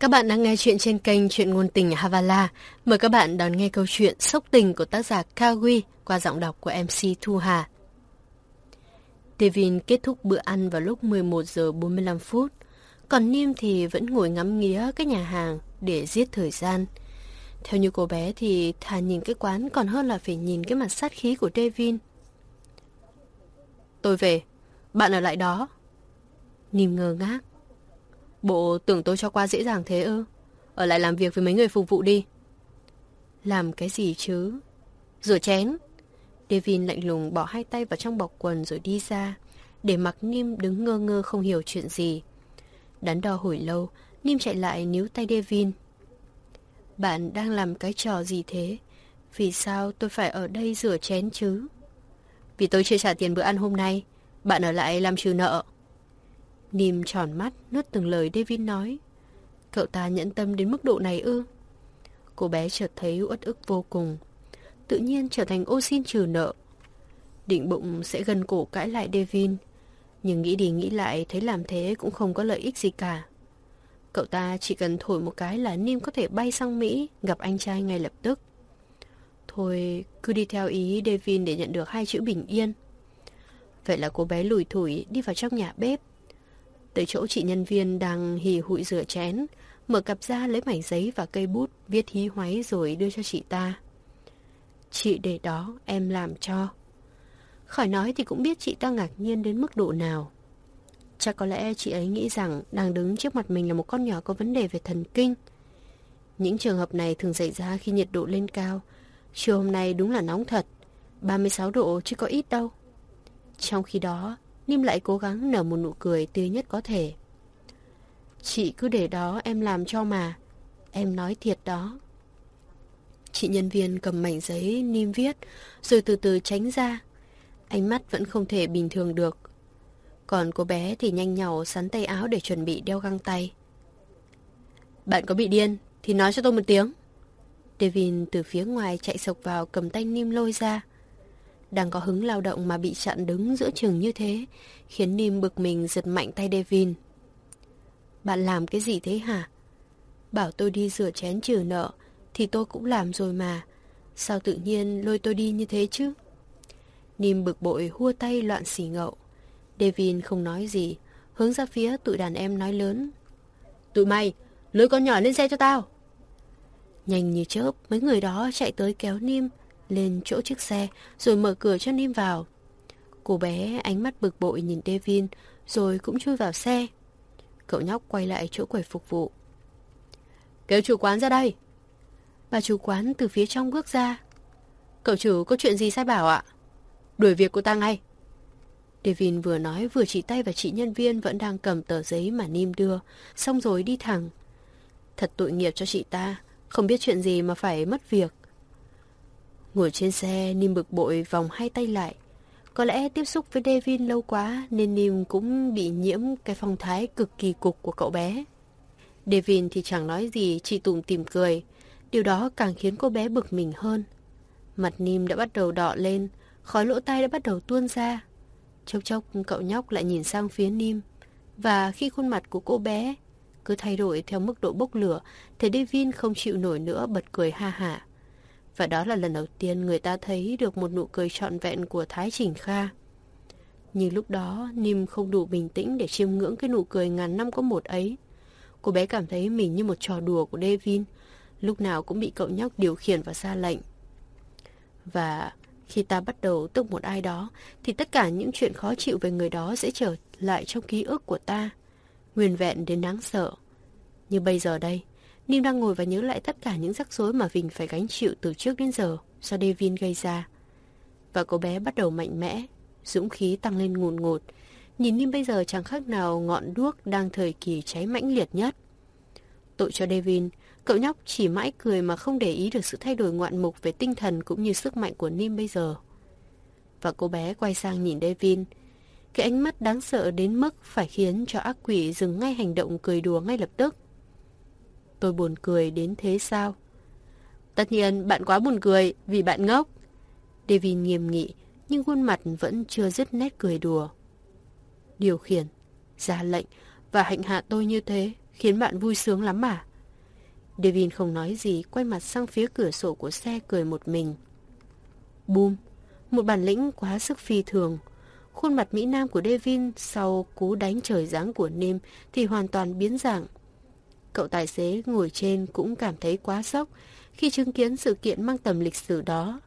Các bạn đang nghe chuyện trên kênh Chuyện Ngôn Tình Havala. Mời các bạn đón nghe câu chuyện Sốc Tình của tác giả Kawi qua giọng đọc của MC Thu Hà. Devin kết thúc bữa ăn vào lúc 11 giờ 45 phút. Còn Nim thì vẫn ngồi ngắm nghía cái nhà hàng để giết thời gian. Theo như cô bé thì thà nhìn cái quán còn hơn là phải nhìn cái mặt sát khí của Devin. Tôi về, bạn ở lại đó. Nim ngơ ngác. Bộ tưởng tôi cho qua dễ dàng thế ư? Ở lại làm việc với mấy người phục vụ đi. Làm cái gì chứ? Rửa chén. Devin lạnh lùng bỏ hai tay vào trong bọc quần rồi đi ra, để mặc Nim đứng ngơ ngơ không hiểu chuyện gì. Đắn đo hồi lâu, Nim chạy lại níu tay Devin. Bạn đang làm cái trò gì thế? Vì sao tôi phải ở đây rửa chén chứ? Vì tôi chưa trả tiền bữa ăn hôm nay. Bạn ở lại làm trừ nợ. Nìm tròn mắt, nuốt từng lời David nói. Cậu ta nhẫn tâm đến mức độ này ư? Cô bé chợt thấy uất ức vô cùng. Tự nhiên trở thành ô xin trừ nợ. Định bụng sẽ gần cổ cãi lại Devin. Nhưng nghĩ đi nghĩ lại thấy làm thế cũng không có lợi ích gì cả. Cậu ta chỉ cần thổi một cái là Nim có thể bay sang Mỹ gặp anh trai ngay lập tức. Thôi, cứ đi theo ý Devin để nhận được hai chữ bình yên. Vậy là cô bé lùi thủi đi vào trong nhà bếp. Tới chỗ chị nhân viên đang hì hụi rửa chén, mở cặp ra lấy mảnh giấy và cây bút, viết hí hoáy rồi đưa cho chị ta. Chị để đó, em làm cho. Khỏi nói thì cũng biết chị ta ngạc nhiên đến mức độ nào. Chắc có lẽ chị ấy nghĩ rằng đang đứng trước mặt mình là một con nhỏ có vấn đề về thần kinh. Những trường hợp này thường xảy ra khi nhiệt độ lên cao. Chiều hôm nay đúng là nóng thật, 36 độ chứ có ít đâu. Trong khi đó, Nim lại cố gắng nở một nụ cười tươi nhất có thể. Chị cứ để đó em làm cho mà. Em nói thiệt đó. Chị nhân viên cầm mảnh giấy Nim viết, rồi từ từ tránh ra. Ánh mắt vẫn không thể bình thường được. Còn cô bé thì nhanh nhỏ sắn tay áo để chuẩn bị đeo găng tay. Bạn có bị điên thì nói cho tôi một tiếng. Devin từ phía ngoài chạy sộc vào cầm tay Nim lôi ra. Đang có hứng lao động mà bị chặn đứng giữa trường như thế, khiến Nim bực mình giật mạnh tay Devin. Bạn làm cái gì thế hả? Bảo tôi đi rửa chén trừ nợ, thì tôi cũng làm rồi mà. Sao tự nhiên lôi tôi đi như thế chứ? Nim bực bội hua tay loạn xì ngậu. Devin không nói gì, hướng ra phía tụi đàn em nói lớn. Tụi mày, lôi con nhỏ lên xe cho tao. Nhanh như chớp, mấy người đó chạy tới kéo Nim lên chỗ chiếc xe rồi mở cửa cho Nim vào. Cô bé ánh mắt bực bội nhìn Devin rồi cũng chui vào xe. Cậu nhóc quay lại chỗ quầy phục vụ. Kêu chủ quán ra đây. Bà chủ quán từ phía trong bước ra. Cậu chủ có chuyện gì sai bảo ạ? Đuổi việc cô ta ngay. Devin vừa nói vừa chỉ tay vào chị nhân viên vẫn đang cầm tờ giấy mà Nim đưa, xong rồi đi thẳng. Thật tội nghiệp cho chị ta, không biết chuyện gì mà phải mất việc. Ngồi trên xe, Nim bực bội vòng hai tay lại. Có lẽ tiếp xúc với Devin lâu quá nên Nim cũng bị nhiễm cái phong thái cực kỳ cục của cậu bé. Devin thì chẳng nói gì, chỉ tủm tỉm cười. Điều đó càng khiến cô bé bực mình hơn. Mặt Nim đã bắt đầu đỏ lên, khói lỗ tai đã bắt đầu tuôn ra. Chốc chốc cậu nhóc lại nhìn sang phía Nim. Và khi khuôn mặt của cô bé cứ thay đổi theo mức độ bốc lửa, thì Devin không chịu nổi nữa bật cười ha hả. Và đó là lần đầu tiên người ta thấy được một nụ cười trọn vẹn của Thái Trình Kha. Nhưng lúc đó, Nim không đủ bình tĩnh để chiêm ngưỡng cái nụ cười ngàn năm có một ấy. Cô bé cảm thấy mình như một trò đùa của Devin, lúc nào cũng bị cậu nhóc điều khiển và ra lệnh. Và khi ta bắt đầu tức một ai đó, thì tất cả những chuyện khó chịu về người đó sẽ trở lại trong ký ức của ta, nguyên vẹn đến đáng sợ. Như bây giờ đây, Nim đang ngồi và nhớ lại tất cả những rắc rối mà Vinh phải gánh chịu từ trước đến giờ do Devin gây ra. Và cô bé bắt đầu mạnh mẽ, dũng khí tăng lên ngùn ngụt. Nhìn Nim bây giờ chẳng khác nào ngọn đuốc đang thời kỳ cháy mãnh liệt nhất. Tội cho Devin, cậu nhóc chỉ mãi cười mà không để ý được sự thay đổi ngoạn mục về tinh thần cũng như sức mạnh của Nim bây giờ. Và cô bé quay sang nhìn Devin. Cái ánh mắt đáng sợ đến mức phải khiến cho ác quỷ dừng ngay hành động cười đùa ngay lập tức. Tôi buồn cười đến thế sao? Tất nhiên bạn quá buồn cười vì bạn ngốc. David nghiêm nghị nhưng khuôn mặt vẫn chưa dứt nét cười đùa. Điều khiển, ra lệnh và hạnh hạ tôi như thế khiến bạn vui sướng lắm mà. Devin không nói gì, quay mặt sang phía cửa sổ của xe cười một mình. Boom! Một bản lĩnh quá sức phi thường. Khuôn mặt Mỹ Nam của Devin sau cú đánh trời giáng của Nim thì hoàn toàn biến dạng. Cậu tài xế ngồi trên cũng cảm thấy quá sốc khi chứng kiến sự kiện mang tầm lịch sử đó.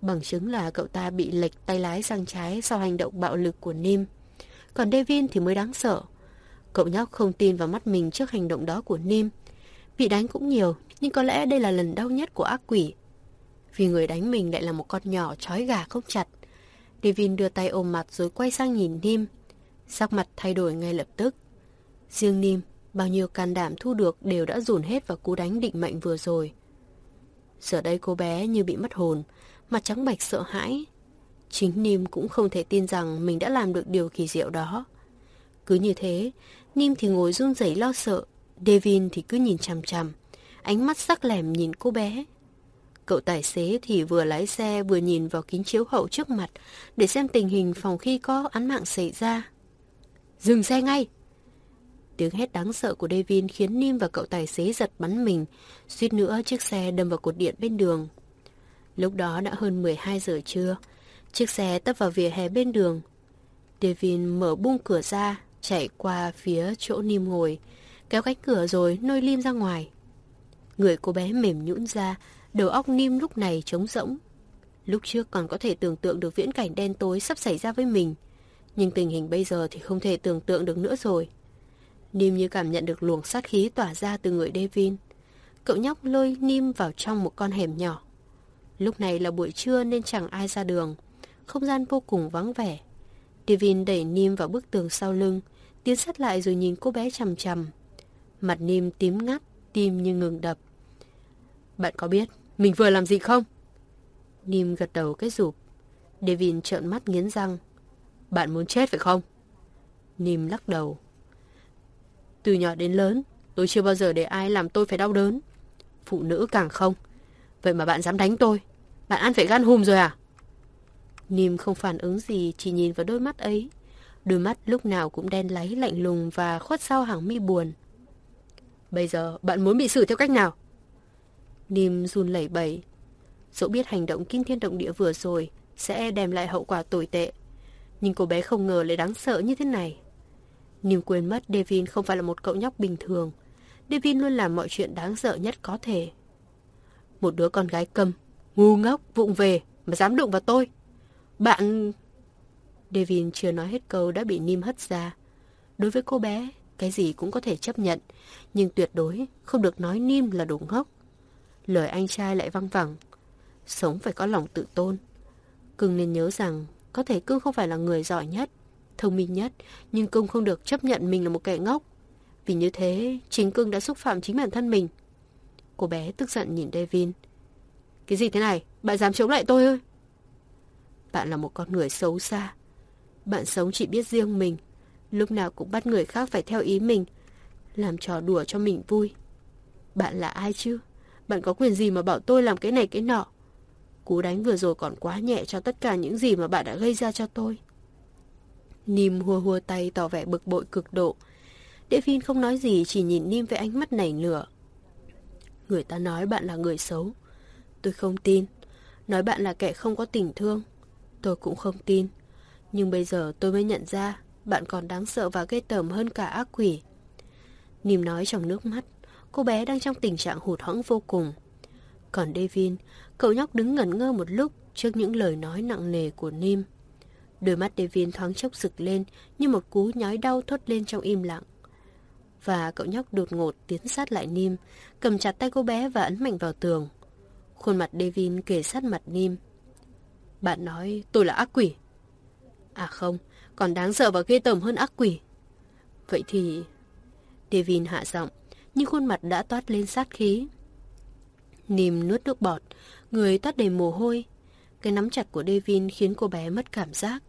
Bằng chứng là cậu ta bị lệch tay lái sang trái sau hành động bạo lực của Nim. Còn Devin thì mới đáng sợ. Cậu nhóc không tin vào mắt mình trước hành động đó của Nim. Bị đánh cũng nhiều, nhưng có lẽ đây là lần đau nhất của ác quỷ. Vì người đánh mình lại là một con nhỏ trói gà không chặt. Devin đưa tay ôm mặt rồi quay sang nhìn Nim. Sắc mặt thay đổi ngay lập tức. Riêng Nim, bao nhiêu can đảm thu được đều đã dồn hết vào cú đánh định mệnh vừa rồi. Giờ đây cô bé như bị mất hồn, mặt trắng bạch sợ hãi. Chính Nim cũng không thể tin rằng mình đã làm được điều kỳ diệu đó. Cứ như thế, Nim thì ngồi run rẩy lo sợ, Devin thì cứ nhìn chằm chằm, ánh mắt sắc lẻm nhìn cô bé. Cậu tài xế thì vừa lái xe vừa nhìn vào kính chiếu hậu trước mặt để xem tình hình phòng khi có án mạng xảy ra. Dừng xe ngay! Tiếng hét đáng sợ của Devin khiến Nim và cậu tài xế giật bắn mình, suýt nữa chiếc xe đâm vào cột điện bên đường. Lúc đó đã hơn 12 giờ trưa, chiếc xe tấp vào vỉa hè bên đường. Devin mở bung cửa ra, chạy qua phía chỗ Nim ngồi, kéo cánh cửa rồi nôi lim ra ngoài. Người cô bé mềm nhũn ra, đầu óc Nim lúc này trống rỗng. Lúc trước còn có thể tưởng tượng được viễn cảnh đen tối sắp xảy ra với mình, nhưng tình hình bây giờ thì không thể tưởng tượng được nữa rồi. Nim như cảm nhận được luồng sát khí tỏa ra từ người Devin. Cậu nhóc lôi Nim vào trong một con hẻm nhỏ. Lúc này là buổi trưa nên chẳng ai ra đường. Không gian vô cùng vắng vẻ. Devin đẩy Nim vào bức tường sau lưng, tiến sát lại rồi nhìn cô bé chằm chằm. Mặt Nim tím ngắt, tim như ngừng đập. Bạn có biết mình vừa làm gì không? Nim gật đầu cái rụp. Devin trợn mắt nghiến răng. Bạn muốn chết phải không? Nim lắc đầu. Từ nhỏ đến lớn, tôi chưa bao giờ để ai làm tôi phải đau đớn. Phụ nữ càng không. Vậy mà bạn dám đánh tôi. Bạn ăn phải gan hùm rồi à? Nim không phản ứng gì, chỉ nhìn vào đôi mắt ấy. Đôi mắt lúc nào cũng đen láy lạnh lùng và khuất sau hàng mi buồn. Bây giờ bạn muốn bị xử theo cách nào? Nim run lẩy bẩy. Dẫu biết hành động kinh thiên động địa vừa rồi sẽ đem lại hậu quả tồi tệ. Nhưng cô bé không ngờ lại đáng sợ như thế này. Nim quên mất Devin không phải là một cậu nhóc bình thường. Devin luôn làm mọi chuyện đáng sợ nhất có thể. Một đứa con gái cầm, ngu ngốc, vụng về mà dám đụng vào tôi. Bạn... Devin chưa nói hết câu đã bị Nim hất ra. Đối với cô bé, cái gì cũng có thể chấp nhận, nhưng tuyệt đối không được nói Nim là đồ ngốc. Lời anh trai lại văng vẳng. Sống phải có lòng tự tôn. Cưng nên nhớ rằng có thể cưng không phải là người giỏi nhất, thông minh nhất, nhưng cưng không được chấp nhận mình là một kẻ ngốc. Vì như thế, chính cưng đã xúc phạm chính bản thân mình. Cô bé tức giận nhìn Devin. Cái gì thế này? Bạn dám chống lại tôi ơi? Bạn là một con người xấu xa. Bạn sống chỉ biết riêng mình. Lúc nào cũng bắt người khác phải theo ý mình. Làm trò đùa cho mình vui. Bạn là ai chứ? Bạn có quyền gì mà bảo tôi làm cái này cái nọ? Cú đánh vừa rồi còn quá nhẹ cho tất cả những gì mà bạn đã gây ra cho tôi. Nim hùa hùa tay tỏ vẻ bực bội cực độ. Đệ không nói gì chỉ nhìn Nim với ánh mắt nảy lửa. Người ta nói bạn là người xấu. Tôi không tin. Nói bạn là kẻ không có tình thương. Tôi cũng không tin. Nhưng bây giờ tôi mới nhận ra bạn còn đáng sợ và ghê tởm hơn cả ác quỷ. Nìm nói trong nước mắt, cô bé đang trong tình trạng hụt hẫng vô cùng. Còn Devin, cậu nhóc đứng ngẩn ngơ một lúc trước những lời nói nặng nề của Nim. Đôi mắt Devin thoáng chốc rực lên như một cú nhói đau thốt lên trong im lặng. Và cậu nhóc đột ngột tiến sát lại Nim, cầm chặt tay cô bé và ấn mạnh vào tường. Khuôn mặt Devin kề sát mặt Nim. Bạn nói tôi là ác quỷ. À không, còn đáng sợ và ghê tởm hơn ác quỷ. Vậy thì... Devin hạ giọng, nhưng khuôn mặt đã toát lên sát khí. Nìm nuốt nước bọt, người toát đầy mồ hôi. Cái nắm chặt của Devin khiến cô bé mất cảm giác.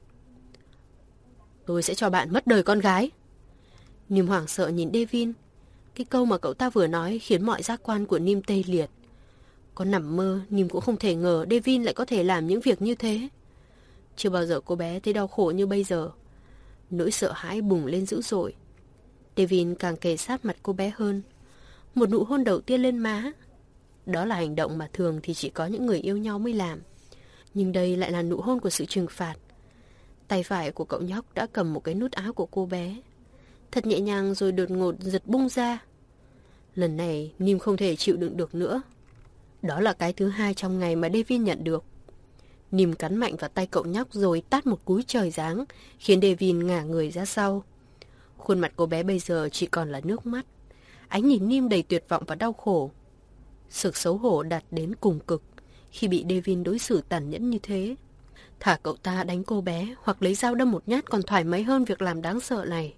Tôi sẽ cho bạn mất đời con gái. Nìm hoảng sợ nhìn Devin. Cái câu mà cậu ta vừa nói khiến mọi giác quan của Nim tê liệt. Có nằm mơ, Nim cũng không thể ngờ Devin lại có thể làm những việc như thế. Chưa bao giờ cô bé thấy đau khổ như bây giờ. Nỗi sợ hãi bùng lên dữ dội. Devin càng kề sát mặt cô bé hơn. một nụ hôn đầu tiên lên má. Đó là hành động mà thường thì chỉ có những người yêu nhau mới làm. Nhưng đây lại là nụ hôn của sự trừng phạt. Tay phải của cậu nhóc đã cầm một cái nút áo của cô bé. Thật nhẹ nhàng rồi đột ngột giật bung ra. Lần này Nim không thể chịu đựng được nữa. Đó là cái thứ hai trong ngày mà David nhận được. Nìm cắn mạnh vào tay cậu nhóc rồi tát một cúi trời giáng, khiến David ngả người ra sau. Khuôn mặt cô bé bây giờ chỉ còn là nước mắt. Ánh nhìn Nim đầy tuyệt vọng và đau khổ. Sự xấu hổ đạt đến cùng cực khi bị Devin đối xử tàn nhẫn như thế. Thả cậu ta đánh cô bé hoặc lấy dao đâm một nhát còn thoải mái hơn việc làm đáng sợ này.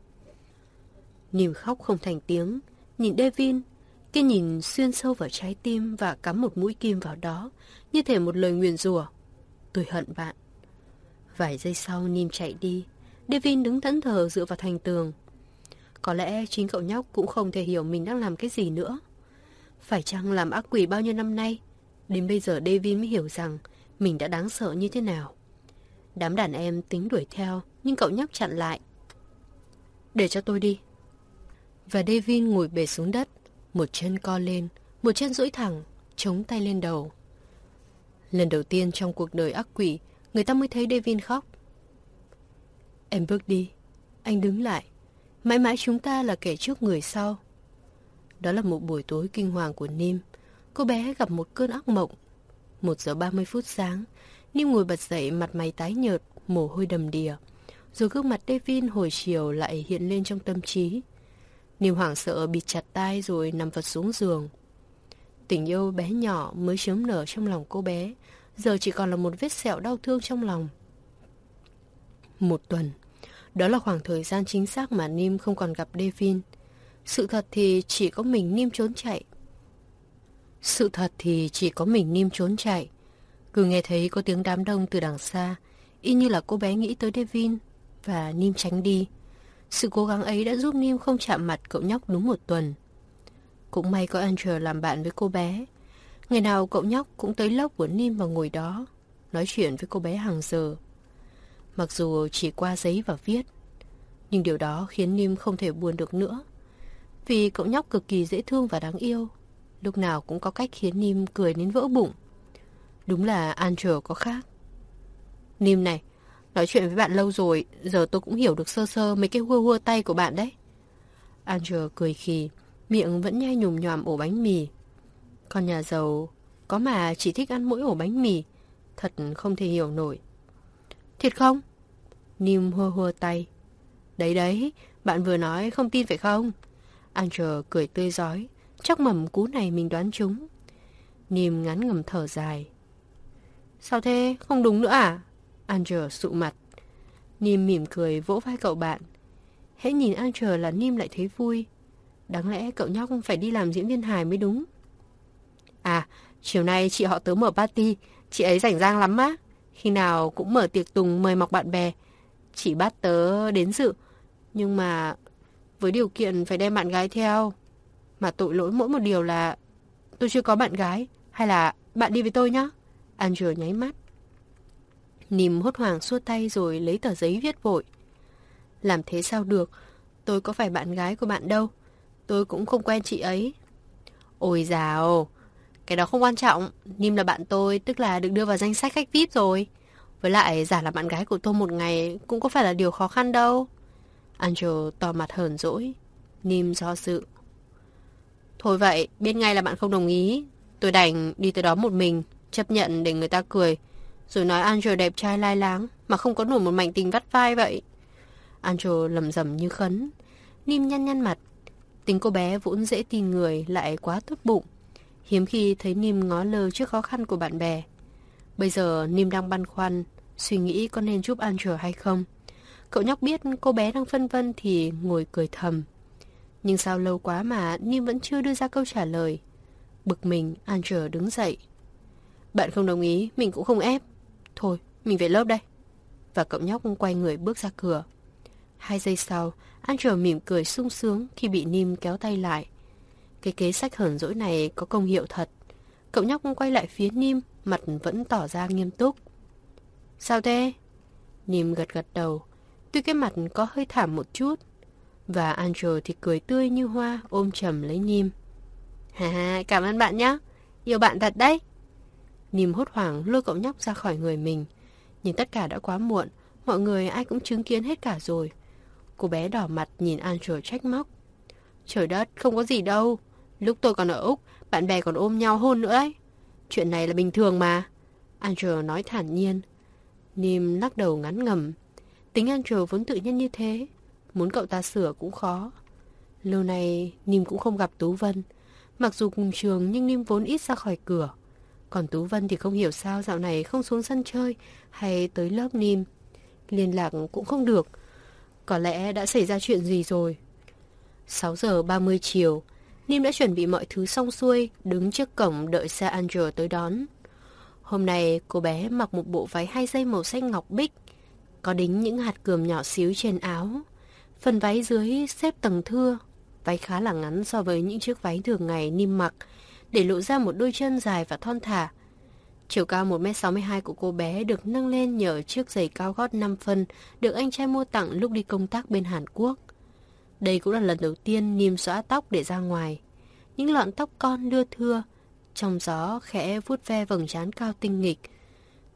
Nìm khóc không thành tiếng, nhìn Devin, cái nhìn xuyên sâu vào trái tim và cắm một mũi kim vào đó, như thể một lời nguyền rủa. Tôi hận bạn. Vài giây sau Nìm chạy đi, Devin đứng thẫn thờ dựa vào thành tường. Có lẽ chính cậu nhóc cũng không thể hiểu mình đang làm cái gì nữa. Phải chăng làm ác quỷ bao nhiêu năm nay? Đến bây giờ David mới hiểu rằng mình đã đáng sợ như thế nào. Đám đàn em tính đuổi theo, nhưng cậu nhóc chặn lại. Để cho tôi đi. Và David ngồi bề xuống đất, một chân co lên, một chân duỗi thẳng, chống tay lên đầu. Lần đầu tiên trong cuộc đời ác quỷ, người ta mới thấy David khóc. Em bước đi, anh đứng lại. Mãi mãi chúng ta là kẻ trước người sau. Đó là một buổi tối kinh hoàng của Nim. Cô bé gặp một cơn ác mộng. Một giờ ba mươi phút sáng, Niu ngồi bật dậy mặt mày tái nhợt, mồ hôi đầm đìa. Rồi gương mặt Devin hồi chiều lại hiện lên trong tâm trí. Niu hoảng sợ bịt chặt tay rồi nằm vật xuống giường. Tình yêu bé nhỏ mới chớm nở trong lòng cô bé, giờ chỉ còn là một vết sẹo đau thương trong lòng. Một tuần, đó là khoảng thời gian chính xác mà Nim không còn gặp Devin. Sự thật thì chỉ có mình Nim trốn chạy. Sự thật thì chỉ có mình Nim trốn chạy. Cứ nghe thấy có tiếng đám đông từ đằng xa, y như là cô bé nghĩ tới Devin, và Nim tránh đi. Sự cố gắng ấy đã giúp Nim không chạm mặt cậu nhóc đúng một tuần. Cũng may có Andrew làm bạn với cô bé. Ngày nào cậu nhóc cũng tới lớp của Nim và ngồi đó, nói chuyện với cô bé hàng giờ. Mặc dù chỉ qua giấy và viết, nhưng điều đó khiến Nim không thể buồn được nữa. Vì cậu nhóc cực kỳ dễ thương và đáng yêu, lúc nào cũng có cách khiến Nim cười đến vỡ bụng. Đúng là Andrew có khác. Nim này, nói chuyện với bạn lâu rồi, giờ tôi cũng hiểu được sơ sơ mấy cái hua hua tay của bạn đấy. Andrew cười khì, miệng vẫn nhai nhùm nhòm ổ bánh mì. Con nhà giàu, có mà chỉ thích ăn mỗi ổ bánh mì, thật không thể hiểu nổi. Thiệt không? Nim hua hua tay. Đấy đấy, bạn vừa nói không tin phải không? Andrew cười tươi giói, chắc mầm cú này mình đoán trúng. Niềm ngắn ngầm thở dài. Sao thế, không đúng nữa à? Andrew sụ mặt. niêm mỉm cười vỗ vai cậu bạn. Hễ nhìn Andrew là niêm lại thấy vui. Đáng lẽ cậu nhóc phải đi làm diễn viên hài mới đúng. À, chiều nay chị họ tớ mở party, chị ấy rảnh rang lắm á. Khi nào cũng mở tiệc tùng mời mọc bạn bè. Chị bắt tớ đến dự. Nhưng mà với điều kiện phải đem bạn gái theo. Mà tội lỗi mỗi một điều là tôi chưa có bạn gái. Hay là bạn đi với tôi nhá. Andrew nháy mắt. Nìm hốt hoảng xua tay rồi lấy tờ giấy viết vội. Làm thế sao được? Tôi có phải bạn gái của bạn đâu. Tôi cũng không quen chị ấy. Ôi dào, cái đó không quan trọng. Nim là bạn tôi, tức là được đưa vào danh sách khách VIP rồi. Với lại giả là bạn gái của tôi một ngày cũng có phải là điều khó khăn đâu. Angel tỏ mặt hờn dỗi. Nim do dự. Thôi vậy, biết ngay là bạn không đồng ý. Tôi đành đi tới đó một mình, chấp nhận để người ta cười. Rồi nói Angel đẹp trai lai láng, mà không có nổi một mảnh tình vắt vai vậy. Angel lầm rầm như khấn. Nim nhăn nhăn mặt. Tính cô bé vốn dễ tin người lại quá tốt bụng. Hiếm khi thấy Nim ngó lơ trước khó khăn của bạn bè. Bây giờ Nim đang băn khoăn, suy nghĩ có nên giúp Angel hay không. Cậu nhóc biết cô bé đang phân vân thì ngồi cười thầm. Nhưng sao lâu quá mà Nim vẫn chưa đưa ra câu trả lời. Bực mình, Andrew đứng dậy. Bạn không đồng ý, mình cũng không ép. Thôi, mình về lớp đây. Và cậu nhóc quay người bước ra cửa. Hai giây sau, Andrew mỉm cười sung sướng khi bị Nim kéo tay lại. Cái kế sách hờn dỗi này có công hiệu thật. Cậu nhóc quay lại phía Nim, mặt vẫn tỏ ra nghiêm túc. Sao thế? Nim gật gật đầu, tuy cái mặt có hơi thảm một chút. Và Angel thì cười tươi như hoa ôm chầm lấy Nim. Hà, cảm ơn bạn nhé. Yêu bạn thật đấy. Nìm hốt hoảng lôi cậu nhóc ra khỏi người mình. Nhưng tất cả đã quá muộn. Mọi người ai cũng chứng kiến hết cả rồi. Cô bé đỏ mặt nhìn Andrew trách móc. Trời đất, không có gì đâu. Lúc tôi còn ở Úc, bạn bè còn ôm nhau hôn nữa ấy. Chuyện này là bình thường mà. Andrew nói thản nhiên. Nim lắc đầu ngắn ngầm. Tính Andrew vốn tự nhiên như thế. Muốn cậu ta sửa cũng khó. Lâu nay, Nìm cũng không gặp Tú Vân. Mặc dù cùng trường nhưng Nìm vốn ít ra khỏi cửa. Còn Tú Vân thì không hiểu sao dạo này không xuống sân chơi hay tới lớp Nìm. Liên lạc cũng không được. Có lẽ đã xảy ra chuyện gì rồi. 6 giờ 30 chiều, Nìm đã chuẩn bị mọi thứ xong xuôi, đứng trước cổng đợi xe Andrew tới đón. Hôm nay, cô bé mặc một bộ váy hai dây màu xanh ngọc bích, có đính những hạt cườm nhỏ xíu trên áo. Phần váy dưới xếp tầng thưa, váy khá là ngắn so với những chiếc váy thường ngày Nim mặc, để lộ ra một đôi chân dài và thon thả. Chiều cao 1m62 của cô bé được nâng lên nhờ chiếc giày cao gót 5 phân được anh trai mua tặng lúc đi công tác bên Hàn Quốc. Đây cũng là lần đầu tiên Nim xóa tóc để ra ngoài. Những lọn tóc con đưa thưa, trong gió khẽ vuốt ve vầng trán cao tinh nghịch.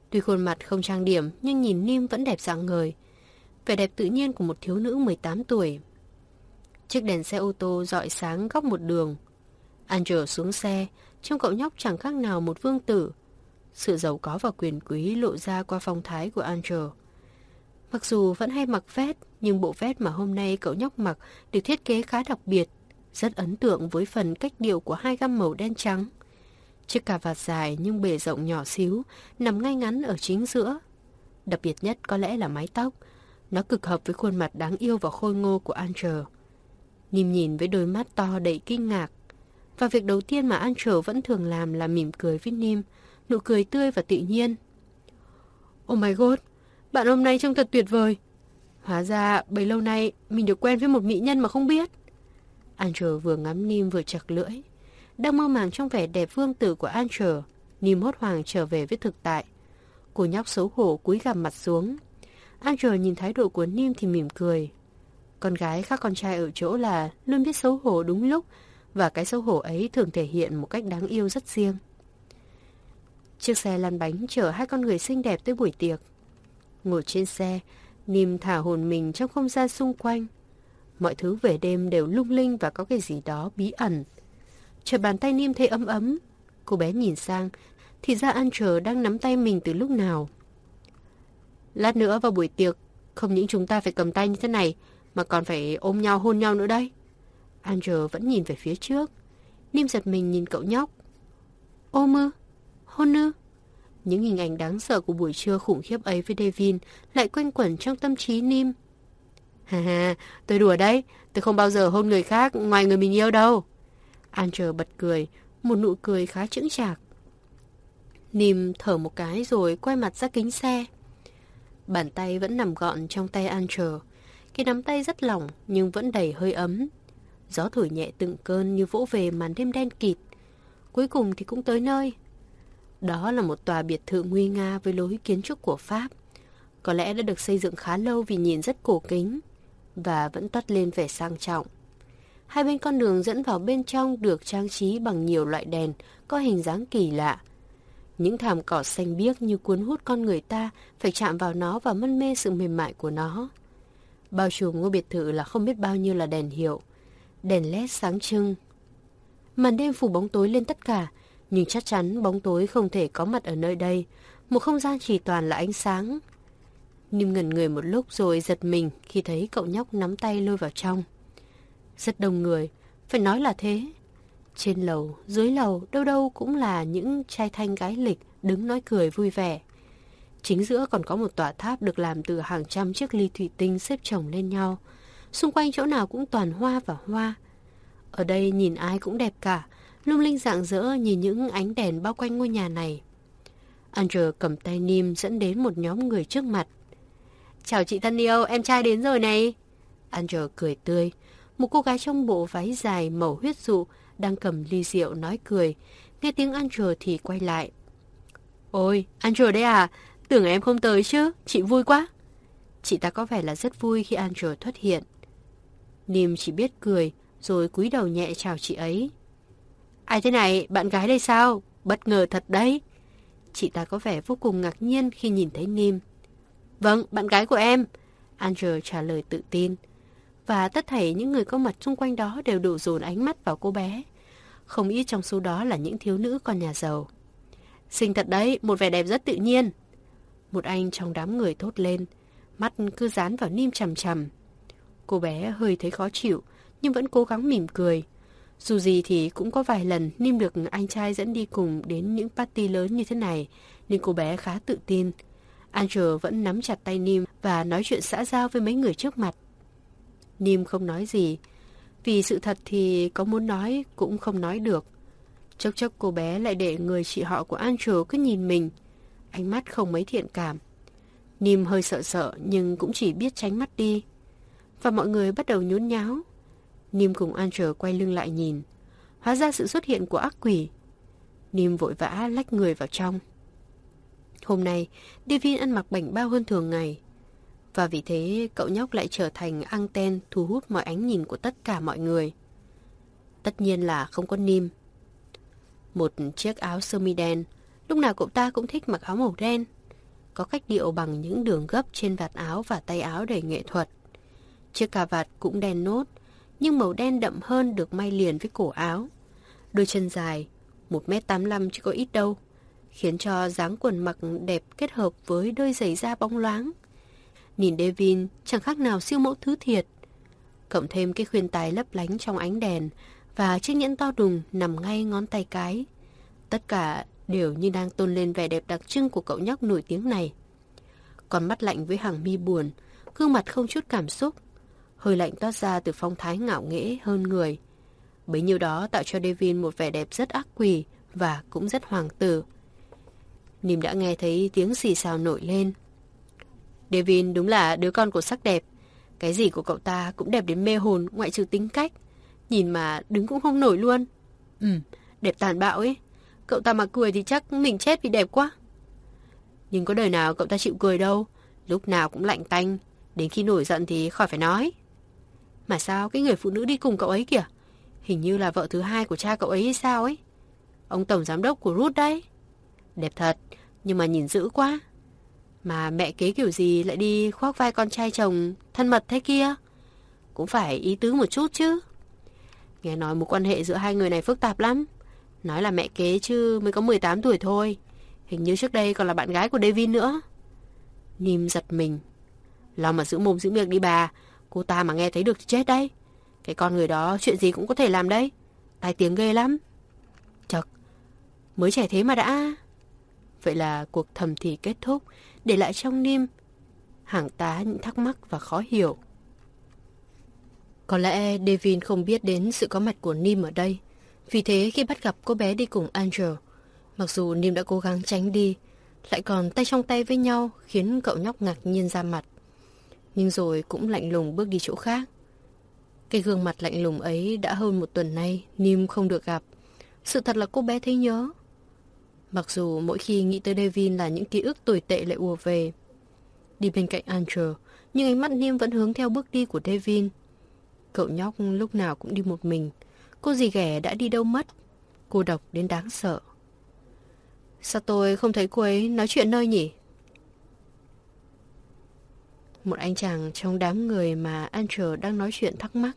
Tuy khuôn mặt không trang điểm nhưng nhìn Nim vẫn đẹp dạng người. Vẻ đẹp tự nhiên của một thiếu nữ 18 tuổi. Chiếc đèn xe ô tô dọi sáng góc một đường. Andrew xuống xe, trông cậu nhóc chẳng khác nào một vương tử. Sự giàu có và quyền quý lộ ra qua phong thái của Andrew. Mặc dù vẫn hay mặc vest, nhưng bộ vest mà hôm nay cậu nhóc mặc được thiết kế khá đặc biệt, rất ấn tượng với phần cách điệu của hai gam màu đen trắng. Chiếc cà vạt dài nhưng bề rộng nhỏ xíu, nằm ngay ngắn ở chính giữa. Đặc biệt nhất có lẽ là mái tóc. Nó cực hợp với khuôn mặt đáng yêu và khôi ngô của Andrew. Nìm nhìn với đôi mắt to đầy kinh ngạc. Và việc đầu tiên mà Andrew vẫn thường làm là mỉm cười với Nim, nụ cười tươi và tự nhiên. Oh my god, bạn hôm nay trông thật tuyệt vời. Hóa ra bấy lâu nay mình được quen với một mỹ nhân mà không biết. Andrew vừa ngắm Nim vừa chặt lưỡi. Đang mơ màng trong vẻ đẹp vương tử của Andrew, Nim hốt hoảng trở về với thực tại. Cô nhóc xấu hổ cúi gằm mặt xuống. Andrew nhìn thái độ của Nim thì mỉm cười. Con gái khác con trai ở chỗ là luôn biết xấu hổ đúng lúc và cái xấu hổ ấy thường thể hiện một cách đáng yêu rất riêng. Chiếc xe lăn bánh chở hai con người xinh đẹp tới buổi tiệc. Ngồi trên xe, Nim thả hồn mình trong không gian xung quanh. Mọi thứ về đêm đều lung linh và có cái gì đó bí ẩn. Chợt bàn tay Nim thấy ấm ấm. Cô bé nhìn sang, thì ra Andrew đang nắm tay mình từ lúc nào. Lát nữa vào buổi tiệc, không những chúng ta phải cầm tay như thế này, mà còn phải ôm nhau hôn nhau nữa đây. Andrew vẫn nhìn về phía trước. Nim giật mình nhìn cậu nhóc. Ôm ư? Hôn ư? Những hình ảnh đáng sợ của buổi trưa khủng khiếp ấy với Devin lại quanh quẩn trong tâm trí Nim. Hà hà, tôi đùa đấy, tôi không bao giờ hôn người khác ngoài người mình yêu đâu. Andrew bật cười, một nụ cười khá chững chạc. Nim thở một cái rồi quay mặt ra kính xe. Bàn tay vẫn nằm gọn trong tay Andrew. Cái nắm tay rất lỏng, nhưng vẫn đầy hơi ấm. Gió thổi nhẹ từng cơn như vỗ về màn đêm đen kịt. Cuối cùng thì cũng tới nơi. Đó là một tòa biệt thự nguy nga với lối kiến trúc của Pháp. Có lẽ đã được xây dựng khá lâu vì nhìn rất cổ kính và vẫn toát lên vẻ sang trọng. Hai bên con đường dẫn vào bên trong được trang trí bằng nhiều loại đèn có hình dáng kỳ lạ. Những thảm cỏ xanh biếc như cuốn hút con người ta phải chạm vào nó và mân mê sự mềm mại của nó. Bao trùm ngôi biệt thự là không biết bao nhiêu là đèn hiệu, đèn led sáng trưng. Màn đêm phủ bóng tối lên tất cả, nhưng chắc chắn bóng tối không thể có mặt ở nơi đây. Một không gian chỉ toàn là ánh sáng. Nim ngẩn người một lúc rồi giật mình khi thấy cậu nhóc nắm tay lôi vào trong. Rất đông người, phải nói là thế. Trên lầu, dưới lầu, đâu đâu cũng là những trai thanh gái lịch đứng nói cười vui vẻ. Chính giữa còn có một tòa tháp được làm từ hàng trăm chiếc ly thủy tinh xếp chồng lên nhau. Xung quanh chỗ nào cũng toàn hoa và hoa. Ở đây nhìn ai cũng đẹp cả, lung linh rạng rỡ nhìn những ánh đèn bao quanh ngôi nhà này. Andrew cầm tay Nim dẫn đến một nhóm người trước mặt. Chào chị thân yêu, em trai đến rồi này. Andrew cười tươi. Một cô gái trong bộ váy dài màu huyết dụ đang cầm ly rượu nói cười. Nghe tiếng Andrew thì quay lại. Ôi, Andrew đấy à? Tưởng em không tới chứ, chị vui quá. Chị ta có vẻ là rất vui khi Andrew xuất hiện. Nim chỉ biết cười, rồi cúi đầu nhẹ chào chị ấy. Ai thế này, bạn gái đây sao? Bất ngờ thật đấy. Chị ta có vẻ vô cùng ngạc nhiên khi nhìn thấy Nim. Vâng, bạn gái của em. Andrew trả lời tự tin. Và tất thảy những người có mặt xung quanh đó đều đổ dồn ánh mắt vào cô bé. Không ít trong số đó là những thiếu nữ con nhà giàu. Xinh thật đấy, một vẻ đẹp rất tự nhiên. Một anh trong đám người thốt lên, mắt cứ dán vào Nim chầm chầm. Cô bé hơi thấy khó chịu, nhưng vẫn cố gắng mỉm cười. Dù gì thì cũng có vài lần Nim được anh trai dẫn đi cùng đến những party lớn như thế này, nên cô bé khá tự tin. Angel vẫn nắm chặt tay Nim và nói chuyện xã giao với mấy người trước mặt. Nim không nói gì, vì sự thật thì có muốn nói cũng không nói được. Chốc chốc cô bé lại để người chị họ của Andrew cứ nhìn mình, ánh mắt không mấy thiện cảm. Nim hơi sợ sợ nhưng cũng chỉ biết tránh mắt đi. Và mọi người bắt đầu nhốn nháo. Nim cùng Andrew quay lưng lại nhìn. Hóa ra sự xuất hiện của ác quỷ. Nim vội vã lách người vào trong. Hôm nay, Devin ăn mặc bảnh bao hơn thường ngày. Và vì thế, cậu nhóc lại trở thành anten thu hút mọi ánh nhìn của tất cả mọi người. Tất nhiên là không có Nim. Một chiếc áo sơ mi đen, lúc nào cậu ta cũng thích mặc áo màu đen. Có cách điệu bằng những đường gấp trên vạt áo và tay áo đầy nghệ thuật. Chiếc cà vạt cũng đen nốt, nhưng màu đen đậm hơn được may liền với cổ áo. Đôi chân dài, 1m85 chứ có ít đâu, khiến cho dáng quần mặc đẹp kết hợp với đôi giày da bóng loáng. Nhìn Devin chẳng khác nào siêu mẫu thứ thiệt. Cộng thêm cái khuyên tai lấp lánh trong ánh đèn và chiếc nhẫn to đùng nằm ngay ngón tay cái. Tất cả đều như đang tôn lên vẻ đẹp đặc trưng của cậu nhóc nổi tiếng này. Còn mắt lạnh với hàng mi buồn, gương mặt không chút cảm xúc, hơi lạnh toát ra từ phong thái ngạo nghễ hơn người. Bấy nhiêu đó tạo cho Devin một vẻ đẹp rất ác quỷ và cũng rất hoàng tử. Nìm đã nghe thấy tiếng xì xào nổi lên. Devin đúng là đứa con của sắc đẹp. Cái gì của cậu ta cũng đẹp đến mê hồn ngoại trừ tính cách. Nhìn mà đứng cũng không nổi luôn. Ừ, đẹp tàn bạo ấy. Cậu ta mà cười thì chắc mình chết vì đẹp quá. Nhưng có đời nào cậu ta chịu cười đâu. Lúc nào cũng lạnh tanh. Đến khi nổi giận thì khỏi phải nói. Mà sao cái người phụ nữ đi cùng cậu ấy kìa? Hình như là vợ thứ hai của cha cậu ấy hay sao ấy? Ông tổng giám đốc của Ruth đấy. Đẹp thật, nhưng mà nhìn dữ quá. Mà mẹ kế kiểu gì lại đi khoác vai con trai chồng thân mật thế kia? Cũng phải ý tứ một chút chứ. Nghe nói mối quan hệ giữa hai người này phức tạp lắm. Nói là mẹ kế chứ mới có 18 tuổi thôi. Hình như trước đây còn là bạn gái của David nữa. Nìm giật mình. Lo mà giữ mồm giữ miệng đi bà. Cô ta mà nghe thấy được thì chết đấy. Cái con người đó chuyện gì cũng có thể làm đấy. Tai tiếng ghê lắm. Chật, mới trẻ thế mà đã... Vậy là cuộc thầm thì kết thúc, để lại trong Nim hàng tá những thắc mắc và khó hiểu. Có lẽ Devin không biết đến sự có mặt của Nim ở đây. Vì thế khi bắt gặp cô bé đi cùng Angel, mặc dù Nim đã cố gắng tránh đi, lại còn tay trong tay với nhau khiến cậu nhóc ngạc nhiên ra mặt. Nhưng rồi cũng lạnh lùng bước đi chỗ khác. Cái gương mặt lạnh lùng ấy đã hơn một tuần nay Nim không được gặp. Sự thật là cô bé thấy nhớ. Mặc dù mỗi khi nghĩ tới Devin là những ký ức tồi tệ lại ùa về. Đi bên cạnh Andrew, nhưng ánh mắt Nim vẫn hướng theo bước đi của Devin. Cậu nhóc lúc nào cũng đi một mình. Cô dì ghẻ đã đi đâu mất. Cô độc đến đáng sợ. Sao tôi không thấy cô ấy nói chuyện nơi nhỉ? Một anh chàng trong đám người mà Andrew đang nói chuyện thắc mắc.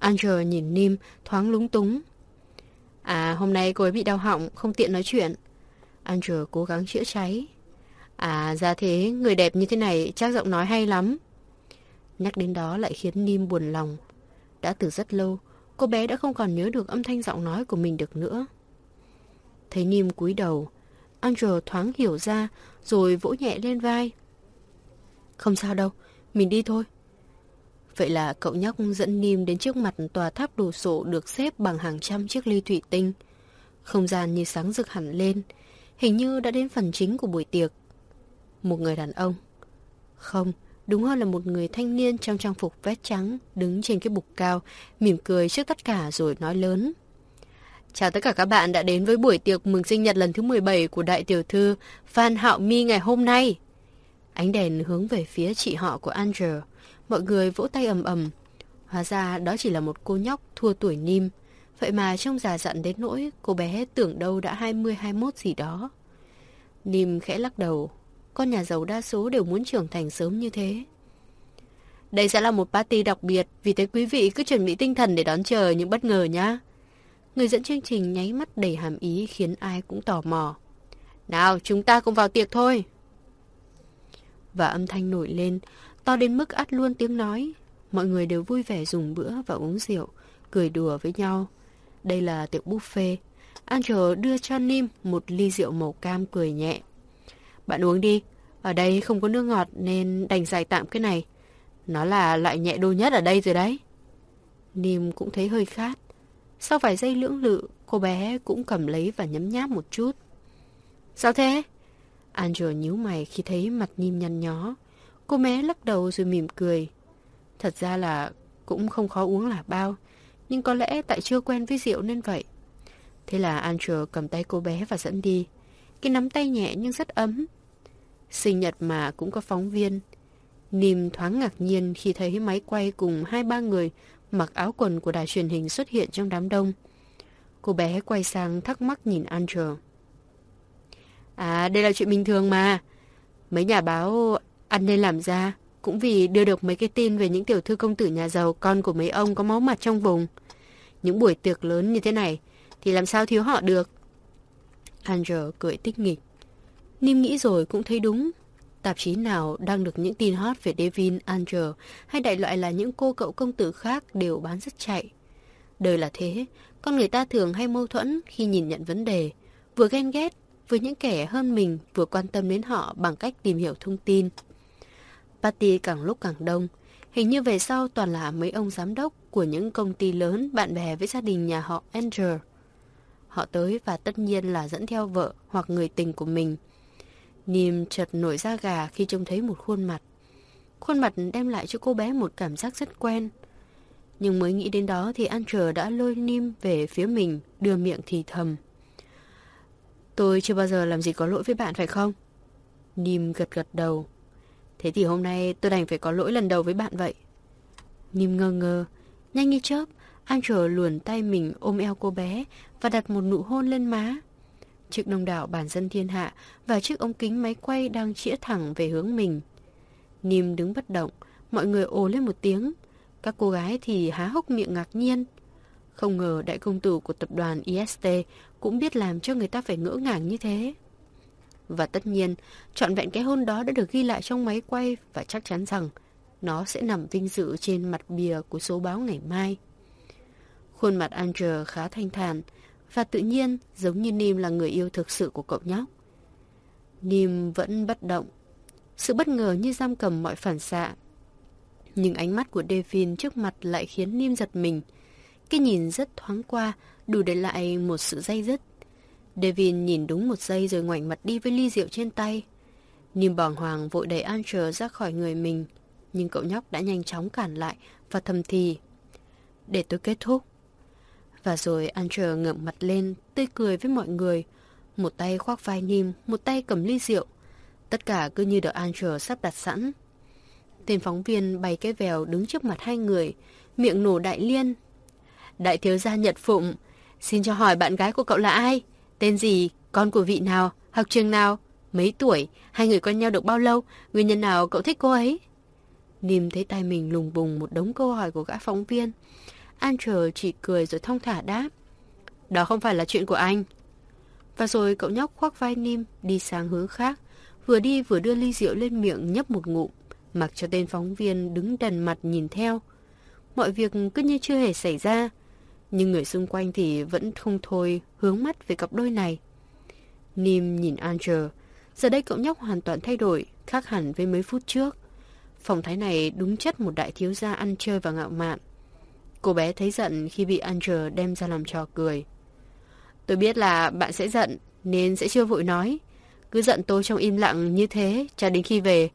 Andrew nhìn Nim thoáng lúng túng À hôm nay cô ấy bị đau họng, Không tiện nói chuyện. Andrew cố gắng chữa cháy. À ra thế, người đẹp như thế này Chắc giọng nói hay lắm. Nhắc đến đó lại khiến Nim buồn lòng. Đã từ rất lâu, Cô bé đã không còn nhớ được âm thanh giọng nói của mình được nữa. Thấy Nim cúi đầu, Andrew thoáng hiểu ra Rồi vỗ nhẹ lên vai. Không sao đâu, Mình đi thôi. Vậy là cậu nhóc dẫn Nim đến trước mặt tòa tháp đồ sộ được xếp bằng hàng trăm chiếc ly thủy tinh. Không gian như sáng rực hẳn lên, hình như đã đến phần chính của buổi tiệc. Một người đàn ông. Không, đúng hơn là một người thanh niên trong trang phục vest trắng, đứng trên cái bục cao, mỉm cười trước tất cả rồi nói lớn. Chào tất cả các bạn đã đến với buổi tiệc mừng sinh nhật lần thứ 17 của đại tiểu thư Phan Hạo Mi ngày hôm nay. Ánh đèn hướng về phía chị họ của Angel. Mọi người vỗ tay ầm ầm. Hóa ra đó chỉ là một cô nhóc thua tuổi Nim. Vậy mà trông già dặn đến nỗi cô bé tưởng đâu đã 20-21 gì đó. Nim khẽ lắc đầu. Con nhà giàu đa số đều muốn trưởng thành sớm như thế. Đây sẽ là một party đặc biệt, vì thế quý vị cứ chuẩn bị tinh thần để đón chờ những bất ngờ nhá. Người dẫn chương trình nháy mắt đầy hàm ý khiến ai cũng tò mò. Nào, chúng ta cùng vào tiệc thôi. Và âm thanh nổi lên, to đến mức ắt luôn tiếng nói. Mọi người đều vui vẻ dùng bữa và uống rượu, cười đùa với nhau. Đây là tiệc buffet. Angel đưa cho Nim một ly rượu màu cam cười nhẹ. Bạn uống đi, ở đây không có nước ngọt nên đành giải tạm cái này. Nó là loại nhẹ đô nhất ở đây rồi đấy. Nim cũng thấy hơi khát. Sau vài giây lưỡng lự, cô bé cũng cầm lấy và nhấm nháp một chút. Sao thế? Angel nhíu mày khi thấy mặt Nim nhăn nhó. Cô bé lắc đầu rồi mỉm cười. Thật ra là cũng không khó uống là bao, nhưng có lẽ tại chưa quen với rượu nên vậy. Thế là Andrew cầm tay cô bé và dẫn đi. Cái nắm tay nhẹ nhưng rất ấm. Sinh nhật mà cũng có phóng viên. Nìm thoáng ngạc nhiên khi thấy máy quay cùng hai ba người mặc áo quần của đài truyền hình xuất hiện trong đám đông. Cô bé quay sang thắc mắc nhìn Andrew. À, đây là chuyện bình thường mà. Mấy nhà báo ăn nên làm ra, cũng vì đưa được mấy cái tin về những tiểu thư công tử nhà giàu con của mấy ông có máu mặt trong vùng. Những buổi tiệc lớn như thế này thì làm sao thiếu họ được. Angel cười tích nghịch. Nim nghĩ rồi cũng thấy đúng. Tạp chí nào đăng được những tin hot về Devin, Angel hay đại loại là những cô cậu công tử khác đều bán rất chạy. Đời là thế, con người ta thường hay mâu thuẫn khi nhìn nhận vấn đề, vừa ghen ghét với những kẻ hơn mình vừa quan tâm đến họ bằng cách tìm hiểu thông tin. Party càng lúc càng đông, hình như về sau toàn là mấy ông giám đốc của những công ty lớn bạn bè với gia đình nhà họ Andrew. Họ tới và tất nhiên là dẫn theo vợ hoặc người tình của mình. Nìm chợt nổi da gà khi trông thấy một khuôn mặt. Khuôn mặt đem lại cho cô bé một cảm giác rất quen. Nhưng mới nghĩ đến đó thì Andrew đã lôi Nim về phía mình, đưa miệng thì thầm. Tôi chưa bao giờ làm gì có lỗi với bạn phải không? Nim gật gật đầu. Thế thì hôm nay tôi đành phải có lỗi lần đầu với bạn vậy. Nim ngơ ngơ, nhanh như chớp, Angel luồn tay mình ôm eo cô bé và đặt một nụ hôn lên má. Chiếc đông đảo bản dân thiên hạ và chiếc ống kính máy quay đang chĩa thẳng về hướng mình. Nim đứng bất động, mọi người ồ lên một tiếng. Các cô gái thì há hốc miệng ngạc nhiên. Không ngờ đại công tử của tập đoàn IST cũng biết làm cho người ta phải ngỡ ngàng như thế. Và tất nhiên, trọn vẹn cái hôn đó đã được ghi lại trong máy quay và chắc chắn rằng nó sẽ nằm vinh dự trên mặt bìa của số báo ngày mai. Khuôn mặt Andrew khá thanh thản và tự nhiên giống như Nim là người yêu thực sự của cậu nhóc. Nim vẫn bất động. Sự bất ngờ như giam cầm mọi phản xạ. Nhưng ánh mắt của Devin trước mặt lại khiến Nim giật mình. Cái nhìn rất thoáng qua, đủ để lại một sự dây dứt. Devin nhìn đúng một giây rồi ngoảnh mặt đi với ly rượu trên tay. Nim bàng hoàng vội đẩy Andrew ra khỏi người mình. Nhưng cậu nhóc đã nhanh chóng cản lại và thầm thì. Để tôi kết thúc. Và rồi Andrew ngậm mặt lên, tươi cười với mọi người. Một tay khoác vai Nim, một tay cầm ly rượu. Tất cả cứ như được Andrew sắp đặt sẵn. Tên phóng viên bày cái vèo đứng trước mặt hai người, miệng nổ đại liên. Đại thiếu gia Nhật Phụng, xin cho hỏi bạn gái của cậu là ai? Tên gì? Con của vị nào? Học trường nào? Mấy tuổi? Hai người quen nhau được bao lâu? Nguyên nhân nào cậu thích cô ấy? Nìm thấy tay mình lùng bùng một đống câu hỏi của gã phóng viên. Andrew chỉ cười rồi thong thả đáp. Đó không phải là chuyện của anh. Và rồi cậu nhóc khoác vai Nim đi sang hướng khác, vừa đi vừa đưa ly rượu lên miệng nhấp một ngụm, mặc cho tên phóng viên đứng đần mặt nhìn theo. Mọi việc cứ như chưa hề xảy ra, nhưng người xung quanh thì vẫn không thôi hướng mắt về cặp đôi này. Nim nhìn Angel, giờ đây cậu nhóc hoàn toàn thay đổi, khác hẳn với mấy phút trước. Phong thái này đúng chất một đại thiếu gia ăn chơi và ngạo mạn. Cô bé thấy giận khi bị Angel đem ra làm trò cười. Tôi biết là bạn sẽ giận, nên sẽ chưa vội nói. Cứ giận tôi trong im lặng như thế, cho đến khi về.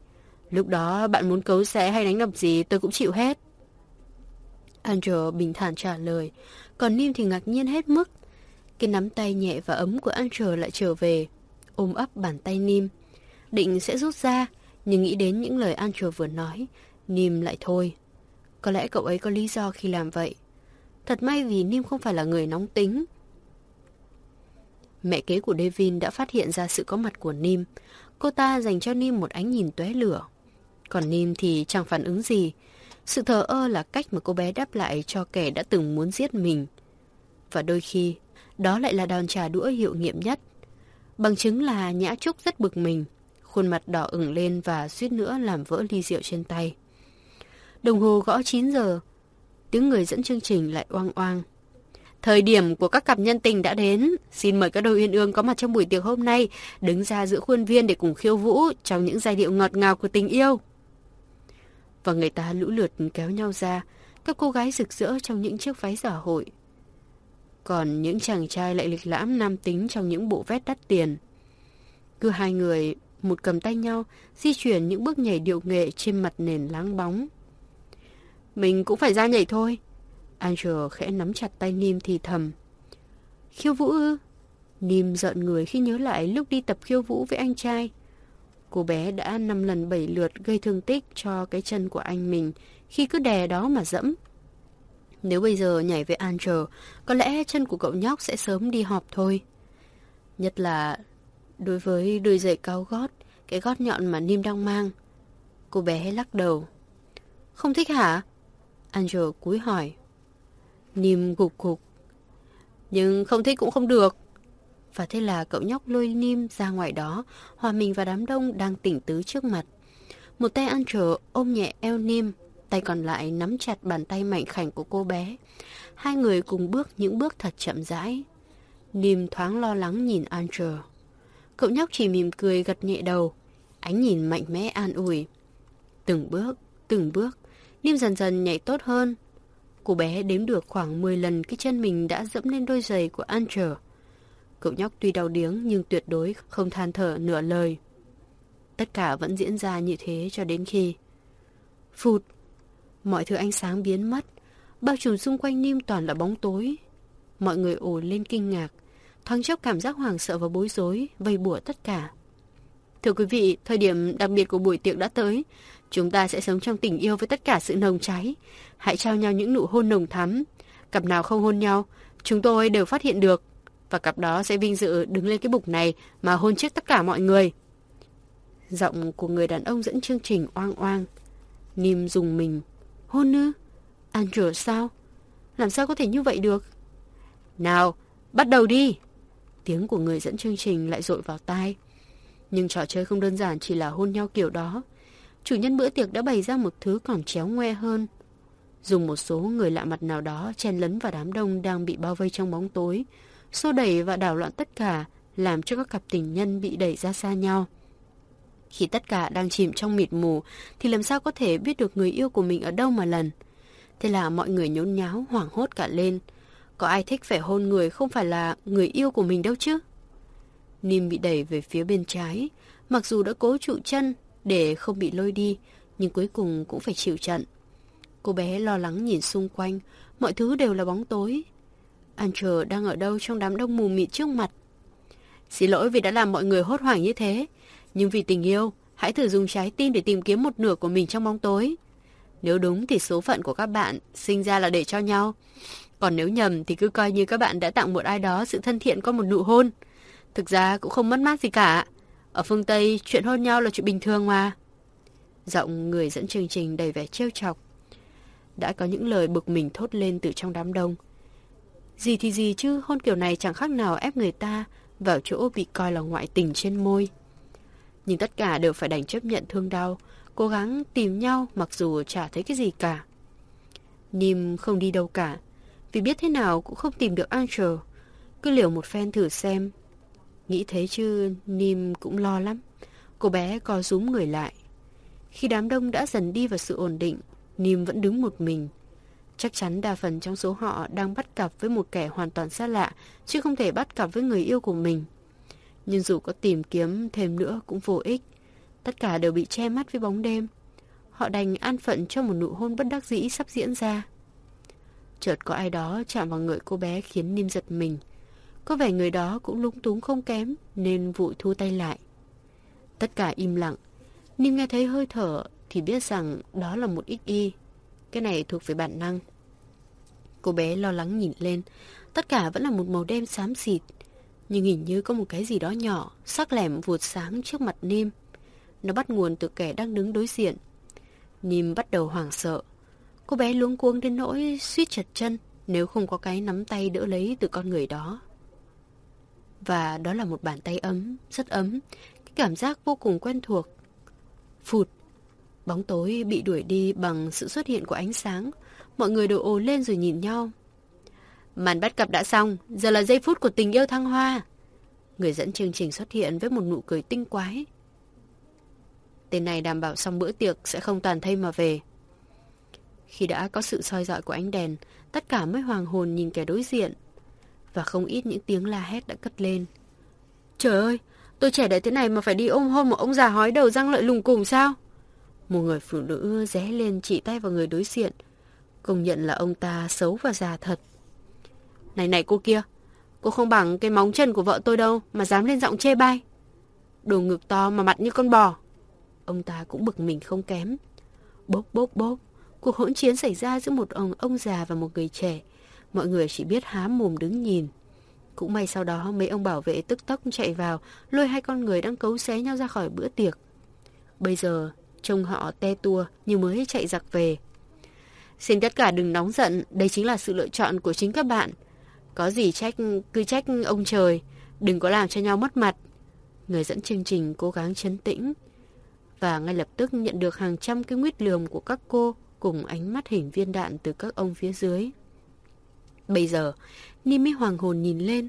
Lúc đó bạn muốn cấu xé hay đánh đập gì tôi cũng chịu hết. Angel bình thản trả lời, còn Nim thì ngạc nhiên hết mức. Cái nắm tay nhẹ và ấm của Angel lại trở về, ôm ấp bàn tay Nim. Định sẽ rút ra, nhưng nghĩ đến những lời Angel vừa nói, Nim lại thôi. Có lẽ cậu ấy có lý do khi làm vậy. Thật may vì Nim không phải là người nóng tính. Mẹ kế của Devin đã phát hiện ra sự có mặt của Nim. Cô ta dành cho Nim một ánh nhìn tóe lửa. Còn Nim thì chẳng phản ứng gì. Sự thờ ơ là cách mà cô bé đáp lại cho kẻ đã từng muốn giết mình. Và đôi khi, đó lại là đòn trả đũa hiệu nghiệm nhất. Bằng chứng là Nhã Trúc rất bực mình, khuôn mặt đỏ ửng lên và suýt nữa làm vỡ ly rượu trên tay. Đồng hồ gõ 9 giờ, tiếng người dẫn chương trình lại oang oang. Thời điểm của các cặp nhân tình đã đến. Xin mời các đôi uyên ương có mặt trong buổi tiệc hôm nay, đứng ra giữa khuôn viên để cùng khiêu vũ trong những giai điệu ngọt ngào của tình yêu. Và người ta lũ lượt kéo nhau ra, các cô gái rực rỡ trong những chiếc váy giả hội. Còn những chàng trai lại lịch lãm nam tính trong những bộ vest đắt tiền. Cứ hai người, một cầm tay nhau, di chuyển những bước nhảy điệu nghệ trên mặt nền láng bóng. Mình cũng phải ra nhảy thôi. Angel khẽ nắm chặt tay Nim thì thầm. Khiêu vũ ư? Nim giận người khi nhớ lại lúc đi tập khiêu vũ với anh trai. Cô bé đã năm lần bảy lượt gây thương tích cho cái chân của anh mình khi cứ đè đó mà dẫm. Nếu bây giờ nhảy với Angel, có lẽ chân của cậu nhóc sẽ sớm đi họp thôi. Nhất là đối với đôi giày cao gót, cái gót nhọn mà Nim đang mang. Cô bé lắc đầu. Không thích hả? Angel cúi hỏi. Nim gục gục. Nhưng không thích cũng không được. Và thế là cậu nhóc lôi Nim ra ngoài đó, hòa mình vào đám đông đang tỉnh tứ trước mặt. Một tay Andrew ôm nhẹ eo Nim, tay còn lại nắm chặt bàn tay mảnh khảnh của cô bé. Hai người cùng bước những bước thật chậm rãi. Nim thoáng lo lắng nhìn Andrew. Cậu nhóc chỉ mỉm cười gật nhẹ đầu, ánh nhìn mạnh mẽ an ủi. Từng bước, từng bước, Nim dần dần nhảy tốt hơn. Cô bé đếm được khoảng 10 lần cái chân mình đã dẫm lên đôi giày của Andrew. Cậu nhóc tuy đau điếng nhưng tuyệt đối không than thở nửa lời. Tất cả vẫn diễn ra như thế cho đến khi... Phụt! Mọi thứ ánh sáng biến mất, bao trùm xung quanh Nim toàn là bóng tối. Mọi người ồ lên kinh ngạc, thoáng chốc cảm giác hoảng sợ và bối rối, vây bủa tất cả. Thưa quý vị, thời điểm đặc biệt của buổi tiệc đã tới. Chúng ta sẽ sống trong tình yêu với tất cả sự nồng cháy. Hãy trao nhau những nụ hôn nồng thắm. Cặp nào không hôn nhau, chúng tôi đều phát hiện được. Và cặp đó sẽ vinh dự đứng lên cái bục này mà hôn trước tất cả mọi người. Giọng của người đàn ông dẫn chương trình oang oang. Nim dùng mình. Hôn ư? Andrew sao? Làm sao có thể như vậy được? Nào, bắt đầu đi! Tiếng của người dẫn chương trình lại dội vào tai. Nhưng trò chơi không đơn giản chỉ là hôn nhau kiểu đó. Chủ nhân bữa tiệc đã bày ra một thứ còn chéo ngoe hơn. Dùng một số người lạ mặt nào đó chen lấn vào đám đông đang bị bao vây trong bóng tối, xô đẩy và đảo loạn tất cả, làm cho các cặp tình nhân bị đẩy ra xa nhau. Khi tất cả đang chìm trong mịt mù, thì làm sao có thể biết được người yêu của mình ở đâu mà lần. Thế là mọi người nhốn nháo, hoảng hốt cả lên. Có ai thích phải hôn người không phải là người yêu của mình đâu chứ? Nim bị đẩy về phía bên trái, mặc dù đã cố trụ chân để không bị lôi đi, nhưng cuối cùng cũng phải chịu trận. Cô bé lo lắng nhìn xung quanh, mọi thứ đều là bóng tối. Andrew đang ở đâu trong đám đông mù mịt trước mặt. Xin lỗi vì đã làm mọi người hốt hoảng như thế, nhưng vì tình yêu, hãy thử dùng trái tim để tìm kiếm một nửa của mình trong bóng tối. Nếu đúng thì số phận của các bạn sinh ra là để cho nhau. Còn nếu nhầm thì cứ coi như các bạn đã tặng một ai đó sự thân thiện qua một nụ hôn. Thực ra cũng không mất mát gì cả. Ở phương Tây, chuyện hôn nhau là chuyện bình thường mà. Giọng người dẫn chương trình đầy vẻ trêu chọc. Đã có những lời bực mình thốt lên từ trong đám đông. Gì thì gì chứ, hôn kiểu này chẳng khác nào ép người ta vào chỗ bị coi là ngoại tình trên môi. Nhưng tất cả đều phải đành chấp nhận thương đau, cố gắng tìm nhau mặc dù chả thấy cái gì cả. Nim không đi đâu cả, vì biết thế nào cũng không tìm được Angel. Cứ liều một phen thử xem Nghĩ thế chứ Nim cũng lo lắm. Cô bé co rúm người lại. Khi đám đông đã dần đi vào sự ổn định, Nim vẫn đứng một mình. Chắc chắn đa phần trong số họ đang bắt cặp với một kẻ hoàn toàn xa lạ, chứ không thể bắt cặp với người yêu của mình. Nhưng dù có tìm kiếm thêm nữa cũng vô ích. Tất cả đều bị che mắt với bóng đêm. Họ đành an phận cho một nụ hôn bất đắc dĩ sắp diễn ra. Chợt có ai đó chạm vào người cô bé khiến Nim giật mình. Có vẻ người đó cũng lúng túng không kém nên vội thu tay lại. Tất cả im lặng. Nim nghe thấy hơi thở thì biết rằng đó là một ích y. Cái này thuộc về bản năng. Cô bé lo lắng nhìn lên. Tất cả vẫn là một màu đen xám xịt. Nhưng hình như có một cái gì đó nhỏ, sắc lẻm vụt sáng trước mặt Nim. Nó bắt nguồn từ kẻ đang đứng đối diện. Nim bắt đầu hoảng sợ. Cô bé luống cuống đến nỗi suýt chật chân nếu không có cái nắm tay đỡ lấy từ con người đó. Và đó là một bàn tay ấm, rất ấm, cái cảm giác vô cùng quen thuộc. Phụt, bóng tối bị đuổi đi bằng sự xuất hiện của ánh sáng, mọi người đều ồ lên rồi nhìn nhau. Màn bắt cặp đã xong, giờ là giây phút của tình yêu thăng hoa. Người dẫn chương trình xuất hiện với một nụ cười tinh quái. Tên này đảm bảo xong bữa tiệc sẽ không toàn thây mà về. Khi đã có sự soi dọi của ánh đèn, tất cả mới hoàng hồn nhìn kẻ đối diện. Và không ít những tiếng la hét đã cất lên. Trời ơi, tôi trẻ đến thế này mà phải đi ôm hôn một ông già hói đầu răng lợi lùng cùng sao? Một người phụ nữ ré lên chỉ tay vào người đối diện. Công nhận là ông ta xấu và già thật. Này này cô kia, cô không bằng cái móng chân của vợ tôi đâu mà dám lên giọng chê bai. Đồ ngực to mà mặt như con bò. Ông ta cũng bực mình không kém. Bốp bốp bốp. Cuộc hỗn chiến xảy ra giữa một ông ông già và một người trẻ. Mọi người chỉ biết há mồm đứng nhìn. Cũng may sau đó mấy ông bảo vệ tức tốc chạy vào, lôi hai con người đang cấu xé nhau ra khỏi bữa tiệc. Bây giờ, trông họ te tua như mới chạy giặc về. Xin tất cả đừng nóng giận, đây chính là sự lựa chọn của chính các bạn. Có gì trách, cứ trách ông trời, đừng có làm cho nhau mất mặt. Người dẫn chương trình cố gắng chấn tĩnh, và ngay lập tức nhận được hàng trăm cái nguyết lườm của các cô cùng ánh mắt hình viên đạn từ các ông phía dưới. Bây giờ, Nimi hoàng hồn nhìn lên.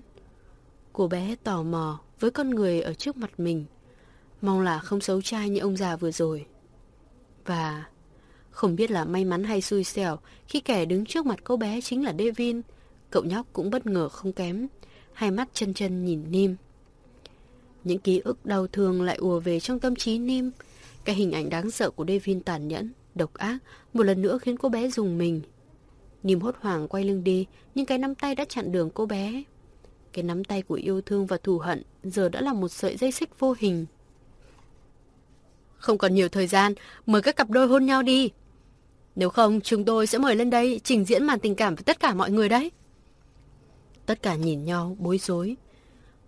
Cô bé tò mò với con người ở trước mặt mình. Mong là không xấu trai như ông già vừa rồi. Và không biết là may mắn hay xui xẻo khi kẻ đứng trước mặt cô bé chính là Devin. Cậu nhóc cũng bất ngờ không kém. Hai mắt chân chân nhìn Nim. Những ký ức đau thương lại ùa về trong tâm trí Nim. Cái hình ảnh đáng sợ của Devin tàn nhẫn, độc ác, một lần nữa khiến cô bé dùng mình. Nim hốt hoảng quay lưng đi, nhưng cái nắm tay đã chặn đường cô bé. Cái nắm tay của yêu thương và thù hận giờ đã là một sợi dây xích vô hình. Không còn nhiều thời gian, mời các cặp đôi hôn nhau đi. Nếu không, chúng tôi sẽ mời lên đây trình diễn màn tình cảm với tất cả mọi người đấy. Tất cả nhìn nhau, bối rối.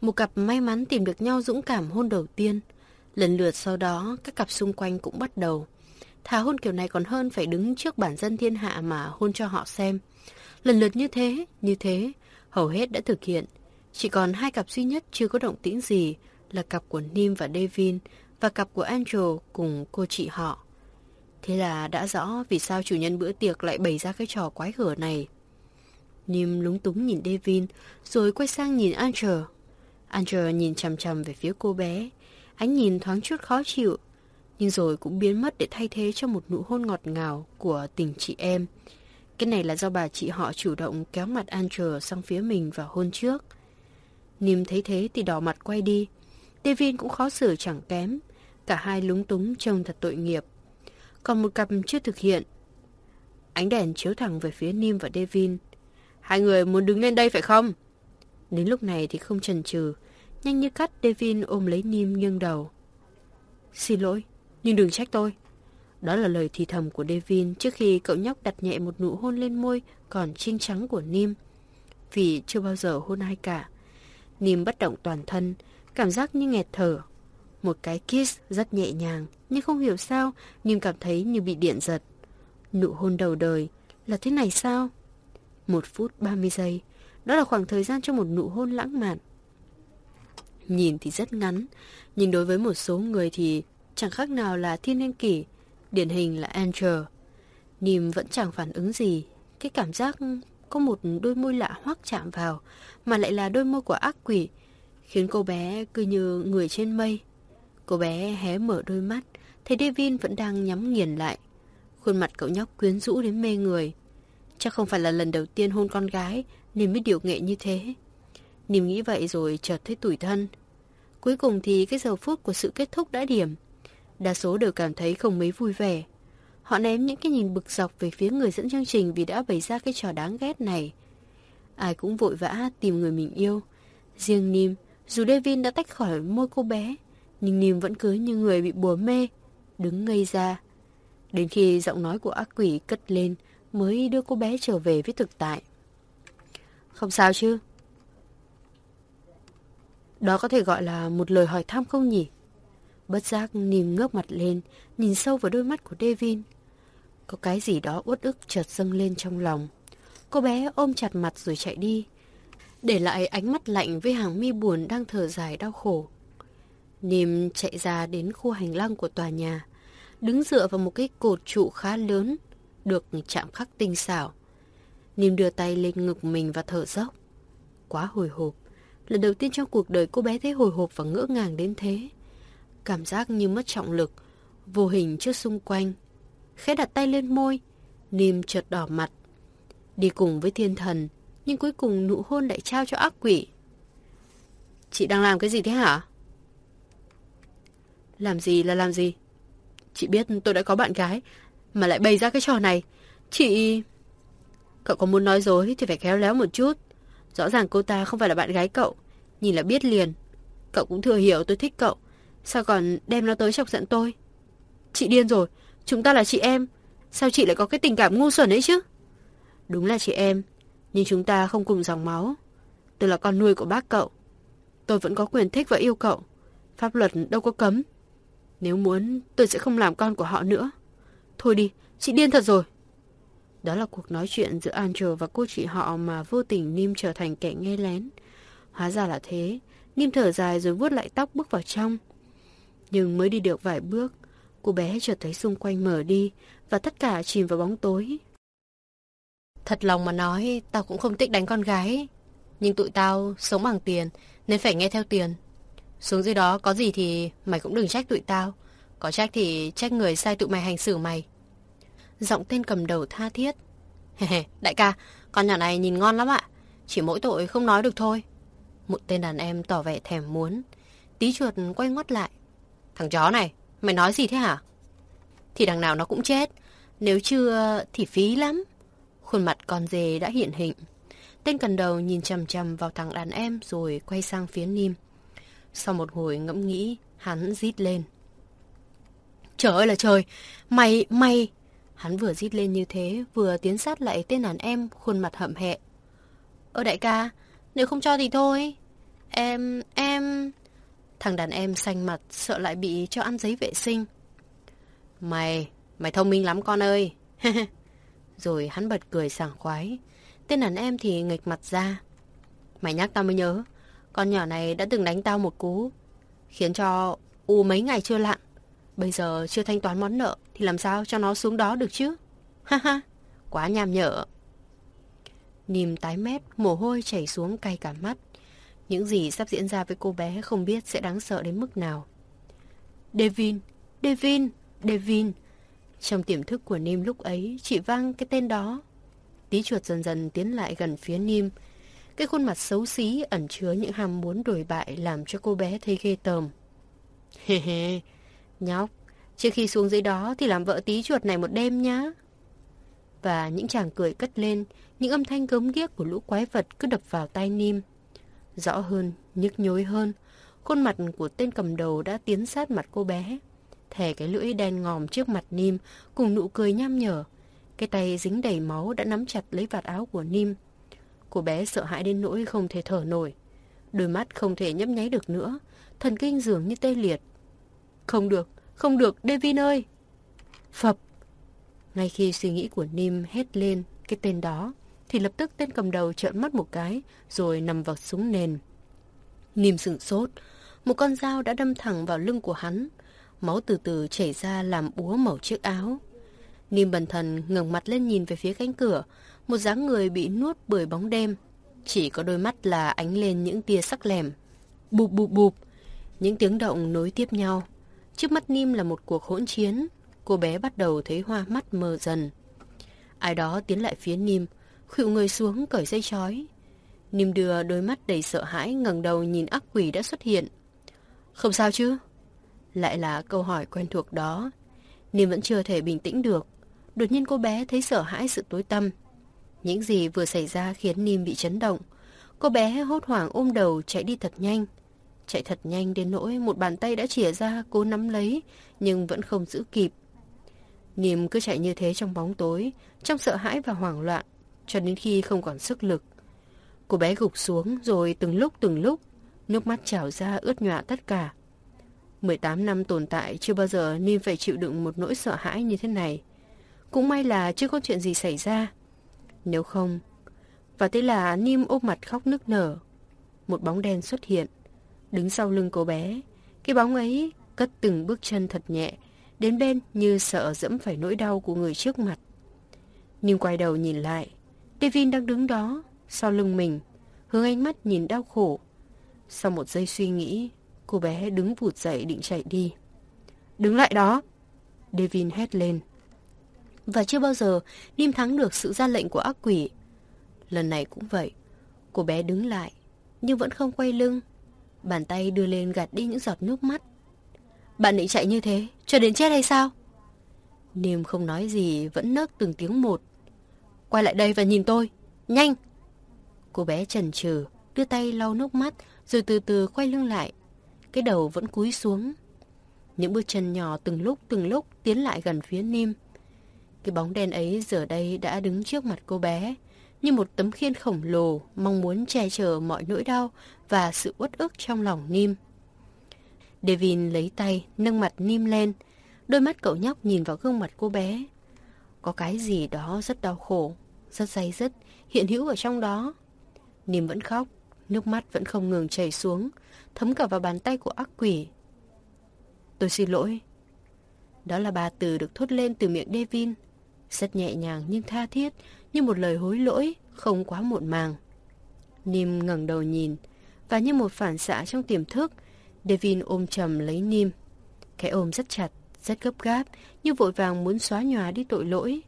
Một cặp may mắn tìm được nhau dũng cảm hôn đầu tiên. Lần lượt sau đó, các cặp xung quanh cũng bắt đầu. Thà hôn kiểu này còn hơn phải đứng trước bản dân thiên hạ mà hôn cho họ xem. Lần lượt như thế, như thế, hầu hết đã thực hiện. Chỉ còn hai cặp duy nhất chưa có động tĩnh gì là cặp của Nim và Devin và cặp của Angel cùng cô chị họ. Thế là đã rõ vì sao chủ nhân bữa tiệc lại bày ra cái trò quái gở này. Nim lúng túng nhìn Devin, rồi quay sang nhìn Angel. Angel nhìn chằm chằm về phía cô bé. Ánh nhìn thoáng chút khó chịu, nhưng rồi cũng biến mất để thay thế cho một nụ hôn ngọt ngào của tình chị em. Cái này là do bà chị họ chủ động kéo mặt Angel sang phía mình và hôn trước. Nim thấy thế thì đỏ mặt quay đi. Devin cũng khó xử chẳng kém. Cả hai lúng túng trông thật tội nghiệp. Còn một cặp chưa thực hiện. Ánh đèn chiếu thẳng về phía Nim và Devin. Hai người muốn đứng lên đây phải không? Đến lúc này thì không chần chừ. Nhanh như cắt Devin ôm lấy Nim nghiêng đầu. Xin lỗi, nhưng đừng trách tôi. Đó là lời thì thầm của Devin trước khi cậu nhóc đặt nhẹ một nụ hôn lên môi còn trinh trắng của Nim. Vì chưa bao giờ hôn ai cả. Nim bất động toàn thân, cảm giác như nghẹt thở. Một cái kiss rất nhẹ nhàng, nhưng không hiểu sao Nim cảm thấy như bị điện giật. Nụ hôn đầu đời là thế này sao? Một phút 30 giây, đó là khoảng thời gian cho một nụ hôn lãng mạn. Nhìn thì rất ngắn, nhưng đối với một số người thì chẳng khác nào là thiên niên kỷ, điển hình là Angel. Nìm vẫn chẳng phản ứng gì, cái cảm giác có một đôi môi lạ hoắc chạm vào, mà lại là đôi môi của ác quỷ, khiến cô bé cứ như người trên mây. Cô bé hé mở đôi mắt, thấy Devin vẫn đang nhắm nghiền lại. Khuôn mặt cậu nhóc quyến rũ đến mê người. Chắc không phải là lần đầu tiên hôn con gái nên mới điều nghệ như thế. Nìm nghĩ vậy rồi chợt thấy tủi thân. Cuối cùng thì cái giờ phút của sự kết thúc đã điểm. Đa số đều cảm thấy không mấy vui vẻ. Họ ném những cái nhìn bực dọc về phía người dẫn chương trình vì đã bày ra cái trò đáng ghét này. Ai cũng vội vã tìm người mình yêu. Riêng Nim, dù Devin đã tách khỏi môi cô bé, nhưng Nim vẫn cứ như người bị bùa mê, đứng ngây ra. Đến khi giọng nói của ác quỷ cất lên mới đưa cô bé trở về với thực tại. Không sao chứ? Đó có thể gọi là một lời hỏi thăm không nhỉ? Bất giác Nìm ngước mặt lên, nhìn sâu vào đôi mắt của Devin. Có cái gì đó uất ức chợt dâng lên trong lòng. Cô bé ôm chặt mặt rồi chạy đi, để lại ánh mắt lạnh với hàng mi buồn đang thở dài đau khổ. Niềm chạy ra đến khu hành lang của tòa nhà, đứng dựa vào một cái cột trụ khá lớn, được chạm khắc tinh xảo. Niềm đưa tay lên ngực mình và thở dốc. Quá hồi hộp. Lần đầu tiên trong cuộc đời cô bé thấy hồi hộp và ngỡ ngàng đến thế. Cảm giác như mất trọng lực, vô hình trước xung quanh. Khẽ đặt tay lên môi, Niềm chợt đỏ mặt. Đi cùng với thiên thần, nhưng cuối cùng nụ hôn lại trao cho ác quỷ. Chị đang làm cái gì thế hả? Làm gì là làm gì? Chị biết tôi đã có bạn gái, mà lại bày ra cái trò này. Chị... Cậu có muốn nói dối thì phải khéo léo một chút. Rõ ràng cô ta không phải là bạn gái cậu. Nhìn là biết liền. Cậu cũng thừa hiểu tôi thích cậu. Sao còn đem nó tới chọc giận tôi? Chị điên rồi. Chúng ta là chị em. Sao chị lại có cái tình cảm ngu xuẩn ấy chứ? Đúng là chị em. Nhưng chúng ta không cùng dòng máu. Tôi là con nuôi của bác cậu. Tôi vẫn có quyền thích và yêu cậu. Pháp luật đâu có cấm. Nếu muốn, tôi sẽ không làm con của họ nữa. Thôi đi, chị điên thật rồi. Đó là cuộc nói chuyện giữa Angel và cô chị họ mà vô tình Nim trở thành kẻ nghe lén. Hóa ra là thế. Nim thở dài rồi vuốt lại tóc bước vào trong. Nhưng mới đi được vài bước, cô bé chợt thấy xung quanh mở đi và tất cả chìm vào bóng tối. Thật lòng mà nói, tao cũng không thích đánh con gái. Nhưng tụi tao sống bằng tiền nên phải nghe theo tiền. Xuống dưới đó có gì thì mày cũng đừng trách tụi tao. Có trách thì trách người sai tụi mày hành xử mày. Giọng tên cầm đầu tha thiết. Đại ca, con nhỏ này nhìn ngon lắm ạ. Chỉ mỗi tội không nói được thôi. Một tên đàn em tỏ vẻ thèm muốn. Tí chuột quay ngoắt lại. Thằng chó này, mày nói gì thế hả? Thì đằng nào nó cũng chết. Nếu chưa thì phí lắm. Khuôn mặt con dê đã hiện hình. Tên cầm đầu nhìn chầm chầm vào thằng đàn em rồi quay sang phía Nim. Sau một hồi ngẫm nghĩ, hắn rít lên. Trời ơi là trời, mày, mày... Hắn vừa rít lên như thế, vừa tiến sát lại tên đàn em, khuôn mặt hậm hẹ. Ơ đại ca, nếu không cho thì thôi. Em, em... Thằng đàn em xanh mặt, sợ lại bị cho ăn giấy vệ sinh. Mày, mày thông minh lắm con ơi. Rồi hắn bật cười sảng khoái. Tên đàn em thì nghịch mặt ra. Mày nhắc tao mới nhớ, con nhỏ này đã từng đánh tao một cú, khiến cho u mấy ngày chưa lặn. Bây giờ chưa thanh toán món nợ thì làm sao cho nó xuống đó được chứ? Ha ha, quá nham nhở. Nìm tái mét, mồ hôi chảy xuống cay cả mắt. Những gì sắp diễn ra với cô bé không biết sẽ đáng sợ đến mức nào. Devin, Devin, Devin. Trong tiềm thức của Nim lúc ấy chỉ vang cái tên đó. Tí chuột dần dần tiến lại gần phía Nim. Cái khuôn mặt xấu xí ẩn chứa những ham muốn đổi bại làm cho cô bé thấy ghê tởm. Hê hê, nhóc, trước khi xuống dưới đó thì làm vợ tí chuột này một đêm nhá. Và những chàng cười cất lên, những âm thanh gớm ghiếc của lũ quái vật cứ đập vào tai Nim. Rõ hơn, nhức nhối hơn, khuôn mặt của tên cầm đầu đã tiến sát mặt cô bé. Thẻ cái lưỡi đen ngòm trước mặt Nim cùng nụ cười nham nhở. Cái tay dính đầy máu đã nắm chặt lấy vạt áo của Nim. Cô bé sợ hãi đến nỗi không thể thở nổi. Đôi mắt không thể nhấp nháy được nữa, thần kinh dường như tê liệt. Không được, không được, Devin ơi! Phập! Ngay khi suy nghĩ của Nim hét lên cái tên đó, thì lập tức tên cầm đầu trợn mắt một cái, rồi nằm vào súng nền. Nim sửng sốt, một con dao đã đâm thẳng vào lưng của hắn. Máu từ từ chảy ra làm búa màu chiếc áo. Nim bần thần ngẩng mặt lên nhìn về phía cánh cửa, một dáng người bị nuốt bởi bóng đêm. Chỉ có đôi mắt là ánh lên những tia sắc lẻm. Bụp bụp bụp, những tiếng động nối tiếp nhau. Trước mắt Nim là một cuộc hỗn chiến. Cô bé bắt đầu thấy hoa mắt mờ dần. Ai đó tiến lại phía Nim, khuỵu người xuống cởi dây chói. Nim đưa đôi mắt đầy sợ hãi ngẩng đầu nhìn ác quỷ đã xuất hiện. Không sao chứ? Lại là câu hỏi quen thuộc đó. Nim vẫn chưa thể bình tĩnh được. Đột nhiên cô bé thấy sợ hãi sự tối tăm. Những gì vừa xảy ra khiến Nim bị chấn động. Cô bé hốt hoảng ôm đầu chạy đi thật nhanh. Chạy thật nhanh đến nỗi một bàn tay đã chìa ra cố nắm lấy nhưng vẫn không giữ kịp. Nim cứ chạy như thế trong bóng tối, trong sợ hãi và hoảng loạn, cho đến khi không còn sức lực. Cô bé gục xuống rồi từng lúc từng lúc, nước mắt trào ra ướt nhọa tất cả. 18 năm tồn tại chưa bao giờ Nim phải chịu đựng một nỗi sợ hãi như thế này. Cũng may là chưa có chuyện gì xảy ra. Nếu không... Và thế là Nim ôm mặt khóc nức nở. Một bóng đen xuất hiện. Đứng sau lưng cô bé. Cái bóng ấy cất từng bước chân thật nhẹ. Đến bên như sợ dẫm phải nỗi đau của người trước mặt. Nim quay đầu nhìn lại. Devin đang đứng đó, sau lưng mình. Hướng ánh mắt nhìn đau khổ. Sau một giây suy nghĩ, cô bé đứng vụt dậy định chạy đi. Đứng lại đó! Devin hét lên. Và chưa bao giờ Nim thắng được sự ra lệnh của ác quỷ. Lần này cũng vậy. Cô bé đứng lại, nhưng vẫn không quay lưng. Bàn tay đưa lên gạt đi những giọt nước mắt. Bạn định chạy như thế, cho đến chết hay sao? Nim không nói gì, vẫn nấc từng tiếng một. Quay lại đây và nhìn tôi. Nhanh! Cô bé chần chừ, đưa tay lau nước mắt, rồi từ từ quay lưng lại. Cái đầu vẫn cúi xuống. Những bước chân nhỏ từng lúc từng lúc tiến lại gần phía Nim. Cái bóng đen ấy giờ đây đã đứng trước mặt cô bé, như một tấm khiên khổng lồ mong muốn che chở mọi nỗi đau và sự uất ức trong lòng Nim. Devin lấy tay, nâng mặt Nim lên. Đôi mắt cậu nhóc nhìn vào gương mặt cô bé. Có cái gì đó rất đau khổ, rất say dứt, hiện hữu ở trong đó. Nim vẫn khóc, nước mắt vẫn không ngừng chảy xuống, thấm cả vào bàn tay của ác quỷ. Tôi xin lỗi. Đó là ba từ được thốt lên từ miệng Devin rất nhẹ nhàng nhưng tha thiết, như một lời hối lỗi, không quá muộn màng. Nim ngẩng đầu nhìn, và như một phản xạ trong tiềm thức, Devin ôm chầm lấy Nim. Cái ôm rất chặt, rất gấp gáp, như vội vàng muốn xóa nhòa đi tội lỗi.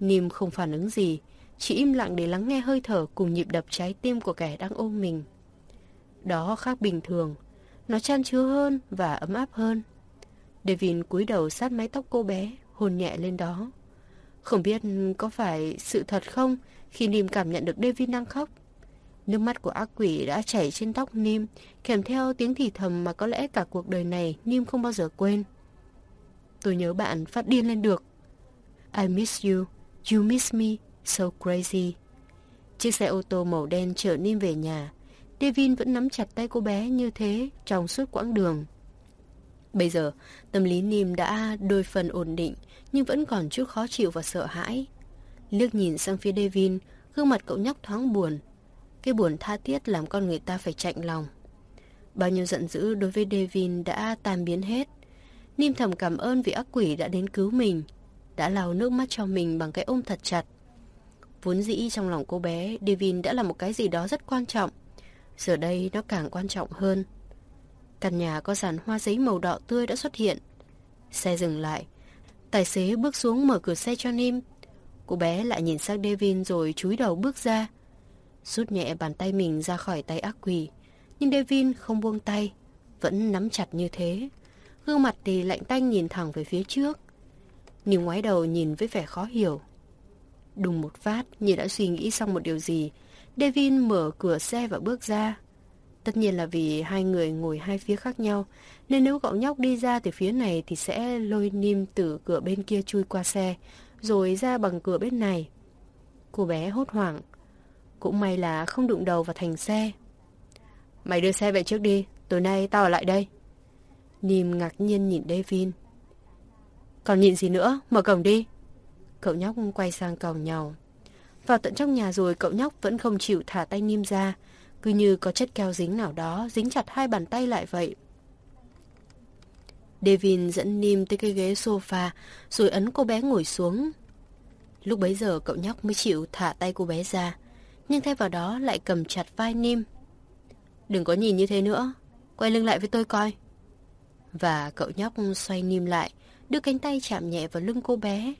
Nim không phản ứng gì, chỉ im lặng để lắng nghe hơi thở cùng nhịp đập trái tim của kẻ đang ôm mình. Đó khác bình thường, nó chan chứa hơn và ấm áp hơn. Devin cúi đầu sát mái tóc cô bé, hôn nhẹ lên đó. Không biết có phải sự thật không khi Nim cảm nhận được David đang khóc. Nước mắt của ác quỷ đã chảy trên tóc Nim, kèm theo tiếng thì thầm mà có lẽ cả cuộc đời này Nim không bao giờ quên. Tôi nhớ bạn phát điên lên được. I miss you, you miss me, so crazy. Chiếc xe ô tô màu đen chở Nim về nhà. Devin vẫn nắm chặt tay cô bé như thế trong suốt quãng đường. Bây giờ, tâm lý Nim đã đôi phần ổn định, nhưng vẫn còn chút khó chịu và sợ hãi. Liếc nhìn sang phía Devin, gương mặt cậu nhóc thoáng buồn. Cái buồn tha thiết làm con người ta phải chạnh lòng. Bao nhiêu giận dữ đối với Devin đã tan biến hết. Nim thầm cảm ơn vì ác quỷ đã đến cứu mình, đã lau nước mắt cho mình bằng cái ôm thật chặt. Vốn dĩ trong lòng cô bé, Devin đã là một cái gì đó rất quan trọng. Giờ đây nó càng quan trọng hơn. Căn nhà có dàn hoa giấy màu đỏ tươi đã xuất hiện. Xe dừng lại. Tài xế bước xuống mở cửa xe cho Nim. Cô bé lại nhìn sang Devin rồi chúi đầu bước ra. Rút nhẹ bàn tay mình ra khỏi tay ác quỷ. Nhưng Devin không buông tay. Vẫn nắm chặt như thế. Gương mặt thì lạnh tanh nhìn thẳng về phía trước. Nim ngoái đầu nhìn với vẻ khó hiểu. Đùng một phát như đã suy nghĩ xong một điều gì. Devin mở cửa xe và bước ra. Tất nhiên là vì hai người ngồi hai phía khác nhau, nên nếu cậu nhóc đi ra từ phía này thì sẽ lôi Nim từ cửa bên kia chui qua xe, rồi ra bằng cửa bên này. Cô bé hốt hoảng. Cũng may là không đụng đầu vào thành xe. Mày đưa xe về trước đi, tối nay tao ở lại đây. Nim ngạc nhiên nhìn Devin. Còn nhìn gì nữa, mở cổng đi. Cậu nhóc quay sang cầu nhau. Vào tận trong nhà rồi cậu nhóc vẫn không chịu thả tay Nim ra, cứ như có chất keo dính nào đó dính chặt hai bàn tay lại vậy. Devin dẫn Nim tới cái ghế sofa rồi ấn cô bé ngồi xuống. Lúc bấy giờ cậu nhóc mới chịu thả tay cô bé ra, nhưng thay vào đó lại cầm chặt vai Nim. Đừng có nhìn như thế nữa, quay lưng lại với tôi coi. Và cậu nhóc xoay Nim lại, đưa cánh tay chạm nhẹ vào lưng cô bé.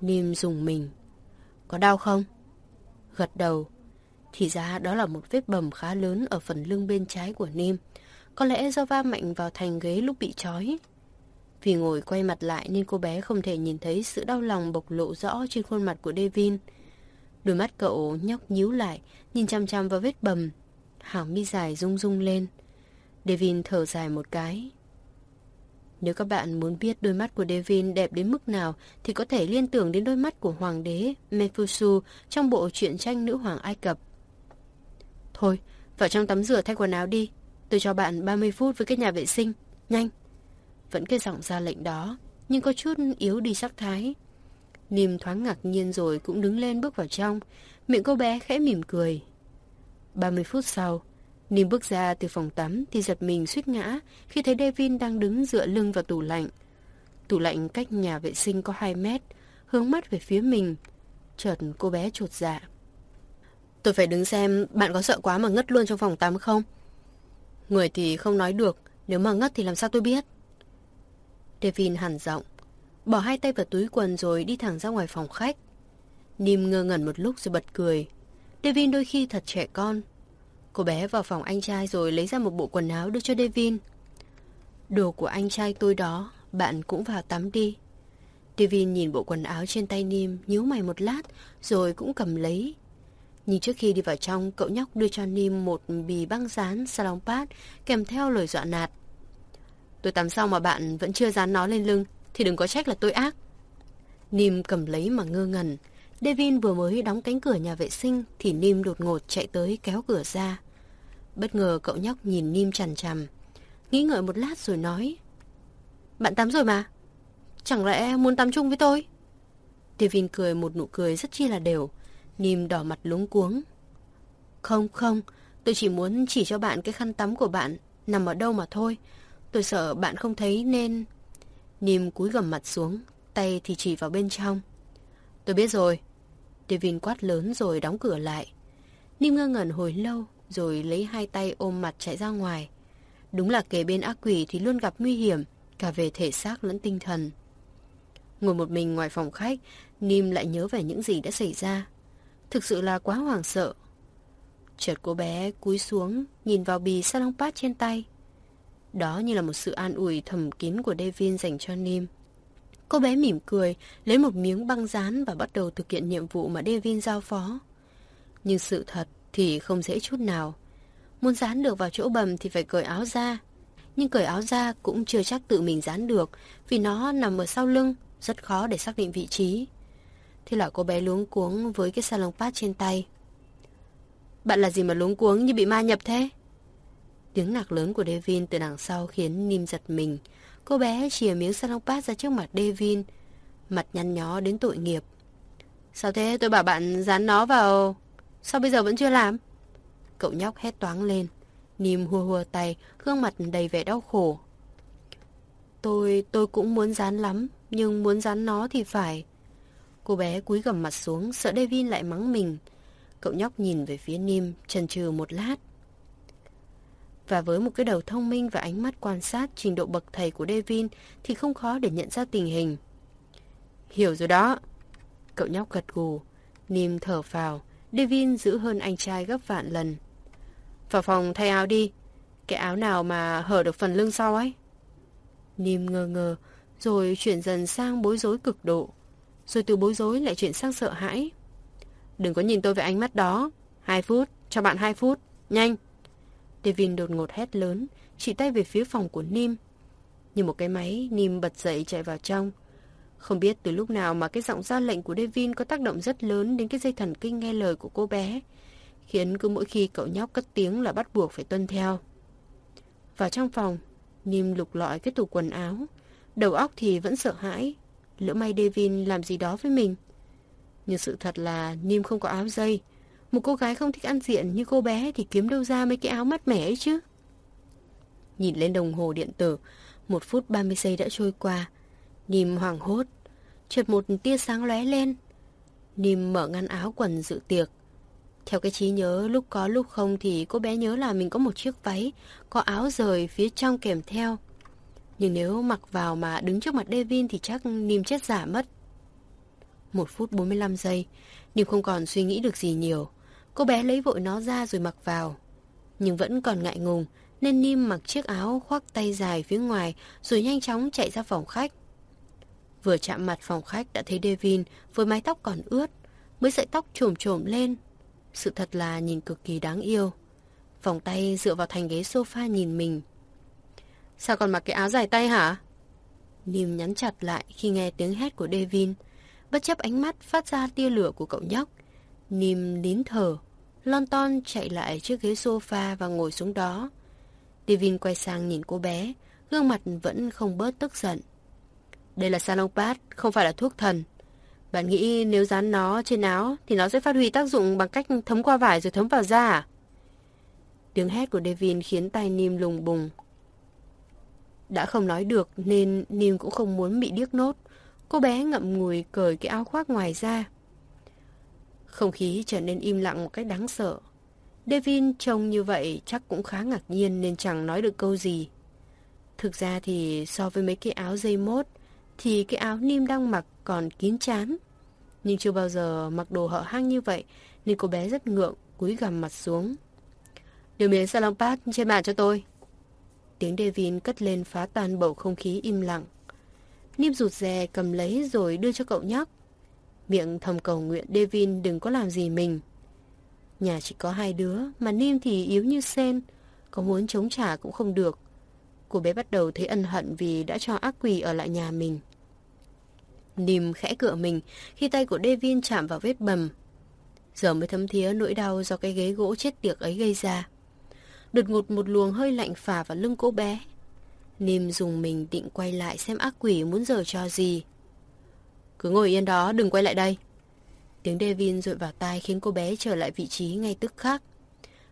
Nim dùng mình. Có đau không? Gật đầu, thì ra đó là một vết bầm khá lớn ở phần lưng bên trái của Nim. Có lẽ do va mạnh vào thành ghế lúc bị trói. Vì ngồi quay mặt lại nên cô bé không thể nhìn thấy sự đau lòng bộc lộ rõ trên khuôn mặt của Devin. Đôi mắt cậu nhóc nhíu lại, nhìn chăm chăm vào vết bầm. Hàng mi dài rung rung lên. Devin thở dài một cái. Nếu các bạn muốn biết đôi mắt của Devin đẹp đến mức nào thì có thể liên tưởng đến đôi mắt của hoàng đế Mephusu trong bộ truyện tranh nữ hoàng Ai Cập. Thôi, vào trong tắm rửa thay quần áo đi. Tôi cho bạn 30 phút với cái nhà vệ sinh. Nhanh. Vẫn cái giọng ra lệnh đó, nhưng có chút yếu đi sắc thái. Nìm thoáng ngạc nhiên rồi cũng đứng lên bước vào trong. Miệng cô bé khẽ mỉm cười. 30 phút sau, Nìm bước ra từ phòng tắm thì giật mình suýt ngã khi thấy Devin đang đứng dựa lưng vào tủ lạnh. Tủ lạnh cách nhà vệ sinh có 2 mét, hướng mắt về phía mình. Chợt cô bé trột dạ. Tôi phải đứng xem bạn có sợ quá mà ngất luôn trong phòng tắm không? Người thì không nói được, nếu mà ngất thì làm sao tôi biết? Devin hẳn giọng, bỏ hai tay vào túi quần rồi đi thẳng ra ngoài phòng khách. Nim ngơ ngẩn một lúc rồi bật cười. Devin đôi khi thật trẻ con. Cô bé vào phòng anh trai rồi lấy ra một bộ quần áo đưa cho Devin. Đồ của anh trai tôi đó, bạn cũng vào tắm đi. Devin nhìn bộ quần áo trên tay Nim, nhíu mày một lát, rồi cũng cầm lấy nhưng trước khi đi vào trong, cậu nhóc đưa cho Nim một bì băng dán salon pad kèm theo lời dọa nạt. Tôi tắm xong mà bạn vẫn chưa dán nó lên lưng, thì đừng có trách là tôi ác. Nim cầm lấy mà ngơ ngẩn. Devin vừa mới đóng cánh cửa nhà vệ sinh thì Nim đột ngột chạy tới kéo cửa ra. Bất ngờ cậu nhóc nhìn Nim chằm chằm. Nghĩ ngợi một lát rồi nói. Bạn tắm rồi mà. Chẳng lẽ muốn tắm chung với tôi? Devin cười một nụ cười rất chi là đều. Nim đỏ mặt lúng cuống. Không, không. Tôi chỉ muốn chỉ cho bạn cái khăn tắm của bạn nằm ở đâu mà thôi. Tôi sợ bạn không thấy nên... Nim cúi gầm mặt xuống, tay thì chỉ vào bên trong. Tôi biết rồi. Devin quát lớn rồi đóng cửa lại. Nim ngơ ngẩn hồi lâu, rồi lấy hai tay ôm mặt chạy ra ngoài. Đúng là kề bên ác quỷ thì luôn gặp nguy hiểm, cả về thể xác lẫn tinh thần. Ngồi một mình ngoài phòng khách, Nim lại nhớ về những gì đã xảy ra. Thực sự là quá hoảng sợ. Chợt cô bé cúi xuống, nhìn vào bì salon pad trên tay. Đó như là một sự an ủi thầm kín của Devin dành cho Nim. Cô bé mỉm cười, lấy một miếng băng dán và bắt đầu thực hiện nhiệm vụ mà Devin giao phó. Nhưng sự thật thì không dễ chút nào. Muốn dán được vào chỗ bầm thì phải cởi áo ra. Nhưng cởi áo ra cũng chưa chắc tự mình dán được vì nó nằm ở sau lưng, rất khó để xác định vị trí. Thế là cô bé luống cuống với cái salon pad trên tay. Bạn là gì mà luống cuống như bị ma nhập thế? Tiếng nạc lớn của Devin từ đằng sau khiến Nim giật mình. Cô bé chìa miếng salon pad ra trước mặt Devin, mặt nhăn nhó đến tội nghiệp. Sao thế? Tôi bảo bạn dán nó vào... Sao bây giờ vẫn chưa làm? Cậu nhóc hét toáng lên. Nim hùa hùa tay, gương mặt đầy vẻ đau khổ. Tôi, tôi cũng muốn dán lắm, nhưng muốn dán nó thì phải. Cô bé cúi gầm mặt xuống, sợ Devin lại mắng mình. Cậu nhóc nhìn về phía Nim, chần chừ một lát. Và với một cái đầu thông minh và ánh mắt quan sát trình độ bậc thầy của Devin thì không khó để nhận ra tình hình. Hiểu rồi đó. Cậu nhóc gật gù. Nim thở phào. Devin giữ hơn anh trai gấp vạn lần. Vào phòng thay áo đi. Cái áo nào mà hở được phần lưng sau ấy. Nim ngơ ngơ, rồi chuyển dần sang bối rối cực độ. Rồi từ bối rối lại chuyển sang sợ hãi. Đừng có nhìn tôi với ánh mắt đó. Hai phút, cho bạn hai phút. Nhanh. Devin đột ngột hét lớn, chỉ tay về phía phòng của Nim. Như một cái máy, Nim bật dậy chạy vào trong. Không biết từ lúc nào mà cái giọng ra lệnh của Devin có tác động rất lớn đến cái dây thần kinh nghe lời của cô bé, khiến cứ mỗi khi cậu nhóc cất tiếng là bắt buộc phải tuân theo. Vào trong phòng, Nim lục lọi cái tủ quần áo, đầu óc thì vẫn sợ hãi, lỡ may Devin làm gì đó với mình. Nhưng sự thật là Nim không có áo dây, một cô gái không thích ăn diện như cô bé thì kiếm đâu ra mấy cái áo mát mẻ ấy chứ. Nhìn lên đồng hồ điện tử, một phút 30 giây đã trôi qua. Nim hoảng hốt, chợt một tia sáng lóe lên. Nim mở ngăn áo quần dự tiệc. Theo cái trí nhớ lúc có lúc không thì cô bé nhớ là mình có một chiếc váy, có áo rời phía trong kèm theo. Nhưng nếu mặc vào mà đứng trước mặt Devin thì chắc Nìm chết giả mất. Một phút 45 giây, Nìm không còn suy nghĩ được gì nhiều. Cô bé lấy vội nó ra rồi mặc vào. Nhưng vẫn còn ngại ngùng, nên Nim mặc chiếc áo khoác tay dài phía ngoài rồi nhanh chóng chạy ra phòng khách. Vừa chạm mặt phòng khách đã thấy Devin với mái tóc còn ướt, mới sợi tóc trồm trồm lên. Sự thật là nhìn cực kỳ đáng yêu. Vòng tay dựa vào thành ghế sofa nhìn mình. Sao còn mặc cái áo dài tay hả? Nim nhắn chặt lại khi nghe tiếng hét của Devin. Bất chấp ánh mắt phát ra tia lửa của cậu nhóc, Nim nín thở, lon ton chạy lại trước ghế sofa và ngồi xuống đó. Devin quay sang nhìn cô bé, gương mặt vẫn không bớt tức giận. Đây là salon pad, không phải là thuốc thần. Bạn nghĩ nếu dán nó trên áo thì nó sẽ phát huy tác dụng bằng cách thấm qua vải rồi thấm vào da à? Tiếng hét của Devin khiến tay Nim lùng bùng. Đã không nói được nên Nim cũng không muốn bị điếc nốt. Cô bé ngậm ngùi cởi cái áo khoác ngoài ra. Không khí trở nên im lặng một cách đáng sợ. Devin trông như vậy chắc cũng khá ngạc nhiên nên chẳng nói được câu gì. Thực ra thì so với mấy cái áo dây mốt thì cái áo Nim đang mặc còn kín chán. Nhưng chưa bao giờ mặc đồ hở hang như vậy nên cô bé rất ngượng, cúi gằm mặt xuống. Điều miếng salon pad trên bàn cho tôi. Tiếng Devin cất lên phá tan bầu không khí im lặng. Niêm rụt rè cầm lấy rồi đưa cho cậu nhóc. Miệng thầm cầu nguyện Devin đừng có làm gì mình. Nhà chỉ có hai đứa, mà Niêm thì yếu như sen, có muốn chống trả cũng không được. Cô bé bắt đầu thấy ân hận vì đã cho ác quỷ ở lại nhà mình. Niêm khẽ cựa mình khi tay của Devin chạm vào vết bầm. Giờ mới thấm thía nỗi đau do cái ghế gỗ chết tiệt ấy gây ra. Đột ngột một luồng hơi lạnh phả vào lưng cô bé. Nìm dùng mình định quay lại xem ác quỷ muốn giờ cho gì. Cứ ngồi yên đó, đừng quay lại đây. Tiếng Devin rội vào tai khiến cô bé trở lại vị trí ngay tức khắc.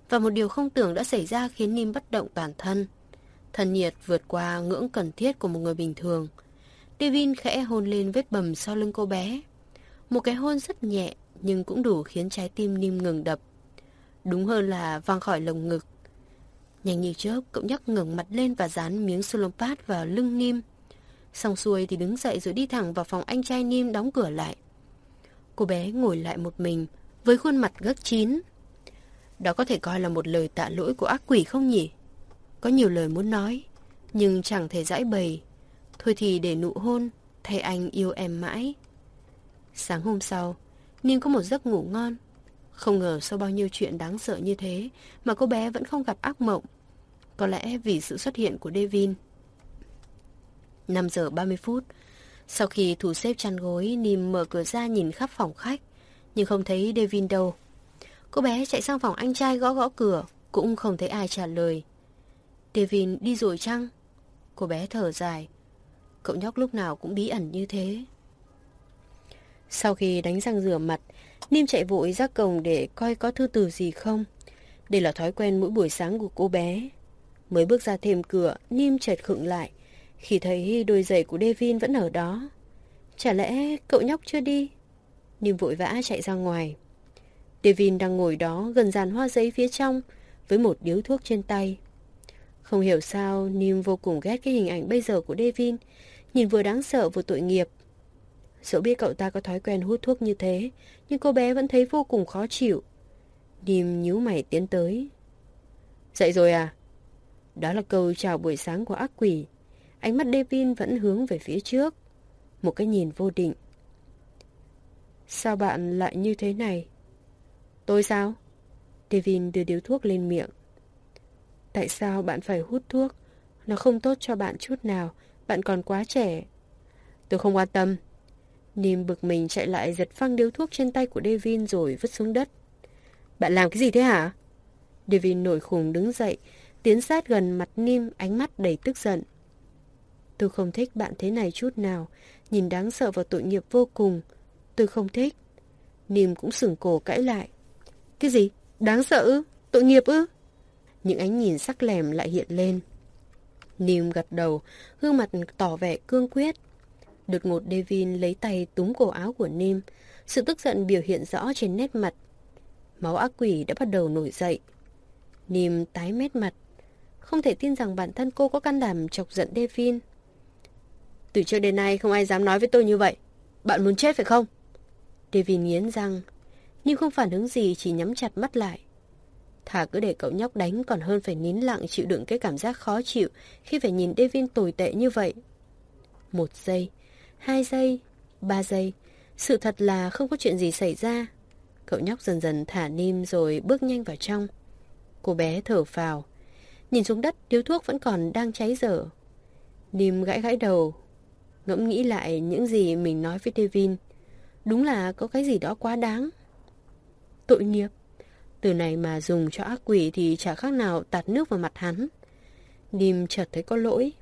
Và một điều không tưởng đã xảy ra khiến Nim bất động toàn thân. Thân nhiệt vượt qua ngưỡng cần thiết của một người bình thường. Devin khẽ hôn lên vết bầm sau lưng cô bé. Một cái hôn rất nhẹ nhưng cũng đủ khiến trái tim Nim ngừng đập. Đúng hơn là vang khỏi lồng ngực. Nhanh như chớp, cậu nhắc ngẩng mặt lên và dán miếng solompat vào lưng Nim. Xong xuôi thì đứng dậy rồi đi thẳng vào phòng anh trai Nim đóng cửa lại. Cô bé ngồi lại một mình, với khuôn mặt gấc chín. Đó có thể coi là một lời tạ lỗi của ác quỷ không nhỉ? Có nhiều lời muốn nói, nhưng chẳng thể giải bày. Thôi thì để nụ hôn, thay anh yêu em mãi. Sáng hôm sau, Nim có một giấc ngủ ngon. Không ngờ sau bao nhiêu chuyện đáng sợ như thế mà cô bé vẫn không gặp ác mộng. Có lẽ vì sự xuất hiện của Devin. 5 giờ 30 phút, sau khi thủ xếp chăn gối, Nìm mở cửa ra nhìn khắp phòng khách, nhưng không thấy Devin đâu. Cô bé chạy sang phòng anh trai gõ gõ cửa, cũng không thấy ai trả lời. Devin đi rồi chăng? Cô bé thở dài. Cậu nhóc lúc nào cũng bí ẩn như thế. Sau khi đánh răng rửa mặt, Nim chạy vội ra cổng để coi có thư từ gì không. Đây là thói quen mỗi buổi sáng của cô bé. Mới bước ra thềm cửa, Nim chợt khựng lại khi thấy đôi giày của Devin vẫn ở đó. Chả lẽ cậu nhóc chưa đi? Nim vội vã chạy ra ngoài. Devin đang ngồi đó gần dàn hoa giấy phía trong với một điếu thuốc trên tay. Không hiểu sao Nim vô cùng ghét cái hình ảnh bây giờ của Devin, nhìn vừa đáng sợ vừa tội nghiệp. Dẫu biết cậu ta có thói quen hút thuốc như thế, nhưng cô bé vẫn thấy vô cùng khó chịu. Nim nhíu mày tiến tới. Dậy rồi à? Đó là câu chào buổi sáng của ác quỷ. Ánh mắt Devin vẫn hướng về phía trước. Một cái nhìn vô định. Sao bạn lại như thế này? Tôi sao? Devin đưa điếu thuốc lên miệng. Tại sao bạn phải hút thuốc? Nó không tốt cho bạn chút nào. Bạn còn quá trẻ. Tôi không quan tâm. Nim bực mình chạy lại giật phăng điếu thuốc trên tay của Devin rồi vứt xuống đất. Bạn làm cái gì thế hả? Devin nổi khùng đứng dậy, tiến sát gần mặt Nim, ánh mắt đầy tức giận. Tôi không thích bạn thế này chút nào, nhìn đáng sợ và tội nghiệp vô cùng. Tôi không thích. Nim cũng sửng cổ cãi lại. Cái gì? Đáng sợ ư? Tội nghiệp ư? Những ánh nhìn sắc lẻm lại hiện lên. Nim gật đầu, gương mặt tỏ vẻ cương quyết. Đột ngột Devin lấy tay túm cổ áo của Nim. Sự tức giận biểu hiện rõ trên nét mặt. Máu ác quỷ đã bắt đầu nổi dậy. Nim tái mét mặt. Không thể tin rằng bản thân cô có can đảm chọc giận Devin. Từ trước đến nay không ai dám nói với tôi như vậy. Bạn muốn chết phải không? Devin nghiến răng. Nhưng không phản ứng gì chỉ nhắm chặt mắt lại. Thà cứ để cậu nhóc đánh còn hơn phải nín lặng chịu đựng cái cảm giác khó chịu khi phải nhìn Devin tồi tệ như vậy. Một giây, hai giây, ba giây. Sự thật là không có chuyện gì xảy ra. Cậu nhóc dần dần thả nim rồi bước nhanh vào trong. Cô bé thở phào. Nhìn xuống đất, điếu thuốc vẫn còn đang cháy dở. Nim gãi gãi đầu, ngẫm nghĩ lại những gì mình nói với Devin. Đúng là có cái gì đó quá đáng. Tội nghiệp. Từ này mà dùng cho ác quỷ thì chả khác nào tạt nước vào mặt hắn. Nim chợt thấy có lỗi.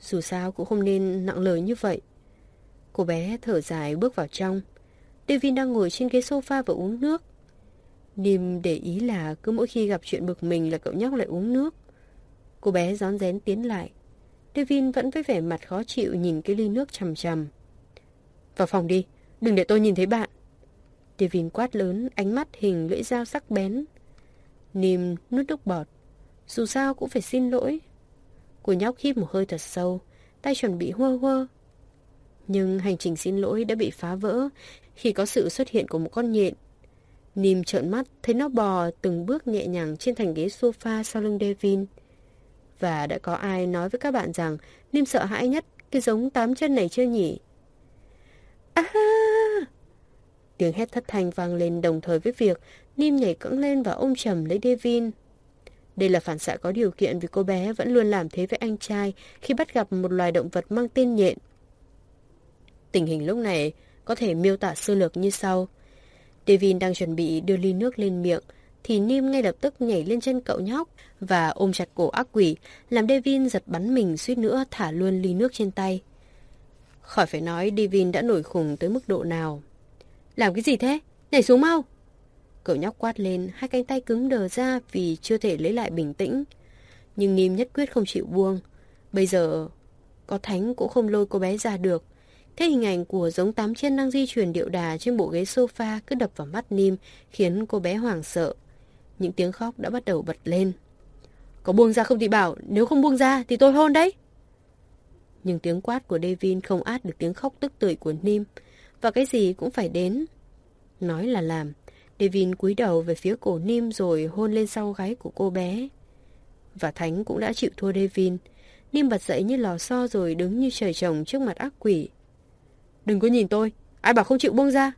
Dù sao cũng không nên nặng lời như vậy. Cô bé thở dài bước vào trong. Devin đang ngồi trên ghế sofa và uống nước. Nim để ý là cứ mỗi khi gặp chuyện bực mình là cậu nhóc lại uống nước. Cô bé rón rén tiến lại. Devin vẫn với vẻ mặt khó chịu nhìn cái ly nước chầm chầm. Vào phòng đi, đừng để tôi nhìn thấy bạn. Devin quát lớn, ánh mắt hình lưỡi dao sắc bén. Nim nuốt nước bọt. Dù sao cũng phải xin lỗi. Cô nhóc hít một hơi thật sâu, tay chuẩn bị hơ hơ. Nhưng hành trình xin lỗi đã bị phá vỡ khi có sự xuất hiện của một con nhện. Nim trợn mắt, thấy nó bò từng bước nhẹ nhàng trên thành ghế sofa sau lưng Devin. Và đã có ai nói với các bạn rằng Nim sợ hãi nhất cái giống tám chân này chưa nhỉ? À! Tiếng hét thất thanh vang lên đồng thời với việc Nim nhảy cẫng lên và ôm chầm lấy Devin. Đây là phản xạ có điều kiện vì cô bé vẫn luôn làm thế với anh trai khi bắt gặp một loài động vật mang tên nhện. Tình hình lúc này có thể miêu tả sơ lược như sau. Devin đang chuẩn bị đưa ly nước lên miệng, thì Nim ngay lập tức nhảy lên chân cậu nhóc và ôm chặt cổ ác quỷ, làm Devin giật bắn mình suýt nữa thả luôn ly nước trên tay. Khỏi phải nói Devin đã nổi khùng tới mức độ nào. Làm cái gì thế? Nhảy xuống mau! Cậu nhóc quát lên, hai cánh tay cứng đờ ra vì chưa thể lấy lại bình tĩnh. Nhưng Nim nhất quyết không chịu buông. Bây giờ, có thánh cũng không lôi cô bé ra được thế hình ảnh của giống tám chân đang di chuyển điệu đà trên bộ ghế sofa cứ đập vào mắt Nim, khiến cô bé hoảng sợ. Những tiếng khóc đã bắt đầu bật lên. Có buông ra không thì bảo, nếu không buông ra thì tôi hôn đấy. Nhưng tiếng quát của Devin không át được tiếng khóc tức tưởi của Nim, và cái gì cũng phải đến. Nói là làm, Devin cúi đầu về phía cổ Nim rồi hôn lên sau gáy của cô bé. Và Thánh cũng đã chịu thua Devin. Nim bật dậy như lò xo rồi đứng như trời trồng trước mặt ác quỷ. Đừng có nhìn tôi, ai bảo không chịu buông ra.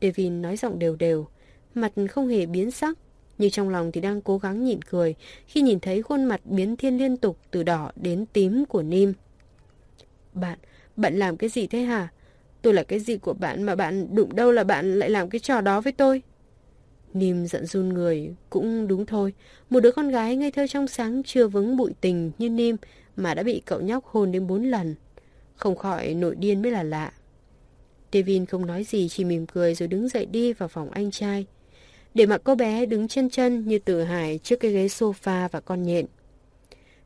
Devin nói giọng đều đều, mặt không hề biến sắc, nhưng trong lòng thì đang cố gắng nhịn cười khi nhìn thấy khuôn mặt biến thiên liên tục từ đỏ đến tím của Nim. Bạn, bạn làm cái gì thế hả? Tôi là cái gì của bạn mà bạn đụng đâu là bạn lại làm cái trò đó với tôi? Nim giận run người, cũng đúng thôi. Một đứa con gái ngây thơ trong sáng chưa vững bụi tình như Nim mà đã bị cậu nhóc hôn đến bốn lần. Không khỏi nổi điên mới là lạ. Devin không nói gì chỉ mỉm cười rồi đứng dậy đi vào phòng anh trai. Để mặc cô bé đứng chân chân như tử hải trước cái ghế sofa và con nhện.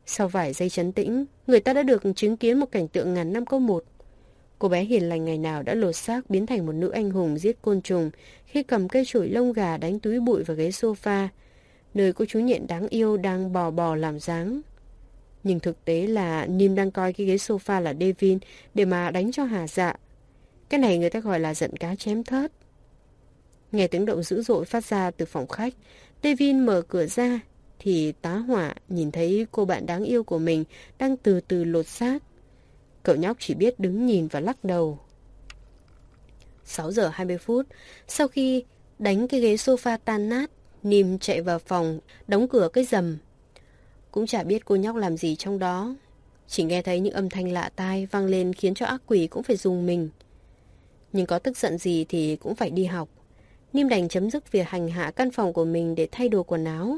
Sau vài giây chấn tĩnh, người ta đã được chứng kiến một cảnh tượng ngàn năm câu một. Cô bé hiền lành ngày nào đã lột xác biến thành một nữ anh hùng giết côn trùng khi cầm cây chổi lông gà đánh túi bụi vào ghế sofa, nơi cô chú nhện đáng yêu đang bò bò làm dáng. Nhưng thực tế là Nim đang coi cái ghế sofa là Devin để mà đánh cho hà dạ. Cái này người ta gọi là giận cá chém thớt. Nghe tiếng động dữ dội phát ra từ phòng khách, Devin mở cửa ra thì tá hỏa nhìn thấy cô bạn đáng yêu của mình đang từ từ lột xác. Cậu nhóc chỉ biết đứng nhìn và lắc đầu. 6 giờ 20 phút, sau khi đánh cái ghế sofa tan nát, Nim chạy vào phòng, đóng cửa cái rầm. Cũng chả biết cô nhóc làm gì trong đó. Chỉ nghe thấy những âm thanh lạ tai vang lên khiến cho ác quỷ cũng phải dùng mình. Nhưng có tức giận gì thì cũng phải đi học. niêm đành chấm dứt việc hành hạ căn phòng của mình để thay đồ quần áo.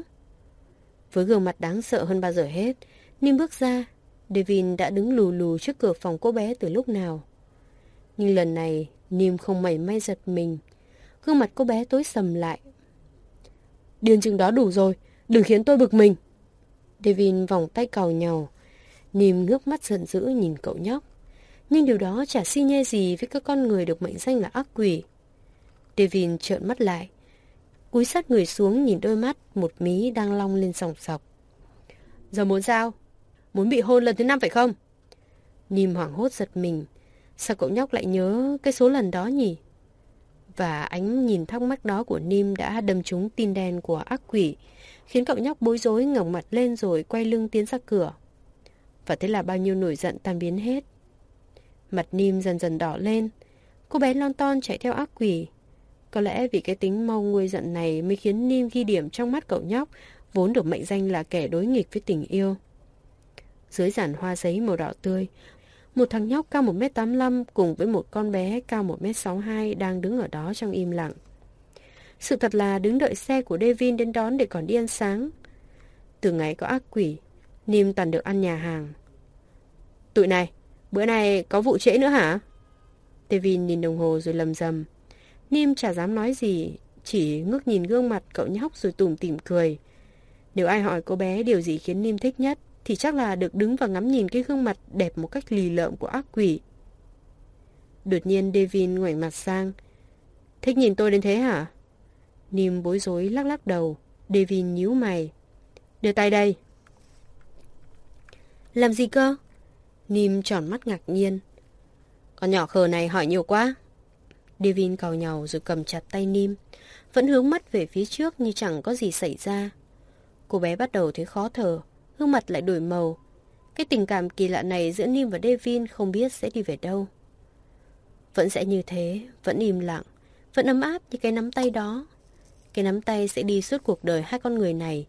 Với gương mặt đáng sợ hơn bao giờ hết, niêm bước ra. Devin đã đứng lù lù trước cửa phòng cô bé từ lúc nào. Nhưng lần này, niêm không mảy may giật mình. Gương mặt cô bé tối sầm lại. Điên chừng đó đủ rồi, đừng khiến tôi bực mình. Devin vòng tay cào nhau. Nim ngước mắt giận dữ nhìn cậu nhóc. Nhưng điều đó chả xi nhê gì với các con người được mệnh danh là ác quỷ. Devin trợn mắt lại. Cúi sát người xuống nhìn đôi mắt một mí đang long lên sòng sọc. Giờ muốn sao? Muốn bị hôn lần thứ năm phải không? Nim hoảng hốt giật mình. Sao cậu nhóc lại nhớ cái số lần đó nhỉ? Và ánh nhìn thắc mắc đó của Nim đã đâm trúng tin đen của ác quỷ, khiến cậu nhóc bối rối ngẩng mặt lên rồi quay lưng tiến ra cửa. Và thế là bao nhiêu nổi giận tan biến hết. Mặt Nim dần dần đỏ lên. Cô bé lon ton chạy theo ác quỷ. Có lẽ vì cái tính mau nguôi giận này mới khiến Nim ghi điểm trong mắt cậu nhóc, vốn được mệnh danh là kẻ đối nghịch với tình yêu. Dưới giản hoa giấy màu đỏ tươi, một thằng nhóc cao 1m85 cùng với một con bé cao 1m62 đang đứng ở đó trong im lặng. Sự thật là đứng đợi xe của Devin đến đón để còn đi ăn sáng. Từ ngày có ác quỷ, Nim toàn được ăn nhà hàng. Tụi này, bữa nay có vụ trễ nữa hả? Devin nhìn đồng hồ rồi lầm rầm. Nim chả dám nói gì, chỉ ngước nhìn gương mặt cậu nhóc rồi tủm tỉm cười. Nếu ai hỏi cô bé điều gì khiến Nim thích nhất, thì chắc là được đứng và ngắm nhìn cái gương mặt đẹp một cách lì lợm của ác quỷ. Đột nhiên Devin ngoảnh mặt sang. Thích nhìn tôi đến thế hả? Nim bối rối lắc lắc đầu. Devin nhíu mày. Đưa tay đây. Làm gì cơ? Nim tròn mắt ngạc nhiên. Con nhỏ khờ này hỏi nhiều quá. Devin cào nhàu rồi cầm chặt tay Nim. Vẫn hướng mắt về phía trước như chẳng có gì xảy ra. Cô bé bắt đầu thấy khó thở. Gương mặt lại đổi màu. Cái tình cảm kỳ lạ này giữa Nim và Devin không biết sẽ đi về đâu. Vẫn sẽ như thế, vẫn im lặng, vẫn ấm áp như cái nắm tay đó. Cái nắm tay sẽ đi suốt cuộc đời hai con người này.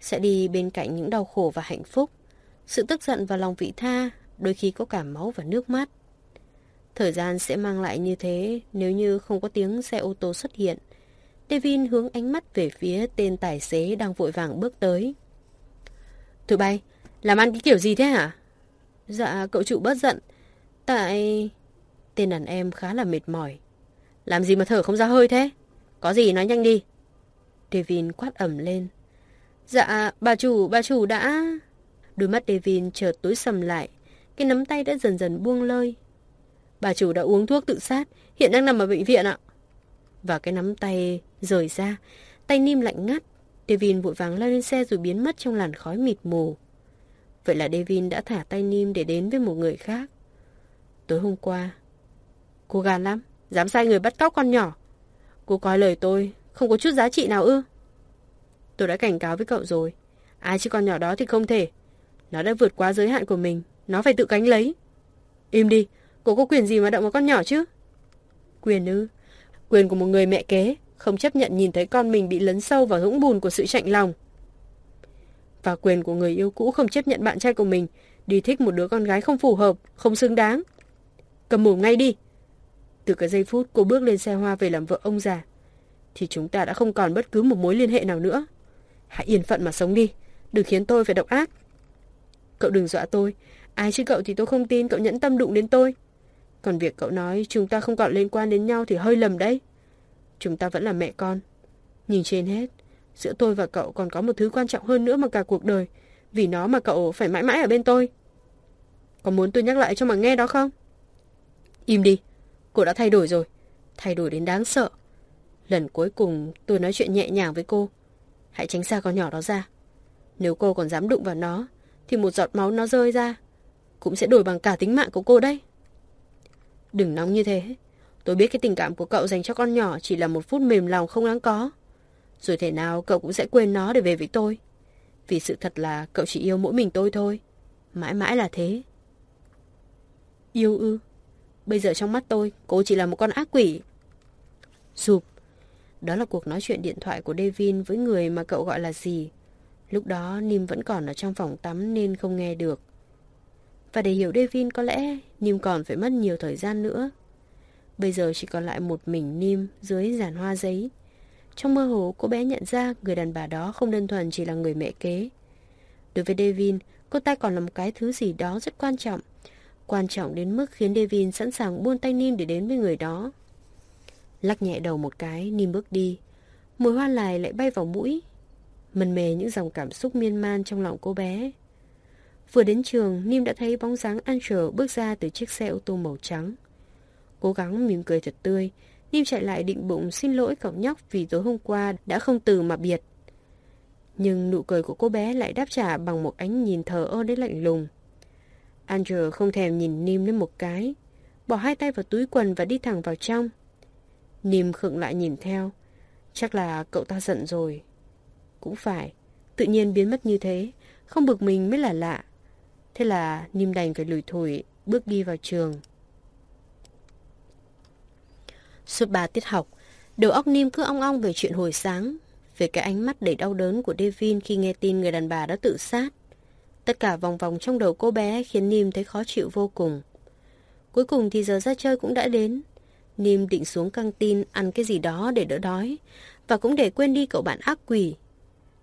Sẽ đi bên cạnh những đau khổ và hạnh phúc. Sự tức giận và lòng vị tha, đôi khi có cả máu và nước mắt. Thời gian sẽ mang lại như thế nếu như không có tiếng xe ô tô xuất hiện. Devin hướng ánh mắt về phía tên tài xế đang vội vàng bước tới. Tụi bay, làm ăn cái kiểu gì thế hả? Dạ, cậu chủ bớt giận. Tại... Tên đàn em khá là mệt mỏi. Làm gì mà thở không ra hơi thế? Có gì nói nhanh đi. Devin quát ẩm lên. Dạ, bà chủ, bà chủ đã... Đôi mắt Devin chợt tối sầm lại. Cái nắm tay đã dần dần buông lơi. Bà chủ đã uống thuốc tự sát, hiện đang nằm ở bệnh viện ạ. Và cái nắm tay rời ra, tay Nim lạnh ngắt. Devin vội vàng lao lên xe rồi biến mất trong làn khói mịt mù. Vậy là Devin đã thả tay Nim để đến với một người khác. Tối hôm qua, cô gan lắm, dám sai người bắt cóc con nhỏ. Cô coi lời tôi, không có chút giá trị nào ư. Tôi đã cảnh cáo với cậu rồi. Ai chứ con nhỏ đó thì không thể. Nó đã vượt quá giới hạn của mình. Nó phải tự cánh lấy. Im đi. Cô có quyền gì mà động vào con nhỏ chứ? Quyền ư? Quyền của một người mẹ kế. Không chấp nhận nhìn thấy con mình bị lấn sâu vào hũng bùn của sự chạnh lòng. Và quyền của người yêu cũ không chấp nhận bạn trai của mình đi thích một đứa con gái không phù hợp, không xứng đáng. Cầm mồm ngay đi. Từ cái giây phút cô bước lên xe hoa về làm vợ ông già, thì chúng ta đã không còn bất cứ một mối liên hệ nào nữa. Hãy yên phận mà sống đi, đừng khiến tôi phải độc ác. Cậu đừng dọa tôi, ai chứ cậu thì tôi không tin cậu nhẫn tâm đụng đến tôi. Còn việc cậu nói chúng ta không còn liên quan đến nhau thì hơi lầm đấy. Chúng ta vẫn là mẹ con. Nhìn trên hết, giữa tôi và cậu còn có một thứ quan trọng hơn nữa mà cả cuộc đời. Vì nó mà cậu phải mãi mãi ở bên tôi. Có muốn tôi nhắc lại cho mà nghe đó không? Im đi, cô đã thay đổi rồi. Thay đổi đến đáng sợ. Lần cuối cùng tôi nói chuyện nhẹ nhàng với cô. Hãy tránh xa con nhỏ đó ra. Nếu cô còn dám đụng vào nó, thì một giọt máu nó rơi ra, cũng sẽ đổi bằng cả tính mạng của cô đấy. Đừng nóng như thế. Tôi biết cái tình cảm của cậu dành cho con nhỏ chỉ là một phút mềm lòng không đáng có. Rồi thể nào cậu cũng sẽ quên nó để về với tôi. Vì sự thật là cậu chỉ yêu mỗi mình tôi thôi. Mãi mãi là thế. Yêu ư? Bây giờ trong mắt tôi, cô chỉ là một con ác quỷ. Sụp. Đó là cuộc nói chuyện điện thoại của Devin với người mà cậu gọi là gì. Lúc đó Nim vẫn còn ở trong phòng tắm nên không nghe được. Và để hiểu Devin có lẽ Nim còn phải mất nhiều thời gian nữa. Bây giờ chỉ còn lại một mình Nim dưới giàn hoa giấy. Trong mơ hồ cô bé nhận ra người đàn bà đó không đơn thuần chỉ là người mẹ kế. Đối với Devin, cô ta còn là một cái thứ gì đó rất quan trọng. Quan trọng đến mức khiến Devin sẵn sàng buông tay Nim để đến với người đó. Lắc nhẹ đầu một cái, Nim bước đi. Mùi hoa lại lại bay vào mũi. Mần mề những dòng cảm xúc miên man trong lòng cô bé. Vừa đến trường, Nim đã thấy bóng dáng Angel bước ra từ chiếc xe ô tô màu trắng. Cố gắng mỉm cười thật tươi, Nim chạy lại định bụng xin lỗi cậu nhóc vì tối hôm qua đã không từ mà biệt. Nhưng nụ cười của cô bé lại đáp trả bằng một ánh nhìn thờ ơ đến lạnh lùng. Angel không thèm nhìn Nim lên một cái, bỏ hai tay vào túi quần và đi thẳng vào trong. Nìm khựng lại nhìn theo. Chắc là cậu ta giận rồi. Cũng phải, tự nhiên biến mất như thế, không bực mình mới là lạ. Thế là Nìm đành phải lùi thủi, bước đi vào trường. Suốt ba tiết học, đầu óc Nim cứ ong ong về chuyện hồi sáng, về cái ánh mắt đầy đau đớn của Devin khi nghe tin người đàn bà đã tự sát. Tất cả vòng vòng trong đầu cô bé khiến Nim thấy khó chịu vô cùng. Cuối cùng thì giờ ra chơi cũng đã đến. Nim định xuống căng tin ăn cái gì đó để đỡ đói và cũng để quên đi cậu bạn ác quỷ.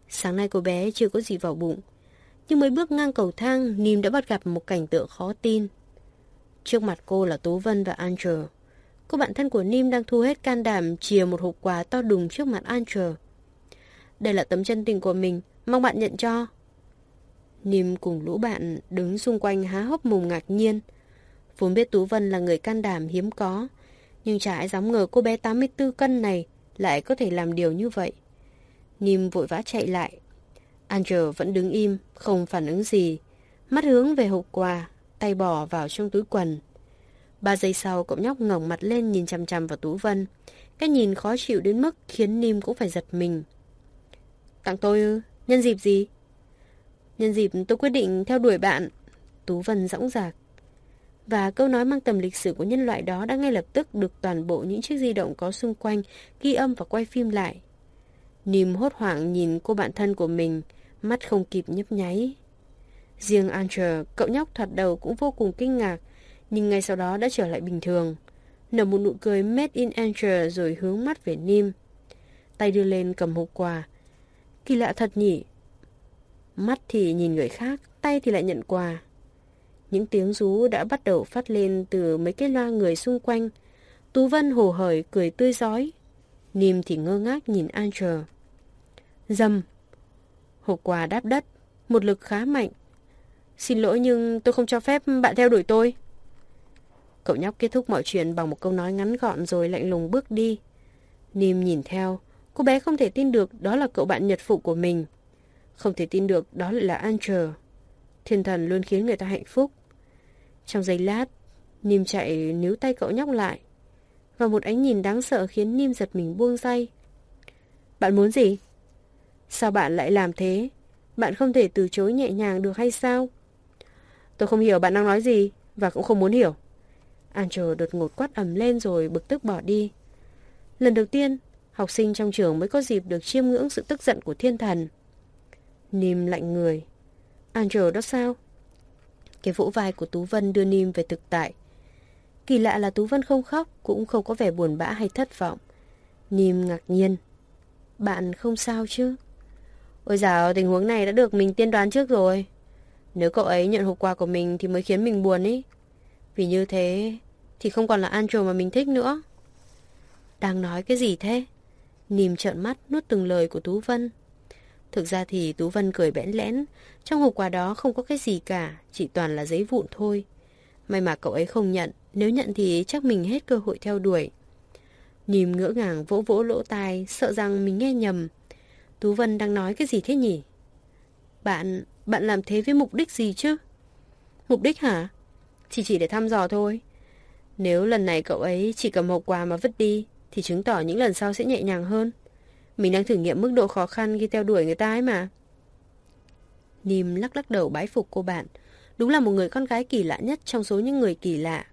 Sáng nay cô bé chưa có gì vào bụng, nhưng mới bước ngang cầu thang, Nim đã bắt gặp một cảnh tượng khó tin. Trước mặt cô là Tố Vân và Andrew. Cô bạn thân của Nim đang thu hết can đảm chìa một hộp quà to đùng trước mặt Andrew. Đây là tấm chân tình của mình, mong bạn nhận cho. Nim cùng lũ bạn đứng xung quanh há hốc mồm ngạc nhiên. Vốn biết Tú Vân là người can đảm hiếm có, nhưng chả ai dám ngờ cô bé 84 cân này lại có thể làm điều như vậy. Nim vội vã chạy lại. Angel vẫn đứng im, không phản ứng gì. Mắt hướng về hộp quà, tay bỏ vào trong túi quần. Ba giây sau, cậu nhóc ngẩng mặt lên nhìn chằm chằm vào Tú Vân. Cái nhìn khó chịu đến mức khiến Nim cũng phải giật mình. Tặng tôi ư? Nhân dịp gì? Nhân dịp tôi quyết định theo đuổi bạn. Tú Vân dõng dạc. Và câu nói mang tầm lịch sử của nhân loại đó đã ngay lập tức được toàn bộ những chiếc di động có xung quanh ghi âm và quay phim lại. Nìm hốt hoảng nhìn cô bạn thân của mình, mắt không kịp nhấp nháy. Riêng Andrew, cậu nhóc thoạt đầu cũng vô cùng kinh ngạc, nhưng ngay sau đó đã trở lại bình thường. Nở một nụ cười made in Andrew rồi hướng mắt về Nim. Tay đưa lên cầm hộp quà. Kỳ lạ thật nhỉ? Mắt thì nhìn người khác, tay thì lại nhận quà. Những tiếng rú đã bắt đầu phát lên từ mấy cái loa người xung quanh. Tú Vân hồ hởi cười tươi rói Nim thì ngơ ngác nhìn Angel. Dầm. Hộp quà đáp đất, một lực khá mạnh. Xin lỗi nhưng tôi không cho phép bạn theo đuổi tôi. Cậu nhóc kết thúc mọi chuyện bằng một câu nói ngắn gọn rồi lạnh lùng bước đi. Nim nhìn theo, cô bé không thể tin được đó là cậu bạn nhật phụ của mình. Không thể tin được đó lại là Angel. Thiên thần luôn khiến người ta hạnh phúc. Trong giây lát, Nim chạy níu tay cậu nhóc lại. Và một ánh nhìn đáng sợ khiến Nim giật mình buông tay. Bạn muốn gì? Sao bạn lại làm thế? Bạn không thể từ chối nhẹ nhàng được hay sao? Tôi không hiểu bạn đang nói gì và cũng không muốn hiểu. Angel đột ngột quát ầm lên rồi bực tức bỏ đi. Lần đầu tiên, học sinh trong trường mới có dịp được chiêm ngưỡng sự tức giận của thiên thần. Nim lạnh người. Angel đó sao? Cái vỗ vai của Tú Vân đưa Nim về thực tại. Kỳ lạ là Tú Vân không khóc, cũng không có vẻ buồn bã hay thất vọng. Nim ngạc nhiên. Bạn không sao chứ? Ôi dào, tình huống này đã được mình tiên đoán trước rồi. Nếu cậu ấy nhận hộp quà của mình thì mới khiến mình buồn ý. Vì như thế thì không còn là Andrew mà mình thích nữa. Đang nói cái gì thế? Nìm trợn mắt nuốt từng lời của Tú Vân. Thực ra thì Tú Vân cười bẽn lẽn. Trong hộp quà đó không có cái gì cả, chỉ toàn là giấy vụn thôi. May mà cậu ấy không nhận, nếu nhận thì chắc mình hết cơ hội theo đuổi. Nìm ngỡ ngàng vỗ vỗ lỗ tai, sợ rằng mình nghe nhầm. Tú Vân đang nói cái gì thế nhỉ? Bạn, bạn làm thế với mục đích gì chứ? Mục đích hả? Chỉ chỉ để thăm dò thôi. Nếu lần này cậu ấy chỉ cầm hộp quà mà vứt đi, thì chứng tỏ những lần sau sẽ nhẹ nhàng hơn. Mình đang thử nghiệm mức độ khó khăn khi theo đuổi người ta ấy mà. Nìm lắc lắc đầu bái phục cô bạn. Đúng là một người con gái kỳ lạ nhất trong số những người kỳ lạ.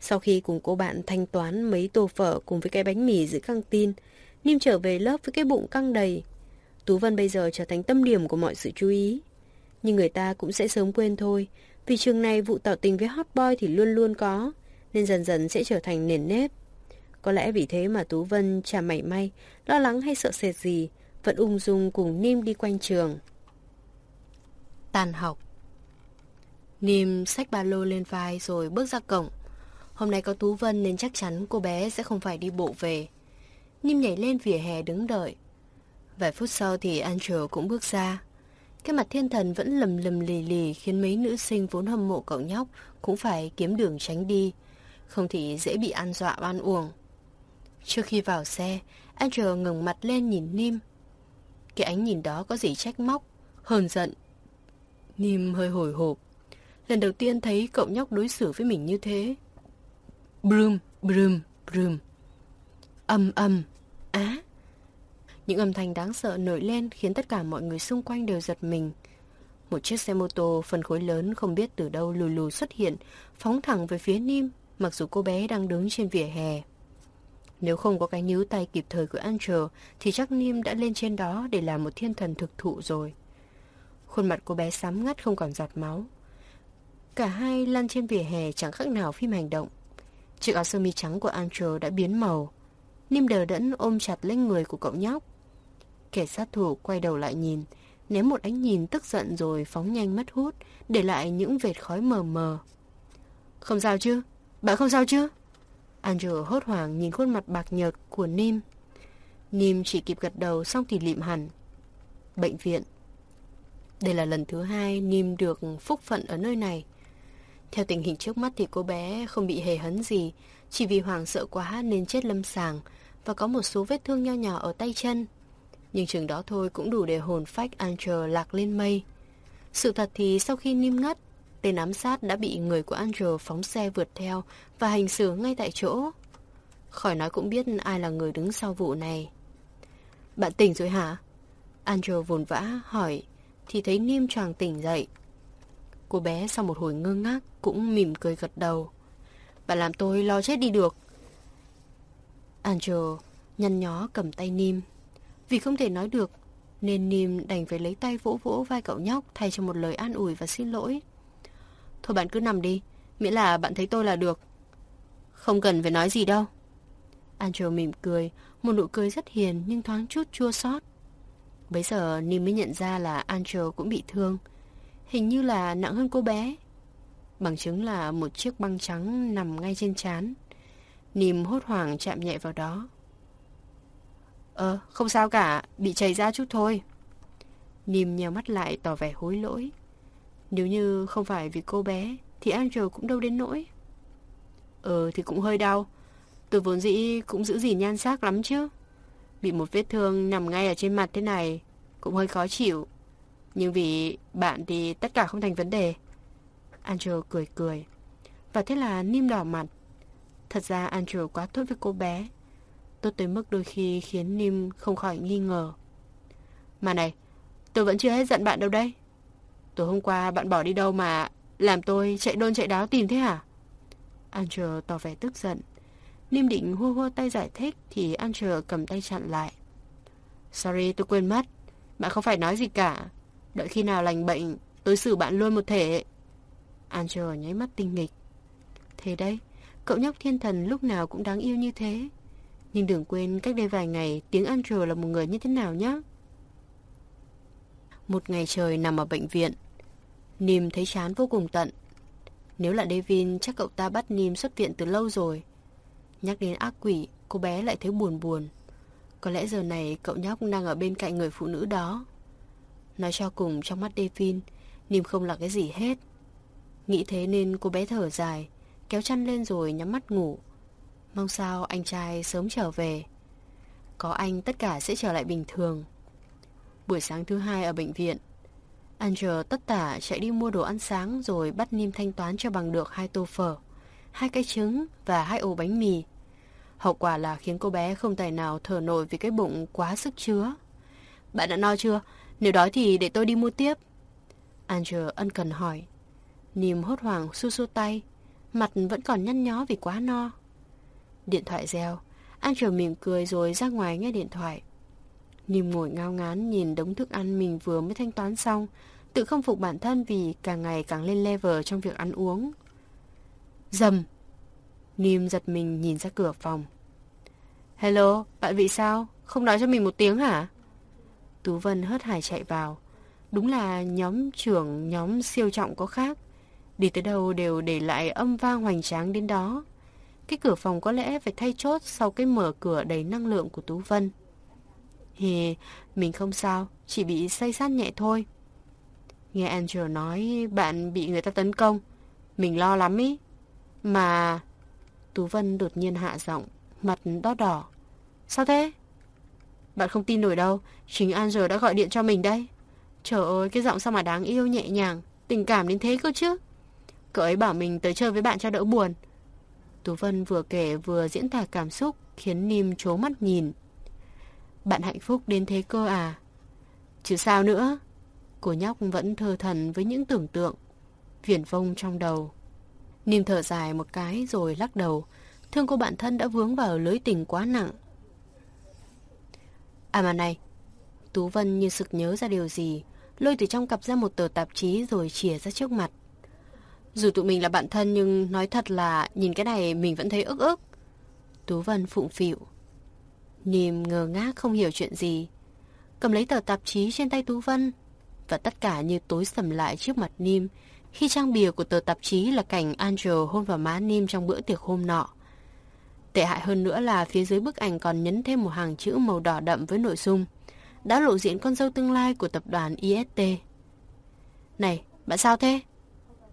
Sau khi cùng cô bạn thanh toán mấy tô phở cùng với cái bánh mì giữa căng tin, Nìm trở về lớp với cái bụng căng đầy. Tú Vân bây giờ trở thành tâm điểm của mọi sự chú ý. Nhưng người ta cũng sẽ sớm quên thôi, vì trường này vụ tỏ tình với hot boy thì luôn luôn có, nên dần dần sẽ trở thành nền nếp. Có lẽ vì thế mà Tú Vân chả mảy may, lo lắng hay sợ sệt gì, vẫn ung dung cùng Nim đi quanh trường. Tàn học Nim xách ba lô lên vai rồi bước ra cổng. Hôm nay có Tú Vân nên chắc chắn cô bé sẽ không phải đi bộ về. Nim nhảy lên vỉa hè đứng đợi. Vài phút sau thì Andrew cũng bước ra. Cái mặt thiên thần vẫn lầm lầm lì lì khiến mấy nữ sinh vốn hâm mộ cậu nhóc cũng phải kiếm đường tránh đi. Không thì dễ bị ăn dọa oan uổng. Trước khi vào xe, Andrew ngừng mặt lên nhìn Nim. Cái ánh nhìn đó có gì trách móc, hờn giận. Nim hơi hồi hộp. Lần đầu tiên thấy cậu nhóc đối xử với mình như thế. Brum brum brum, Âm âm, á. Những âm thanh đáng sợ nổi lên khiến tất cả mọi người xung quanh đều giật mình. Một chiếc xe mô tô phân khối lớn không biết từ đâu lù lù xuất hiện, phóng thẳng về phía Nim, mặc dù cô bé đang đứng trên vỉa hè. Nếu không có cái nhíu tay kịp thời của Angel, thì chắc Nim đã lên trên đó để làm một thiên thần thực thụ rồi. Khuôn mặt cô bé sám ngắt không còn giọt máu. Cả hai lăn trên vỉa hè chẳng khác nào phim hành động. Chiếc áo sơ mi trắng của Angel đã biến màu. Nim đờ đẫn ôm chặt lấy người của cậu nhóc. Kẻ sát thủ quay đầu lại nhìn, ném một ánh nhìn tức giận rồi phóng nhanh mất hút, để lại những vệt khói mờ mờ. Không sao chứ? Bạn không sao chứ? Andrew hốt hoảng nhìn khuôn mặt bạc nhợt của Nim. Nim chỉ kịp gật đầu xong thì lịm hẳn. Bệnh viện. Đây là lần thứ hai Nim được phúc phận ở nơi này. Theo tình hình trước mắt thì cô bé không bị hề hấn gì, chỉ vì hoảng sợ quá nên chết lâm sàng và có một số vết thương nho nhỏ ở tay chân. Nhưng chừng đó thôi cũng đủ để hồn phách Andrew lạc lên mây. Sự thật thì sau khi Nim ngất, tên ám sát đã bị người của Andrew phóng xe vượt theo và hành xử ngay tại chỗ. Khỏi nói cũng biết ai là người đứng sau vụ này. Bạn tỉnh rồi hả? Andrew vồn vã hỏi, thì thấy Nim choàng tỉnh dậy. Cô bé sau một hồi ngơ ngác cũng mỉm cười gật đầu. Bạn làm tôi lo chết đi được. Andrew nhăn nhó cầm tay Nim. Vì không thể nói được, nên Nim đành phải lấy tay vỗ vỗ vai cậu nhóc thay cho một lời an ủi và xin lỗi. Thôi bạn cứ nằm đi, miễn là bạn thấy tôi là được. Không cần phải nói gì đâu. Andrew mỉm cười, một nụ cười rất hiền nhưng thoáng chút chua xót. Bây giờ Nim mới nhận ra là Andrew cũng bị thương. Hình như là nặng hơn cô bé. Bằng chứng là một chiếc băng trắng nằm ngay trên chán. Nim hốt hoảng chạm nhẹ vào đó. Ờ, không sao cả, bị chảy ra chút thôi. Nim nheo mắt lại tỏ vẻ hối lỗi. Nếu như không phải vì cô bé, thì Angel cũng đâu đến nỗi. Ờ, thì cũng hơi đau. Tôi vốn dĩ cũng giữ gìn nhan sắc lắm chứ. Bị một vết thương nằm ngay ở trên mặt thế này, cũng hơi khó chịu. Nhưng vì bạn thì tất cả không thành vấn đề. Angel cười cười. Và thế là Nim đỏ mặt. Thật ra Angel quá tốt với cô bé. Tốt tới mức đôi khi khiến Nim không khỏi nghi ngờ. Mà này, tôi vẫn chưa hết giận bạn đâu đây. Tối hôm qua bạn bỏ đi đâu mà làm tôi chạy đôn chạy đáo tìm thế hả? Angel tỏ vẻ tức giận. Niêm định hô hô tay giải thích thì Angel cầm tay chặn lại. Sorry, tôi quên mất. Bạn không phải nói gì cả. Đợi khi nào lành bệnh, tôi xử bạn luôn một thể. Angel nháy mắt tinh nghịch. Thế đấy, cậu nhóc thiên thần lúc nào cũng đáng yêu như thế. Nhưng đừng quên cách đây vài ngày tiếng Angel là một người như thế nào nhé. Một ngày trời nằm ở bệnh viện nìm thấy chán vô cùng tận. Nếu là Devin, chắc cậu ta bắt nìm xuất viện từ lâu rồi. Nhắc đến ác quỷ, cô bé lại thấy buồn buồn. Có lẽ giờ này cậu nhóc đang ở bên cạnh người phụ nữ đó. Nói cho cùng trong mắt Devin, nìm không là cái gì hết. Nghĩ thế nên cô bé thở dài, kéo chăn lên rồi nhắm mắt ngủ. Mong sao anh trai sớm trở về. Có anh tất cả sẽ trở lại bình thường. Buổi sáng thứ hai ở bệnh viện, Angel tất tả chạy đi mua đồ ăn sáng rồi bắt Nim thanh toán cho bằng được hai tô phở, hai cái trứng và hai ổ bánh mì. Hậu quả là khiến cô bé không tài nào thở nổi vì cái bụng quá sức chứa. Bạn đã no chưa? Nếu đói thì để tôi đi mua tiếp. Angel ân cần hỏi. Nim hốt hoảng xua xua tay, mặt vẫn còn nhăn nhó vì quá no. Điện thoại reo, Angel mỉm cười rồi ra ngoài nghe điện thoại. Nim ngồi ngao ngán nhìn đống thức ăn mình vừa mới thanh toán xong, tự không phục bản thân vì càng ngày càng lên level trong việc ăn uống. Dầm! Nim giật mình nhìn ra cửa phòng. Hello, bạn vị sao? Không nói cho mình một tiếng hả? Tú Vân hớt hải chạy vào. Đúng là nhóm trưởng nhóm siêu trọng có khác. Đi tới đâu đều để lại âm vang hoành tráng đến đó. Cái cửa phòng có lẽ phải thay chốt sau cái mở cửa đầy năng lượng của Tú Vân. Hề, mình không sao, chỉ bị say sát nhẹ thôi. Nghe Angel nói bạn bị người ta tấn công. Mình lo lắm ý. Mà... Tú Vân đột nhiên hạ giọng, mặt đỏ đỏ. Sao thế? Bạn không tin nổi đâu, chính Angel đã gọi điện cho mình đây. Trời ơi, cái giọng sao mà đáng yêu nhẹ nhàng, tình cảm đến thế cơ chứ. Cậu ấy bảo mình tới chơi với bạn cho đỡ buồn. Tú Vân vừa kể vừa diễn tả cảm xúc, khiến Nim trố mắt nhìn. Bạn hạnh phúc đến thế cơ à? Chứ sao nữa? Cô nhóc vẫn thơ thần với những tưởng tượng, viển vông trong đầu. Nìm thở dài một cái rồi lắc đầu, thương cô bạn thân đã vướng vào lưới tình quá nặng. À mà này, Tú Vân như sực nhớ ra điều gì, lôi từ trong cặp ra một tờ tạp chí rồi chìa ra trước mặt. Dù tụi mình là bạn thân nhưng nói thật là nhìn cái này mình vẫn thấy ức ức. Tú Vân phụng phịu. Nìm ngờ ngác không hiểu chuyện gì. Cầm lấy tờ tạp chí trên tay Tú Vân. Và tất cả như tối sầm lại trước mặt niêm khi trang bìa của tờ tạp chí là cảnh Angel hôn vào má niêm trong bữa tiệc hôm nọ. Tệ hại hơn nữa là phía dưới bức ảnh còn nhấn thêm một hàng chữ màu đỏ đậm với nội dung đã lộ diện con dâu tương lai của tập đoàn IST. Này, bạn sao thế?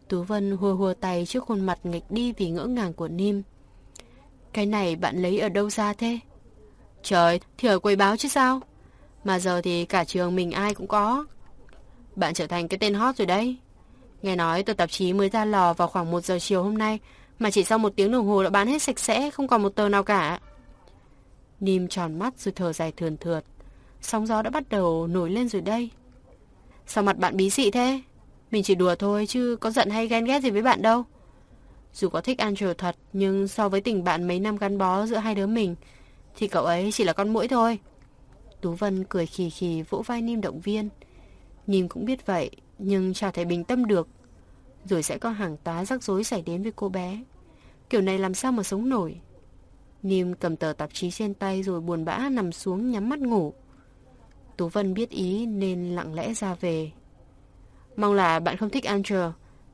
Tú Vân hùa hùa tay trước khuôn mặt nghịch đi vì ngỡ ngàng của Nim. Cái này bạn lấy ở đâu ra thế? Trời, thì ở quầy báo chứ sao? Mà giờ thì cả trường mình ai cũng có. Bạn trở thành cái tên hot rồi đấy. Nghe nói tờ tạp chí mới ra lò vào khoảng 1 giờ chiều hôm nay, mà chỉ sau một tiếng đồng hồ đã bán hết sạch sẽ, không còn một tờ nào cả. Nìm tròn mắt rồi thở dài thườn thượt. Sóng gió đã bắt đầu nổi lên rồi đây. Sao mặt bạn bí xị thế? Mình chỉ đùa thôi chứ có giận hay ghen ghét gì với bạn đâu. Dù có thích Andrew thật, nhưng so với tình bạn mấy năm gắn bó giữa hai đứa mình, thì cậu ấy chỉ là con mũi thôi. Tú Vân cười khì khì vỗ vai Nim động viên. Nim cũng biết vậy, nhưng chả thể bình tâm được. Rồi sẽ có hàng tá rắc rối xảy đến với cô bé. Kiểu này làm sao mà sống nổi. Nim cầm tờ tạp chí trên tay rồi buồn bã nằm xuống nhắm mắt ngủ. Tú Vân biết ý nên lặng lẽ ra về. Mong là bạn không thích Andrew.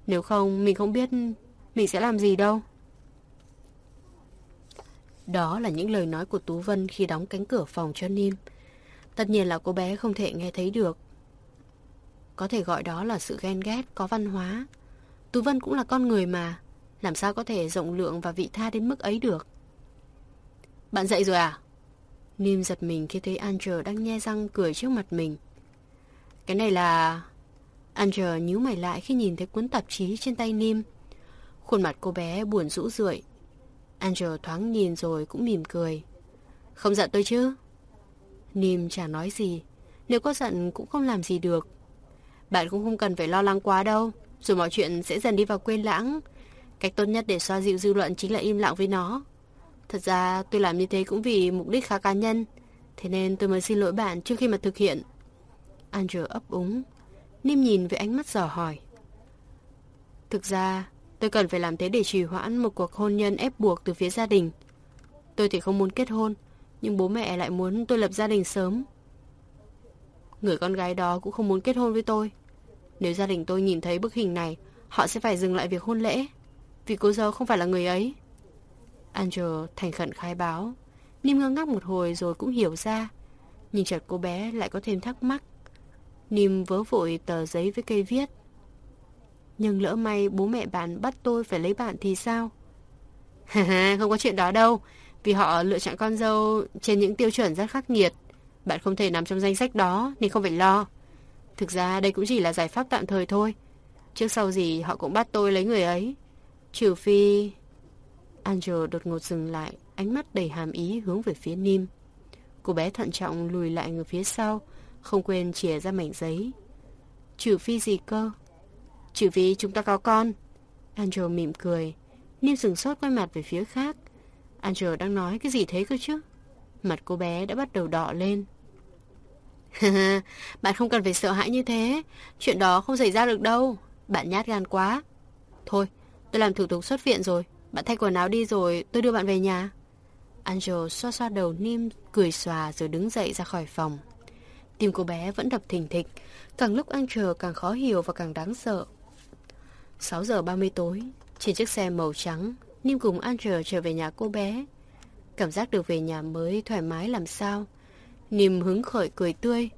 Nếu không, mình không biết mình sẽ làm gì đâu. Đó là những lời nói của Tú Vân khi đóng cánh cửa phòng cho Nim. Tất nhiên là cô bé không thể nghe thấy được. Có thể gọi đó là sự ghen ghét, có văn hóa. Tú Vân cũng là con người mà. Làm sao có thể rộng lượng và vị tha đến mức ấy được? Bạn dậy rồi à? Nim giật mình khi thấy Angel đang nhe răng cười trước mặt mình. Cái này là... Angel nhíu mày lại khi nhìn thấy cuốn tạp chí trên tay Nim. Khuôn mặt cô bé buồn rũ rượi. Angel thoáng nhìn rồi cũng mỉm cười. Không giận tôi chứ? Nim chẳng nói gì. Nếu có giận cũng không làm gì được. Bạn cũng không cần phải lo lắng quá đâu. Rồi mọi chuyện sẽ dần đi vào quên lãng. Cách tốt nhất để xoa dịu dư luận chính là im lặng với nó. Thật ra tôi làm như thế cũng vì mục đích khá cá nhân. Thế nên tôi mới xin lỗi bạn trước khi mà thực hiện. Andrew ấp úng. Nim nhìn với ánh mắt dò hỏi. Thực ra, tôi cần phải làm thế để trì hoãn một cuộc hôn nhân ép buộc từ phía gia đình. Tôi thì không muốn kết hôn, nhưng bố mẹ lại muốn tôi lập gia đình sớm. Người con gái đó cũng không muốn kết hôn với tôi. Nếu gia đình tôi nhìn thấy bức hình này, họ sẽ phải dừng lại việc hôn lễ. Vì cô dâu không phải là người ấy. Angel thành khẩn khai báo. Nim ngơ ngác một hồi rồi cũng hiểu ra. nhìn chợt cô bé lại có thêm thắc mắc. Nim vớ vội tờ giấy với cây viết. Nhưng lỡ may bố mẹ bạn bắt tôi phải lấy bạn thì sao? không có chuyện đó đâu. Vì họ lựa chọn con dâu trên những tiêu chuẩn rất khắc nghiệt. Bạn không thể nằm trong danh sách đó nên không phải lo. Thực ra đây cũng chỉ là giải pháp tạm thời thôi. Trước sau gì họ cũng bắt tôi lấy người ấy. Trừ phi... Angel đột ngột dừng lại, ánh mắt đầy hàm ý hướng về phía Nim. Cô bé thận trọng lùi lại người phía sau, không quên chìa ra mảnh giấy. Trừ phi gì cơ? Chỉ vì chúng ta có con. Angel mỉm cười. niêm sừng sốt quay mặt về phía khác. Angel đang nói cái gì thế cơ chứ? Mặt cô bé đã bắt đầu đỏ lên. bạn không cần phải sợ hãi như thế. Chuyện đó không xảy ra được đâu. Bạn nhát gan quá. Thôi, tôi làm thủ tục xuất viện rồi. Bạn thay quần áo đi rồi tôi đưa bạn về nhà. Angel xoa xoa đầu Nim, cười xòa rồi đứng dậy ra khỏi phòng. Tim cô bé vẫn đập thình thịch, càng lúc Angel càng khó hiểu và càng đáng sợ. 6 giờ 30 tối, trên chiếc xe màu trắng, Nim cùng Angel trở về nhà cô bé. Cảm giác được về nhà mới thoải mái làm sao. Nim hứng khởi cười tươi.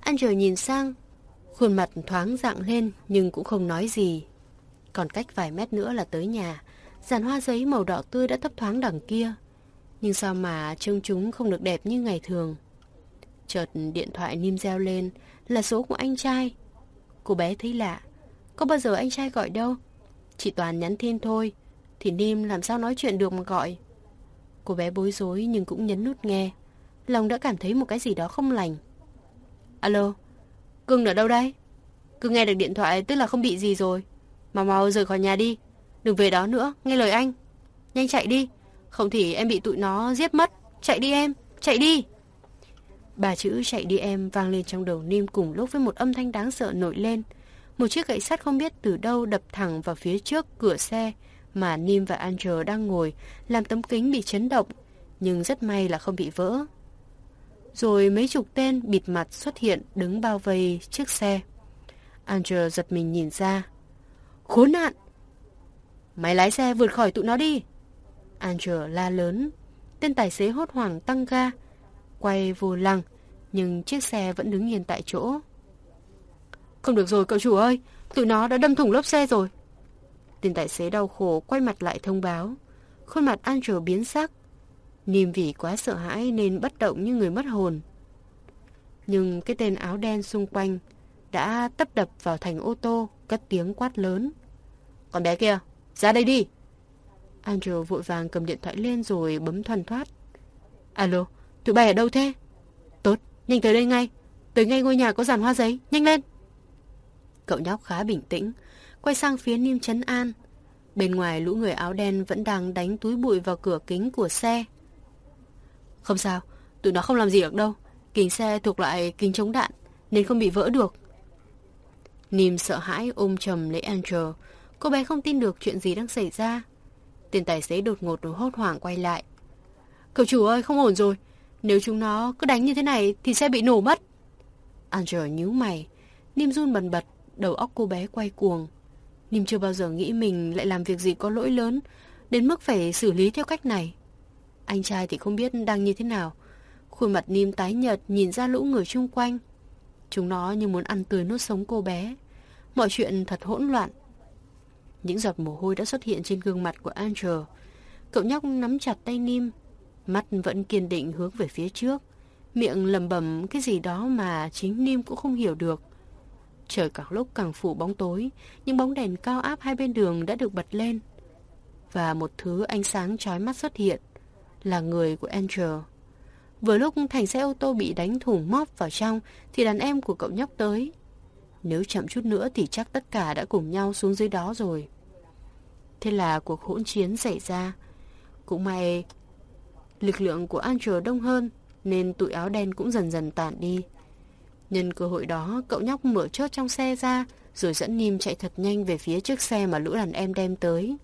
Angel nhìn sang, khuôn mặt thoáng dạng lên nhưng cũng không nói gì. Còn cách vài mét nữa là tới nhà, dàn hoa giấy màu đỏ tươi đã thấp thoáng đằng kia. Nhưng sao mà trông chúng không được đẹp như ngày thường. Chợt điện thoại Nim reo lên là số của anh trai. Cô bé thấy lạ. Có bao giờ anh trai gọi đâu? Chỉ toàn nhắn tin thôi. Thì Nim làm sao nói chuyện được mà gọi. Cô bé bối rối nhưng cũng nhấn nút nghe. Lòng đã cảm thấy một cái gì đó không lành. Alo, Cưng ở đâu đây? Cưng nghe được điện thoại tức là không bị gì rồi. Mà mau rời khỏi nhà đi. Đừng về đó nữa, nghe lời anh. Nhanh chạy đi, không thì em bị tụi nó giết mất. Chạy đi em, chạy đi. Bà chữ chạy đi em vang lên trong đầu Nim cùng lúc với một âm thanh đáng sợ nổi lên. Một chiếc gậy sắt không biết từ đâu đập thẳng vào phía trước cửa xe mà Nim và Angel đang ngồi, làm tấm kính bị chấn động, nhưng rất may là không bị vỡ. Rồi mấy chục tên bịt mặt xuất hiện đứng bao vây chiếc xe. Angel giật mình nhìn ra. Khốn nạn! Máy lái xe vượt khỏi tụi nó đi! Angel la lớn. Tên tài xế hốt hoảng tăng ga, quay vô lăng, nhưng chiếc xe vẫn đứng yên tại chỗ. Không được rồi cậu chủ ơi, tụi nó đã đâm thủng lốp xe rồi. Tên tài xế đau khổ quay mặt lại thông báo. Khuôn mặt Andrew biến sắc. Nìm vì quá sợ hãi nên bất động như người mất hồn. Nhưng cái tên áo đen xung quanh đã tấp đập vào thành ô tô, cất tiếng quát lớn. Con bé kia, ra đây đi! Andrew vội vàng cầm điện thoại lên rồi bấm thoăn thoát. Alo, tụi bay ở đâu thế? Tốt, nhanh tới đây ngay. Tới ngay ngôi nhà có dàn hoa giấy, nhanh lên! Cậu nhóc khá bình tĩnh, quay sang phía niêm Trấn An. Bên ngoài lũ người áo đen vẫn đang đánh túi bụi vào cửa kính của xe. Không sao, tụi nó không làm gì được đâu. Kính xe thuộc loại kính chống đạn, nên không bị vỡ được. niêm sợ hãi ôm chầm lấy Angel. Cô bé không tin được chuyện gì đang xảy ra. Tên tài xế đột ngột hốt hoảng quay lại. Cậu chủ ơi, không ổn rồi. Nếu chúng nó cứ đánh như thế này thì sẽ bị nổ mất. Angel nhíu mày. Nim run bần bật, đầu óc cô bé quay cuồng. Nìm chưa bao giờ nghĩ mình lại làm việc gì có lỗi lớn, đến mức phải xử lý theo cách này. Anh trai thì không biết đang như thế nào. Khuôn mặt Nìm tái nhợt nhìn ra lũ người chung quanh. Chúng nó như muốn ăn tươi nuốt sống cô bé. Mọi chuyện thật hỗn loạn. Những giọt mồ hôi đã xuất hiện trên gương mặt của Angel. Cậu nhóc nắm chặt tay Nim, mắt vẫn kiên định hướng về phía trước. Miệng lầm bầm cái gì đó mà chính Nim cũng không hiểu được. Trời càng lúc càng phủ bóng tối, những bóng đèn cao áp hai bên đường đã được bật lên. Và một thứ ánh sáng chói mắt xuất hiện, là người của Angel. Vừa lúc thành xe ô tô bị đánh thủng móp vào trong, thì đàn em của cậu nhóc tới. Nếu chậm chút nữa thì chắc tất cả đã cùng nhau xuống dưới đó rồi. Thế là cuộc hỗn chiến xảy ra. Cũng may lực lượng của Angel đông hơn, nên tụi áo đen cũng dần dần tản đi. Nhân cơ hội đó, cậu nhóc mở chốt trong xe ra, rồi dẫn Nim chạy thật nhanh về phía chiếc xe mà lũ đàn em đem tới.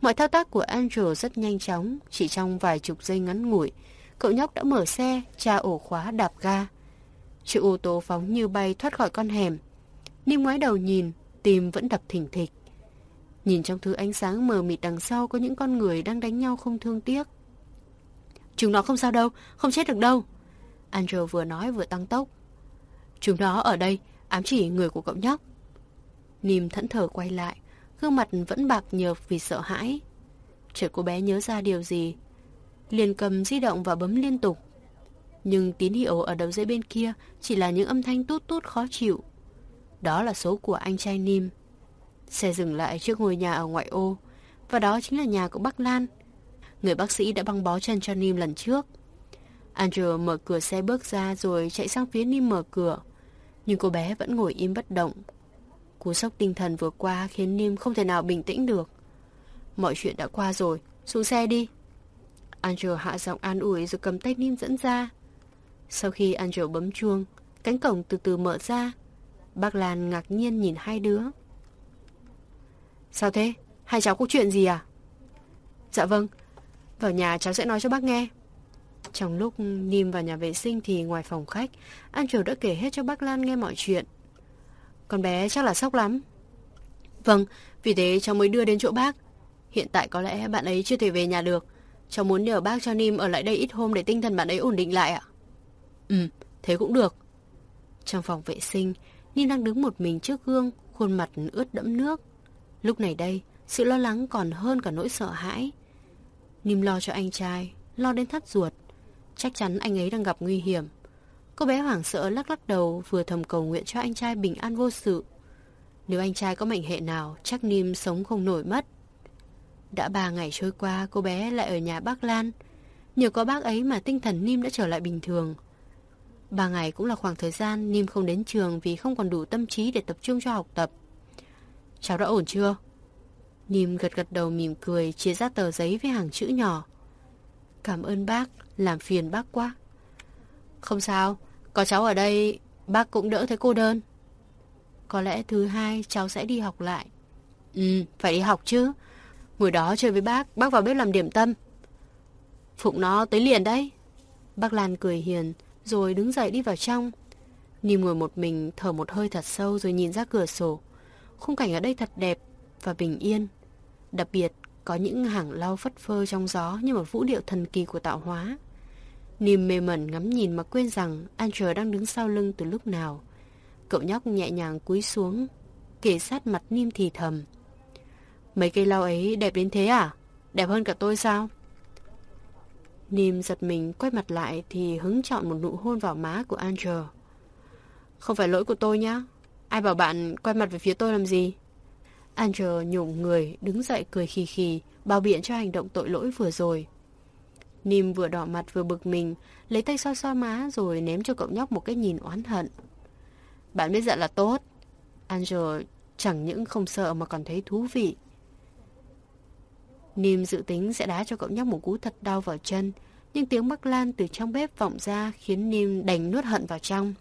Mọi thao tác của Andrew rất nhanh chóng, chỉ trong vài chục giây ngắn ngủi, cậu nhóc đã mở xe, tra ổ khóa đạp ga. Chiếc ô tô phóng như bay thoát khỏi con hẻm. Nim ngoái đầu nhìn, tim vẫn đập thình thịch. Nhìn trong thứ ánh sáng mờ mịt đằng sau có những con người đang đánh nhau không thương tiếc. Chúng nó không sao đâu, không chết được đâu. Andrew vừa nói vừa tăng tốc. Chúng nó ở đây, ám chỉ người của cậu nhóc. Nìm thẫn thờ quay lại, gương mặt vẫn bạc nhợt vì sợ hãi. Chợt cô bé nhớ ra điều gì, liền cầm di động và bấm liên tục. Nhưng tín hiệu ở đầu dây bên kia chỉ là những âm thanh tút tút khó chịu. Đó là số của anh trai Nim. Xe dừng lại trước ngôi nhà ở ngoại ô, và đó chính là nhà của bác Lan. Người bác sĩ đã băng bó chân cho Nim lần trước. Andrew mở cửa xe bước ra rồi chạy sang phía Nim mở cửa nhưng cô bé vẫn ngồi im bất động. Cú sốc tinh thần vừa qua khiến Nim không thể nào bình tĩnh được. Mọi chuyện đã qua rồi, xuống xe đi. Angel hạ giọng an ủi rồi cầm tay Nim dẫn ra. Sau khi Angel bấm chuông, cánh cổng từ từ mở ra. Bác Lan ngạc nhiên nhìn hai đứa. Sao thế? Hai cháu có chuyện gì à? Dạ vâng, vào nhà cháu sẽ nói cho bác nghe. Trong lúc Nim vào nhà vệ sinh thì ngoài phòng khách, Angel đã kể hết cho bác Lan nghe mọi chuyện. Con bé chắc là sốc lắm. Vâng, vì thế cháu mới đưa đến chỗ bác. Hiện tại có lẽ bạn ấy chưa thể về nhà được. Cháu muốn nhờ bác cho Nim ở lại đây ít hôm để tinh thần bạn ấy ổn định lại ạ. Ừ, thế cũng được. Trong phòng vệ sinh, Nim đang đứng một mình trước gương, khuôn mặt ướt đẫm nước. Lúc này đây, sự lo lắng còn hơn cả nỗi sợ hãi. Nim lo cho anh trai, lo đến thắt ruột. Chắc chắn anh ấy đang gặp nguy hiểm. Cô bé hoảng sợ lắc lắc đầu vừa thầm cầu nguyện cho anh trai bình an vô sự. Nếu anh trai có mệnh hệ nào, chắc Nim sống không nổi mất. Đã ba ngày trôi qua, cô bé lại ở nhà bác Lan. Nhờ có bác ấy mà tinh thần Nim đã trở lại bình thường. Ba ngày cũng là khoảng thời gian Nim không đến trường vì không còn đủ tâm trí để tập trung cho học tập. Cháu đã ổn chưa? Nim gật gật đầu mỉm cười, chia ra tờ giấy với hàng chữ nhỏ. Cảm ơn bác, làm phiền bác quá. Không sao, có cháu ở đây, bác cũng đỡ thấy cô đơn. Có lẽ thứ hai cháu sẽ đi học lại. Ừ, phải đi học chứ. Ngồi đó chơi với bác, bác vào bếp làm điểm tâm. Phụng nó tới liền đấy. Bác Lan cười hiền, rồi đứng dậy đi vào trong. Nìm ngồi một mình, thở một hơi thật sâu rồi nhìn ra cửa sổ. Khung cảnh ở đây thật đẹp và bình yên. Đặc biệt, có những hàng lau phất phơ trong gió như một vũ điệu thần kỳ của tạo hóa. Nìm mê mẩn ngắm nhìn mà quên rằng Andrew đang đứng sau lưng từ lúc nào. Cậu nhóc nhẹ nhàng cúi xuống, kể sát mặt Nim thì thầm. Mấy cây lau ấy đẹp đến thế à? Đẹp hơn cả tôi sao? Nim giật mình quay mặt lại thì hứng chọn một nụ hôn vào má của Andrew. Không phải lỗi của tôi nhá. Ai bảo bạn quay mặt về phía tôi làm gì? Andrew nhổm người, đứng dậy cười khì khì, bao biện cho hành động tội lỗi vừa rồi. Nim vừa đỏ mặt vừa bực mình, lấy tay xoa xoa má rồi ném cho cậu nhóc một cái nhìn oán hận. Bạn biết giận là tốt. Angel chẳng những không sợ mà còn thấy thú vị. Nim dự tính sẽ đá cho cậu nhóc một cú thật đau vào chân, nhưng tiếng Bắc Lan từ trong bếp vọng ra khiến Nim đành nuốt hận vào trong.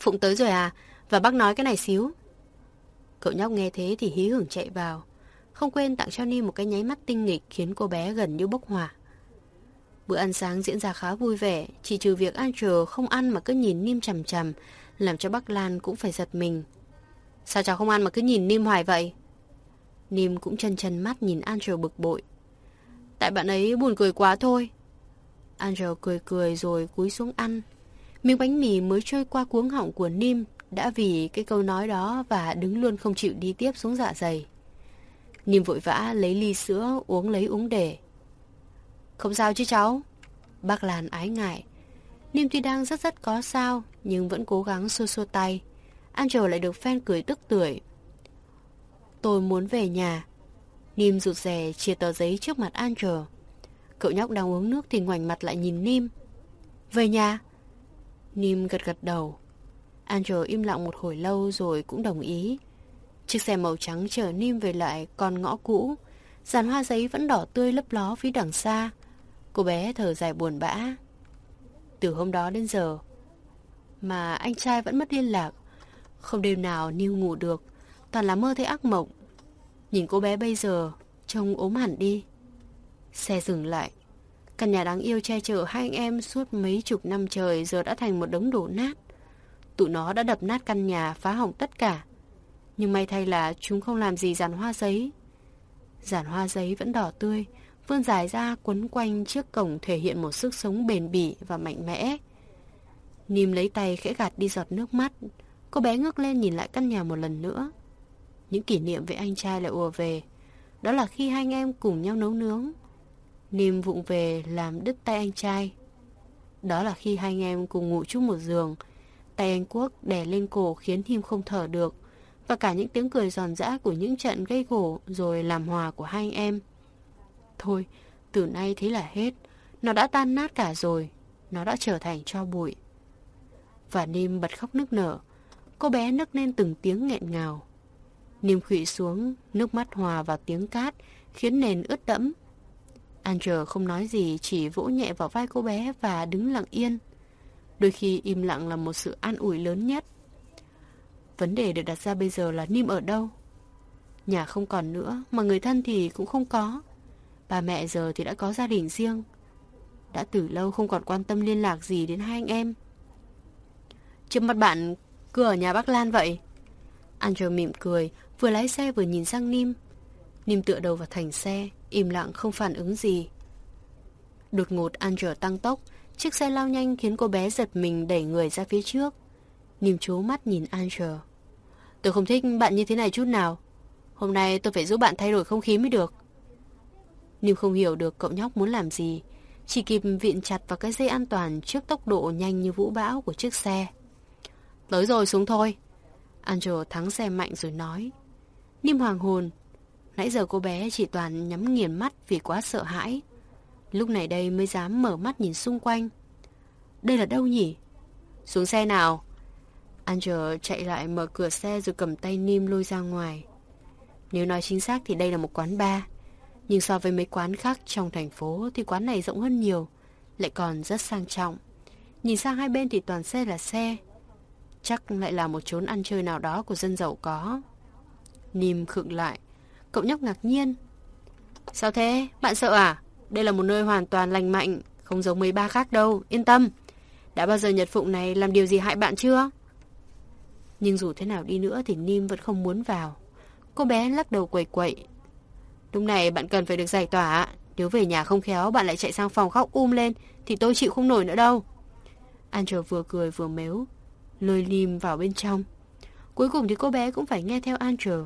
Phụng tới rồi à? Và bác nói cái này xíu. Cậu nhóc nghe thế thì hí hưởng chạy vào. Không quên tặng cho Nìm một cái nháy mắt tinh nghịch khiến cô bé gần như bốc hỏa. Bữa ăn sáng diễn ra khá vui vẻ, chỉ trừ việc Angel không ăn mà cứ nhìn Nim chằm chằm, làm cho bác Lan cũng phải giật mình. Sao cháu không ăn mà cứ nhìn Nim hoài vậy? Nim cũng chân chân mắt nhìn Angel bực bội. Tại bạn ấy buồn cười quá thôi. Angel cười cười rồi cúi xuống ăn. Miếng bánh mì mới trôi qua cuống họng của Nim đã vì cái câu nói đó và đứng luôn không chịu đi tiếp xuống dạ dày. Nim vội vã lấy ly sữa uống lấy uống để. Không sao chứ cháu. Bác Lan ái ngại. Niêm tuy đang rất rất có sao, nhưng vẫn cố gắng xua xua tay. Angel lại được fan cười tức tưởi. Tôi muốn về nhà. Nim rụt rè chia tờ giấy trước mặt Angel. Cậu nhóc đang uống nước thì ngoảnh mặt lại nhìn Nim. Về nhà? Nim gật gật đầu. Angel im lặng một hồi lâu rồi cũng đồng ý. Chiếc xe màu trắng chở Nim về lại con ngõ cũ. Giàn hoa giấy vẫn đỏ tươi lấp ló phía đằng xa. Cô bé thở dài buồn bã. Từ hôm đó đến giờ, mà anh trai vẫn mất liên lạc. Không đêm nào Niu ngủ được, toàn là mơ thấy ác mộng. Nhìn cô bé bây giờ, trông ốm hẳn đi. Xe dừng lại. Căn nhà đáng yêu che chở hai anh em suốt mấy chục năm trời giờ đã thành một đống đổ nát. Tụi nó đã đập nát căn nhà, phá hỏng tất cả. Nhưng may thay là chúng không làm gì giàn hoa giấy. Giàn hoa giấy vẫn đỏ tươi, vươn dài ra quấn quanh chiếc cổng thể hiện một sức sống bền bỉ và mạnh mẽ. Nìm lấy tay khẽ gạt đi giọt nước mắt. Cô bé ngước lên nhìn lại căn nhà một lần nữa. Những kỷ niệm về anh trai lại ùa về. Đó là khi hai anh em cùng nhau nấu nướng. Nìm vụng về làm đứt tay anh trai. Đó là khi hai anh em cùng ngủ chung một giường. Tay anh Quốc đè lên cổ khiến Nìm không thở được. Và cả những tiếng cười giòn giã của những trận gây gỗ rồi làm hòa của hai anh em. Thôi, từ nay thế là hết. Nó đã tan nát cả rồi. Nó đã trở thành cho bụi. Và Nim bật khóc nức nở. Cô bé nức lên từng tiếng nghẹn ngào. Nim khụy xuống, nước mắt hòa vào tiếng cát, khiến nền ướt đẫm. Angel không nói gì, chỉ vỗ nhẹ vào vai cô bé và đứng lặng yên. Đôi khi im lặng là một sự an ủi lớn nhất. Vấn đề được đặt ra bây giờ là Nim ở đâu? Nhà không còn nữa, mà người thân thì cũng không có. Bà mẹ giờ thì đã có gia đình riêng. Đã từ lâu không còn quan tâm liên lạc gì đến hai anh em. Trước mặt bạn cứ ở nhà bác Lan vậy. Andrew mỉm cười, vừa lái xe vừa nhìn sang Nim. Nim tựa đầu vào thành xe, im lặng không phản ứng gì. Đột ngột Andrew tăng tốc, chiếc xe lao nhanh khiến cô bé giật mình đẩy người ra phía trước. Nim chố mắt nhìn Andrew. Tôi không thích bạn như thế này chút nào. Hôm nay tôi phải giúp bạn thay đổi không khí mới được nhưng không hiểu được cậu nhóc muốn làm gì. Chỉ kịp viện chặt vào cái dây an toàn trước tốc độ nhanh như vũ bão của chiếc xe. Tới rồi, xuống thôi. Angel thắng xe mạnh rồi nói. Nim hoàng hồn. Nãy giờ cô bé chỉ toàn nhắm nghiền mắt vì quá sợ hãi. Lúc này đây mới dám mở mắt nhìn xung quanh. Đây là đâu nhỉ? Xuống xe nào. Angel chạy lại mở cửa xe rồi cầm tay Nim lôi ra ngoài. Nếu nói chính xác thì đây là một quán bar. Nhưng so với mấy quán khác trong thành phố thì quán này rộng hơn nhiều, lại còn rất sang trọng. Nhìn sang hai bên thì toàn xe là xe. Chắc lại là một chốn ăn chơi nào đó của dân giàu có. Nìm khựng lại. Cậu nhóc ngạc nhiên. Sao thế? Bạn sợ à? Đây là một nơi hoàn toàn lành mạnh, không giống mấy ba khác đâu, yên tâm. Đã bao giờ Nhật Phụng này làm điều gì hại bạn chưa? Nhưng dù thế nào đi nữa thì Nim vẫn không muốn vào. Cô bé lắc đầu quẩy quậy. Lúc này bạn cần phải được giải tỏa. Nếu về nhà không khéo bạn lại chạy sang phòng khóc um lên thì tôi chịu không nổi nữa đâu. Angel vừa cười vừa mếu, lôi lim vào bên trong. Cuối cùng thì cô bé cũng phải nghe theo Angel.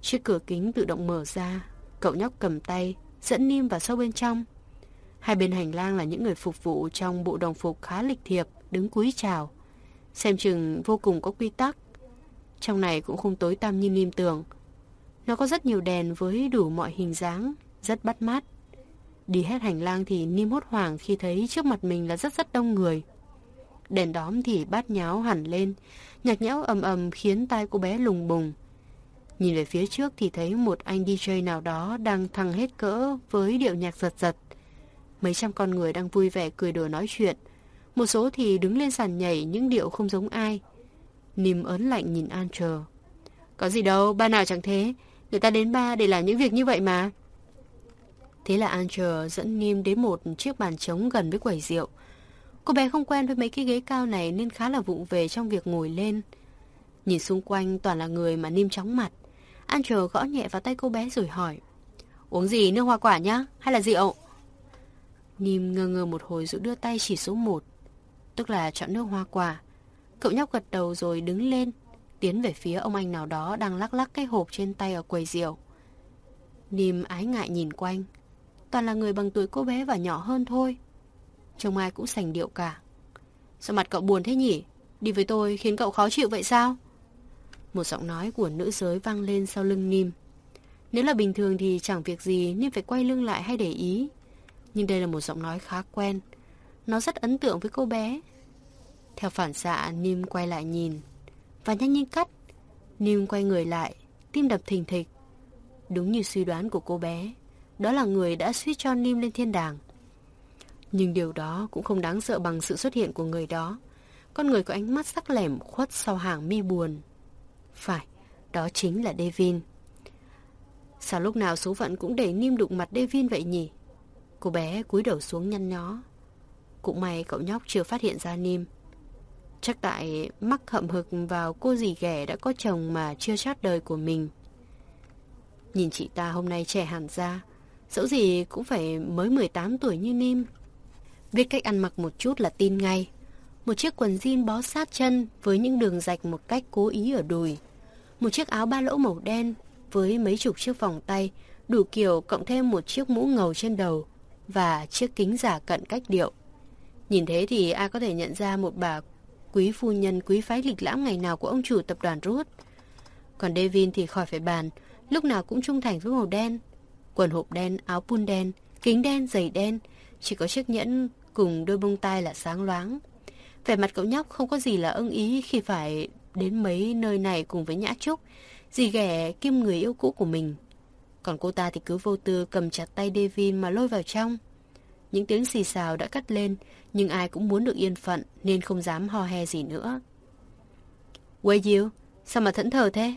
Chiếc cửa kính tự động mở ra, cậu nhóc cầm tay, dẫn Nim vào sâu bên trong. Hai bên hành lang là những người phục vụ trong bộ đồng phục khá lịch thiệp, đứng cúi chào. Xem chừng vô cùng có quy tắc. Trong này cũng không tối tăm như Nim tưởng. Nó có rất nhiều đèn với đủ mọi hình dáng, rất bắt mắt. Đi hết hành lang thì Nim hốt hoảng khi thấy trước mặt mình là rất rất đông người. Đèn đóm thì bát nháo hẳn lên, nhạc nhẽo ầm ầm khiến tai cô bé lùng bùng. Nhìn về phía trước thì thấy một anh DJ nào đó đang thăng hết cỡ với điệu nhạc giật giật. Mấy trăm con người đang vui vẻ cười đùa nói chuyện. Một số thì đứng lên sàn nhảy những điệu không giống ai. Nìm ớn lạnh nhìn Angel. Có gì đâu, ba nào chẳng thế. Người ta đến ba để làm những việc như vậy mà. Thế là Angel dẫn Nim đến một chiếc bàn trống gần với quầy rượu. Cô bé không quen với mấy cái ghế cao này nên khá là vụng về trong việc ngồi lên. Nhìn xung quanh toàn là người mà Nim chóng mặt. Angel gõ nhẹ vào tay cô bé rồi hỏi. Uống gì nước hoa quả nhá, hay là rượu? Nim ngơ ngơ một hồi rồi đưa tay chỉ số 1, tức là chọn nước hoa quả. Cậu nhóc gật đầu rồi đứng lên, tiến về phía ông anh nào đó đang lắc lắc cái hộp trên tay ở quầy rượu. Nìm ái ngại nhìn quanh, toàn là người bằng tuổi cô bé và nhỏ hơn thôi. Trông ai cũng sành điệu cả. Sao mặt cậu buồn thế nhỉ? Đi với tôi khiến cậu khó chịu vậy sao? Một giọng nói của nữ giới vang lên sau lưng Nìm. Nếu là bình thường thì chẳng việc gì Nìm phải quay lưng lại hay để ý. Nhưng đây là một giọng nói khá quen. Nó rất ấn tượng với cô bé. Theo phản xạ, Nìm quay lại nhìn. Và nhanh như cắt, Nim quay người lại, tim đập thình thịch. Đúng như suy đoán của cô bé, đó là người đã suýt cho Nim lên thiên đàng. Nhưng điều đó cũng không đáng sợ bằng sự xuất hiện của người đó. Con người có ánh mắt sắc lẻm khuất sau hàng mi buồn. Phải, đó chính là Devin. Sao lúc nào số phận cũng để Nim đụng mặt Devin vậy nhỉ? Cô bé cúi đầu xuống nhăn nhó. Cũng may cậu nhóc chưa phát hiện ra Nim. Chắc tại mắc hậm hực vào cô dì ghẻ đã có chồng mà chưa chát đời của mình. Nhìn chị ta hôm nay trẻ hẳn ra, dẫu gì cũng phải mới 18 tuổi như Nim. Biết cách ăn mặc một chút là tin ngay. Một chiếc quần jean bó sát chân với những đường rạch một cách cố ý ở đùi. Một chiếc áo ba lỗ màu đen với mấy chục chiếc vòng tay, đủ kiểu cộng thêm một chiếc mũ ngầu trên đầu và chiếc kính giả cận cách điệu. Nhìn thế thì ai có thể nhận ra một bà quý phu nhân quý phái lịch lãm ngày nào của ông chủ tập đoàn Rút. Còn Devin thì khỏi phải bàn, lúc nào cũng trung thành với màu đen. Quần hộp đen, áo pun đen, kính đen, giày đen, chỉ có chiếc nhẫn cùng đôi bông tai là sáng loáng. Vẻ mặt cậu nhóc không có gì là ưng ý khi phải đến mấy nơi này cùng với Nhã Trúc, dì ghẻ kim người yêu cũ của mình. Còn cô ta thì cứ vô tư cầm chặt tay Devin mà lôi vào trong. Những tiếng xì xào đã cắt lên, nhưng ai cũng muốn được yên phận nên không dám ho he gì nữa. Wei Yu, Sao mà thẫn thờ thế?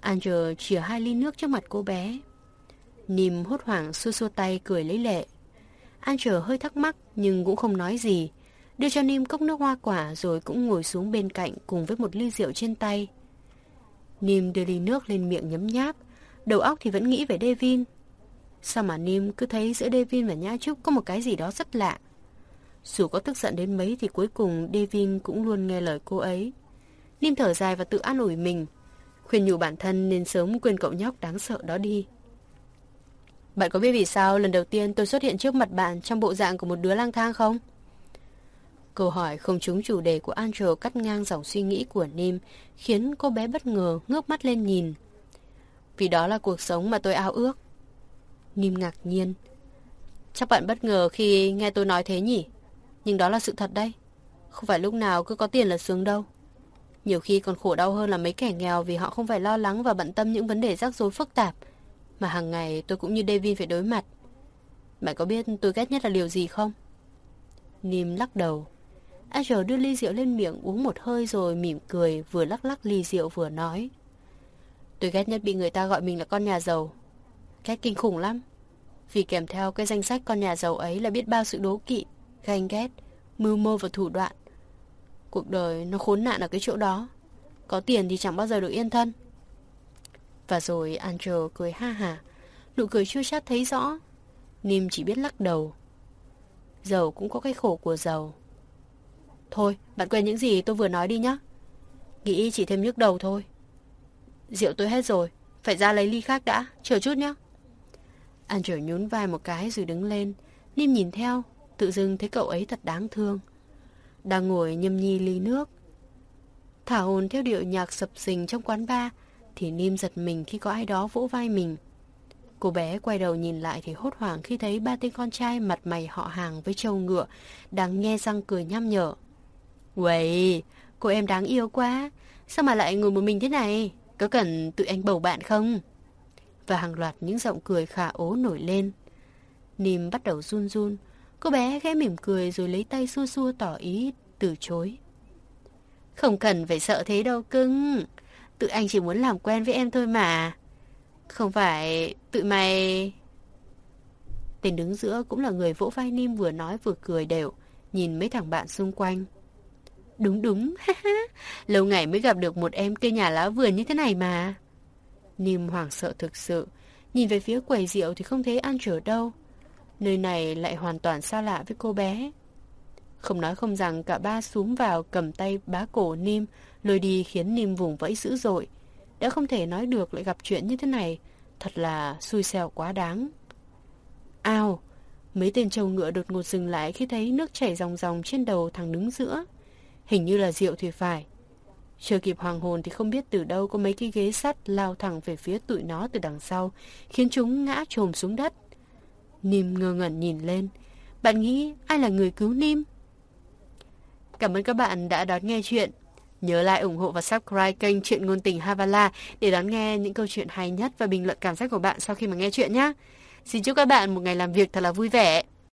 Angel chìa hai ly nước trước mặt cô bé. Nìm hốt hoảng xua xua tay cười lấy lệ. Angel hơi thắc mắc nhưng cũng không nói gì. Đưa cho Nim cốc nước hoa quả rồi cũng ngồi xuống bên cạnh cùng với một ly rượu trên tay. Nim đưa ly nước lên miệng nhấm nháp. Đầu óc thì vẫn nghĩ về Devin. Sao mà Nim cứ thấy giữa Devin và Nhã Trúc có một cái gì đó rất lạ. Dù có tức giận đến mấy thì cuối cùng Devin cũng luôn nghe lời cô ấy. Nim thở dài và tự an ủi mình. Khuyên nhủ bản thân nên sớm quên cậu nhóc đáng sợ đó đi. Bạn có biết vì sao lần đầu tiên tôi xuất hiện trước mặt bạn trong bộ dạng của một đứa lang thang không? Câu hỏi không trúng chủ đề của Angel cắt ngang dòng suy nghĩ của Nim, khiến cô bé bất ngờ ngước mắt lên nhìn. Vì đó là cuộc sống mà tôi ao ước. Nim ngạc nhiên. Chắc bạn bất ngờ khi nghe tôi nói thế nhỉ? Nhưng đó là sự thật đây. Không phải lúc nào cứ có tiền là sướng đâu. Nhiều khi còn khổ đau hơn là mấy kẻ nghèo vì họ không phải lo lắng và bận tâm những vấn đề rắc rối phức tạp mà hàng ngày tôi cũng như David phải đối mặt. Bạn có biết tôi ghét nhất là điều gì không? Nim lắc đầu. Angel đưa ly rượu lên miệng uống một hơi rồi mỉm cười vừa lắc lắc ly rượu vừa nói. Tôi ghét nhất bị người ta gọi mình là con nhà giàu. Ghét kinh khủng lắm. Vì kèm theo cái danh sách con nhà giàu ấy là biết bao sự đố kỵ, ganh ghét, mưu mô và thủ đoạn. Cuộc đời nó khốn nạn ở cái chỗ đó. Có tiền thì chẳng bao giờ được yên thân. Và rồi Angel cười ha hà. Nụ cười chưa chắc thấy rõ. Nim chỉ biết lắc đầu. Giàu cũng có cái khổ của giàu. Thôi, bạn quên những gì tôi vừa nói đi nhé. Nghĩ chỉ thêm nhức đầu thôi. Rượu tôi hết rồi, phải ra lấy ly khác đã, chờ chút nhé. Andrew nhún vai một cái rồi đứng lên. Nim nhìn theo, tự dưng thấy cậu ấy thật đáng thương. Đang ngồi nhâm nhi ly nước. Thả hồn theo điệu nhạc sập sình trong quán bar, thì Nim giật mình khi có ai đó vỗ vai mình. Cô bé quay đầu nhìn lại thì hốt hoảng khi thấy ba tên con trai mặt mày họ hàng với trâu ngựa đang nghe răng cười nhăm nhở. Uầy, cô em đáng yêu quá, sao mà lại ngồi một mình thế này? Có cần tụi anh bầu bạn không? Và hàng loạt những giọng cười khả ố nổi lên. Nìm bắt đầu run run, cô bé khẽ mỉm cười rồi lấy tay xua xua tỏ ý từ chối. Không cần phải sợ thế đâu cưng, tụi anh chỉ muốn làm quen với em thôi mà. Không phải tụi mày... Tên đứng giữa cũng là người vỗ vai Nim vừa nói vừa cười đều, nhìn mấy thằng bạn xung quanh. Đúng đúng, lâu ngày mới gặp được một em cây nhà lá vườn như thế này mà. Nim hoảng sợ thực sự, nhìn về phía quầy rượu thì không thấy ăn trở đâu. Nơi này lại hoàn toàn xa lạ với cô bé. Không nói không rằng cả ba xuống vào cầm tay bá cổ Nim, lôi đi khiến Nim vùng vẫy dữ dội. Đã không thể nói được lại gặp chuyện như thế này, thật là xui xẻo quá đáng. Ao, mấy tên trâu ngựa đột ngột dừng lại khi thấy nước chảy ròng ròng trên đầu thằng đứng giữa. Hình như là rượu thì phải. Chưa kịp hoàng hồn thì không biết từ đâu có mấy cái ghế sắt lao thẳng về phía tụi nó từ đằng sau, khiến chúng ngã trồm xuống đất. Nim ngơ ngẩn nhìn lên. Bạn nghĩ ai là người cứu Nim? Cảm ơn các bạn đã đón nghe chuyện. Nhớ like, ủng hộ và subscribe kênh Chuyện Ngôn Tình Havala để đón nghe những câu chuyện hay nhất và bình luận cảm giác của bạn sau khi mà nghe chuyện nhé. Xin chúc các bạn một ngày làm việc thật là vui vẻ.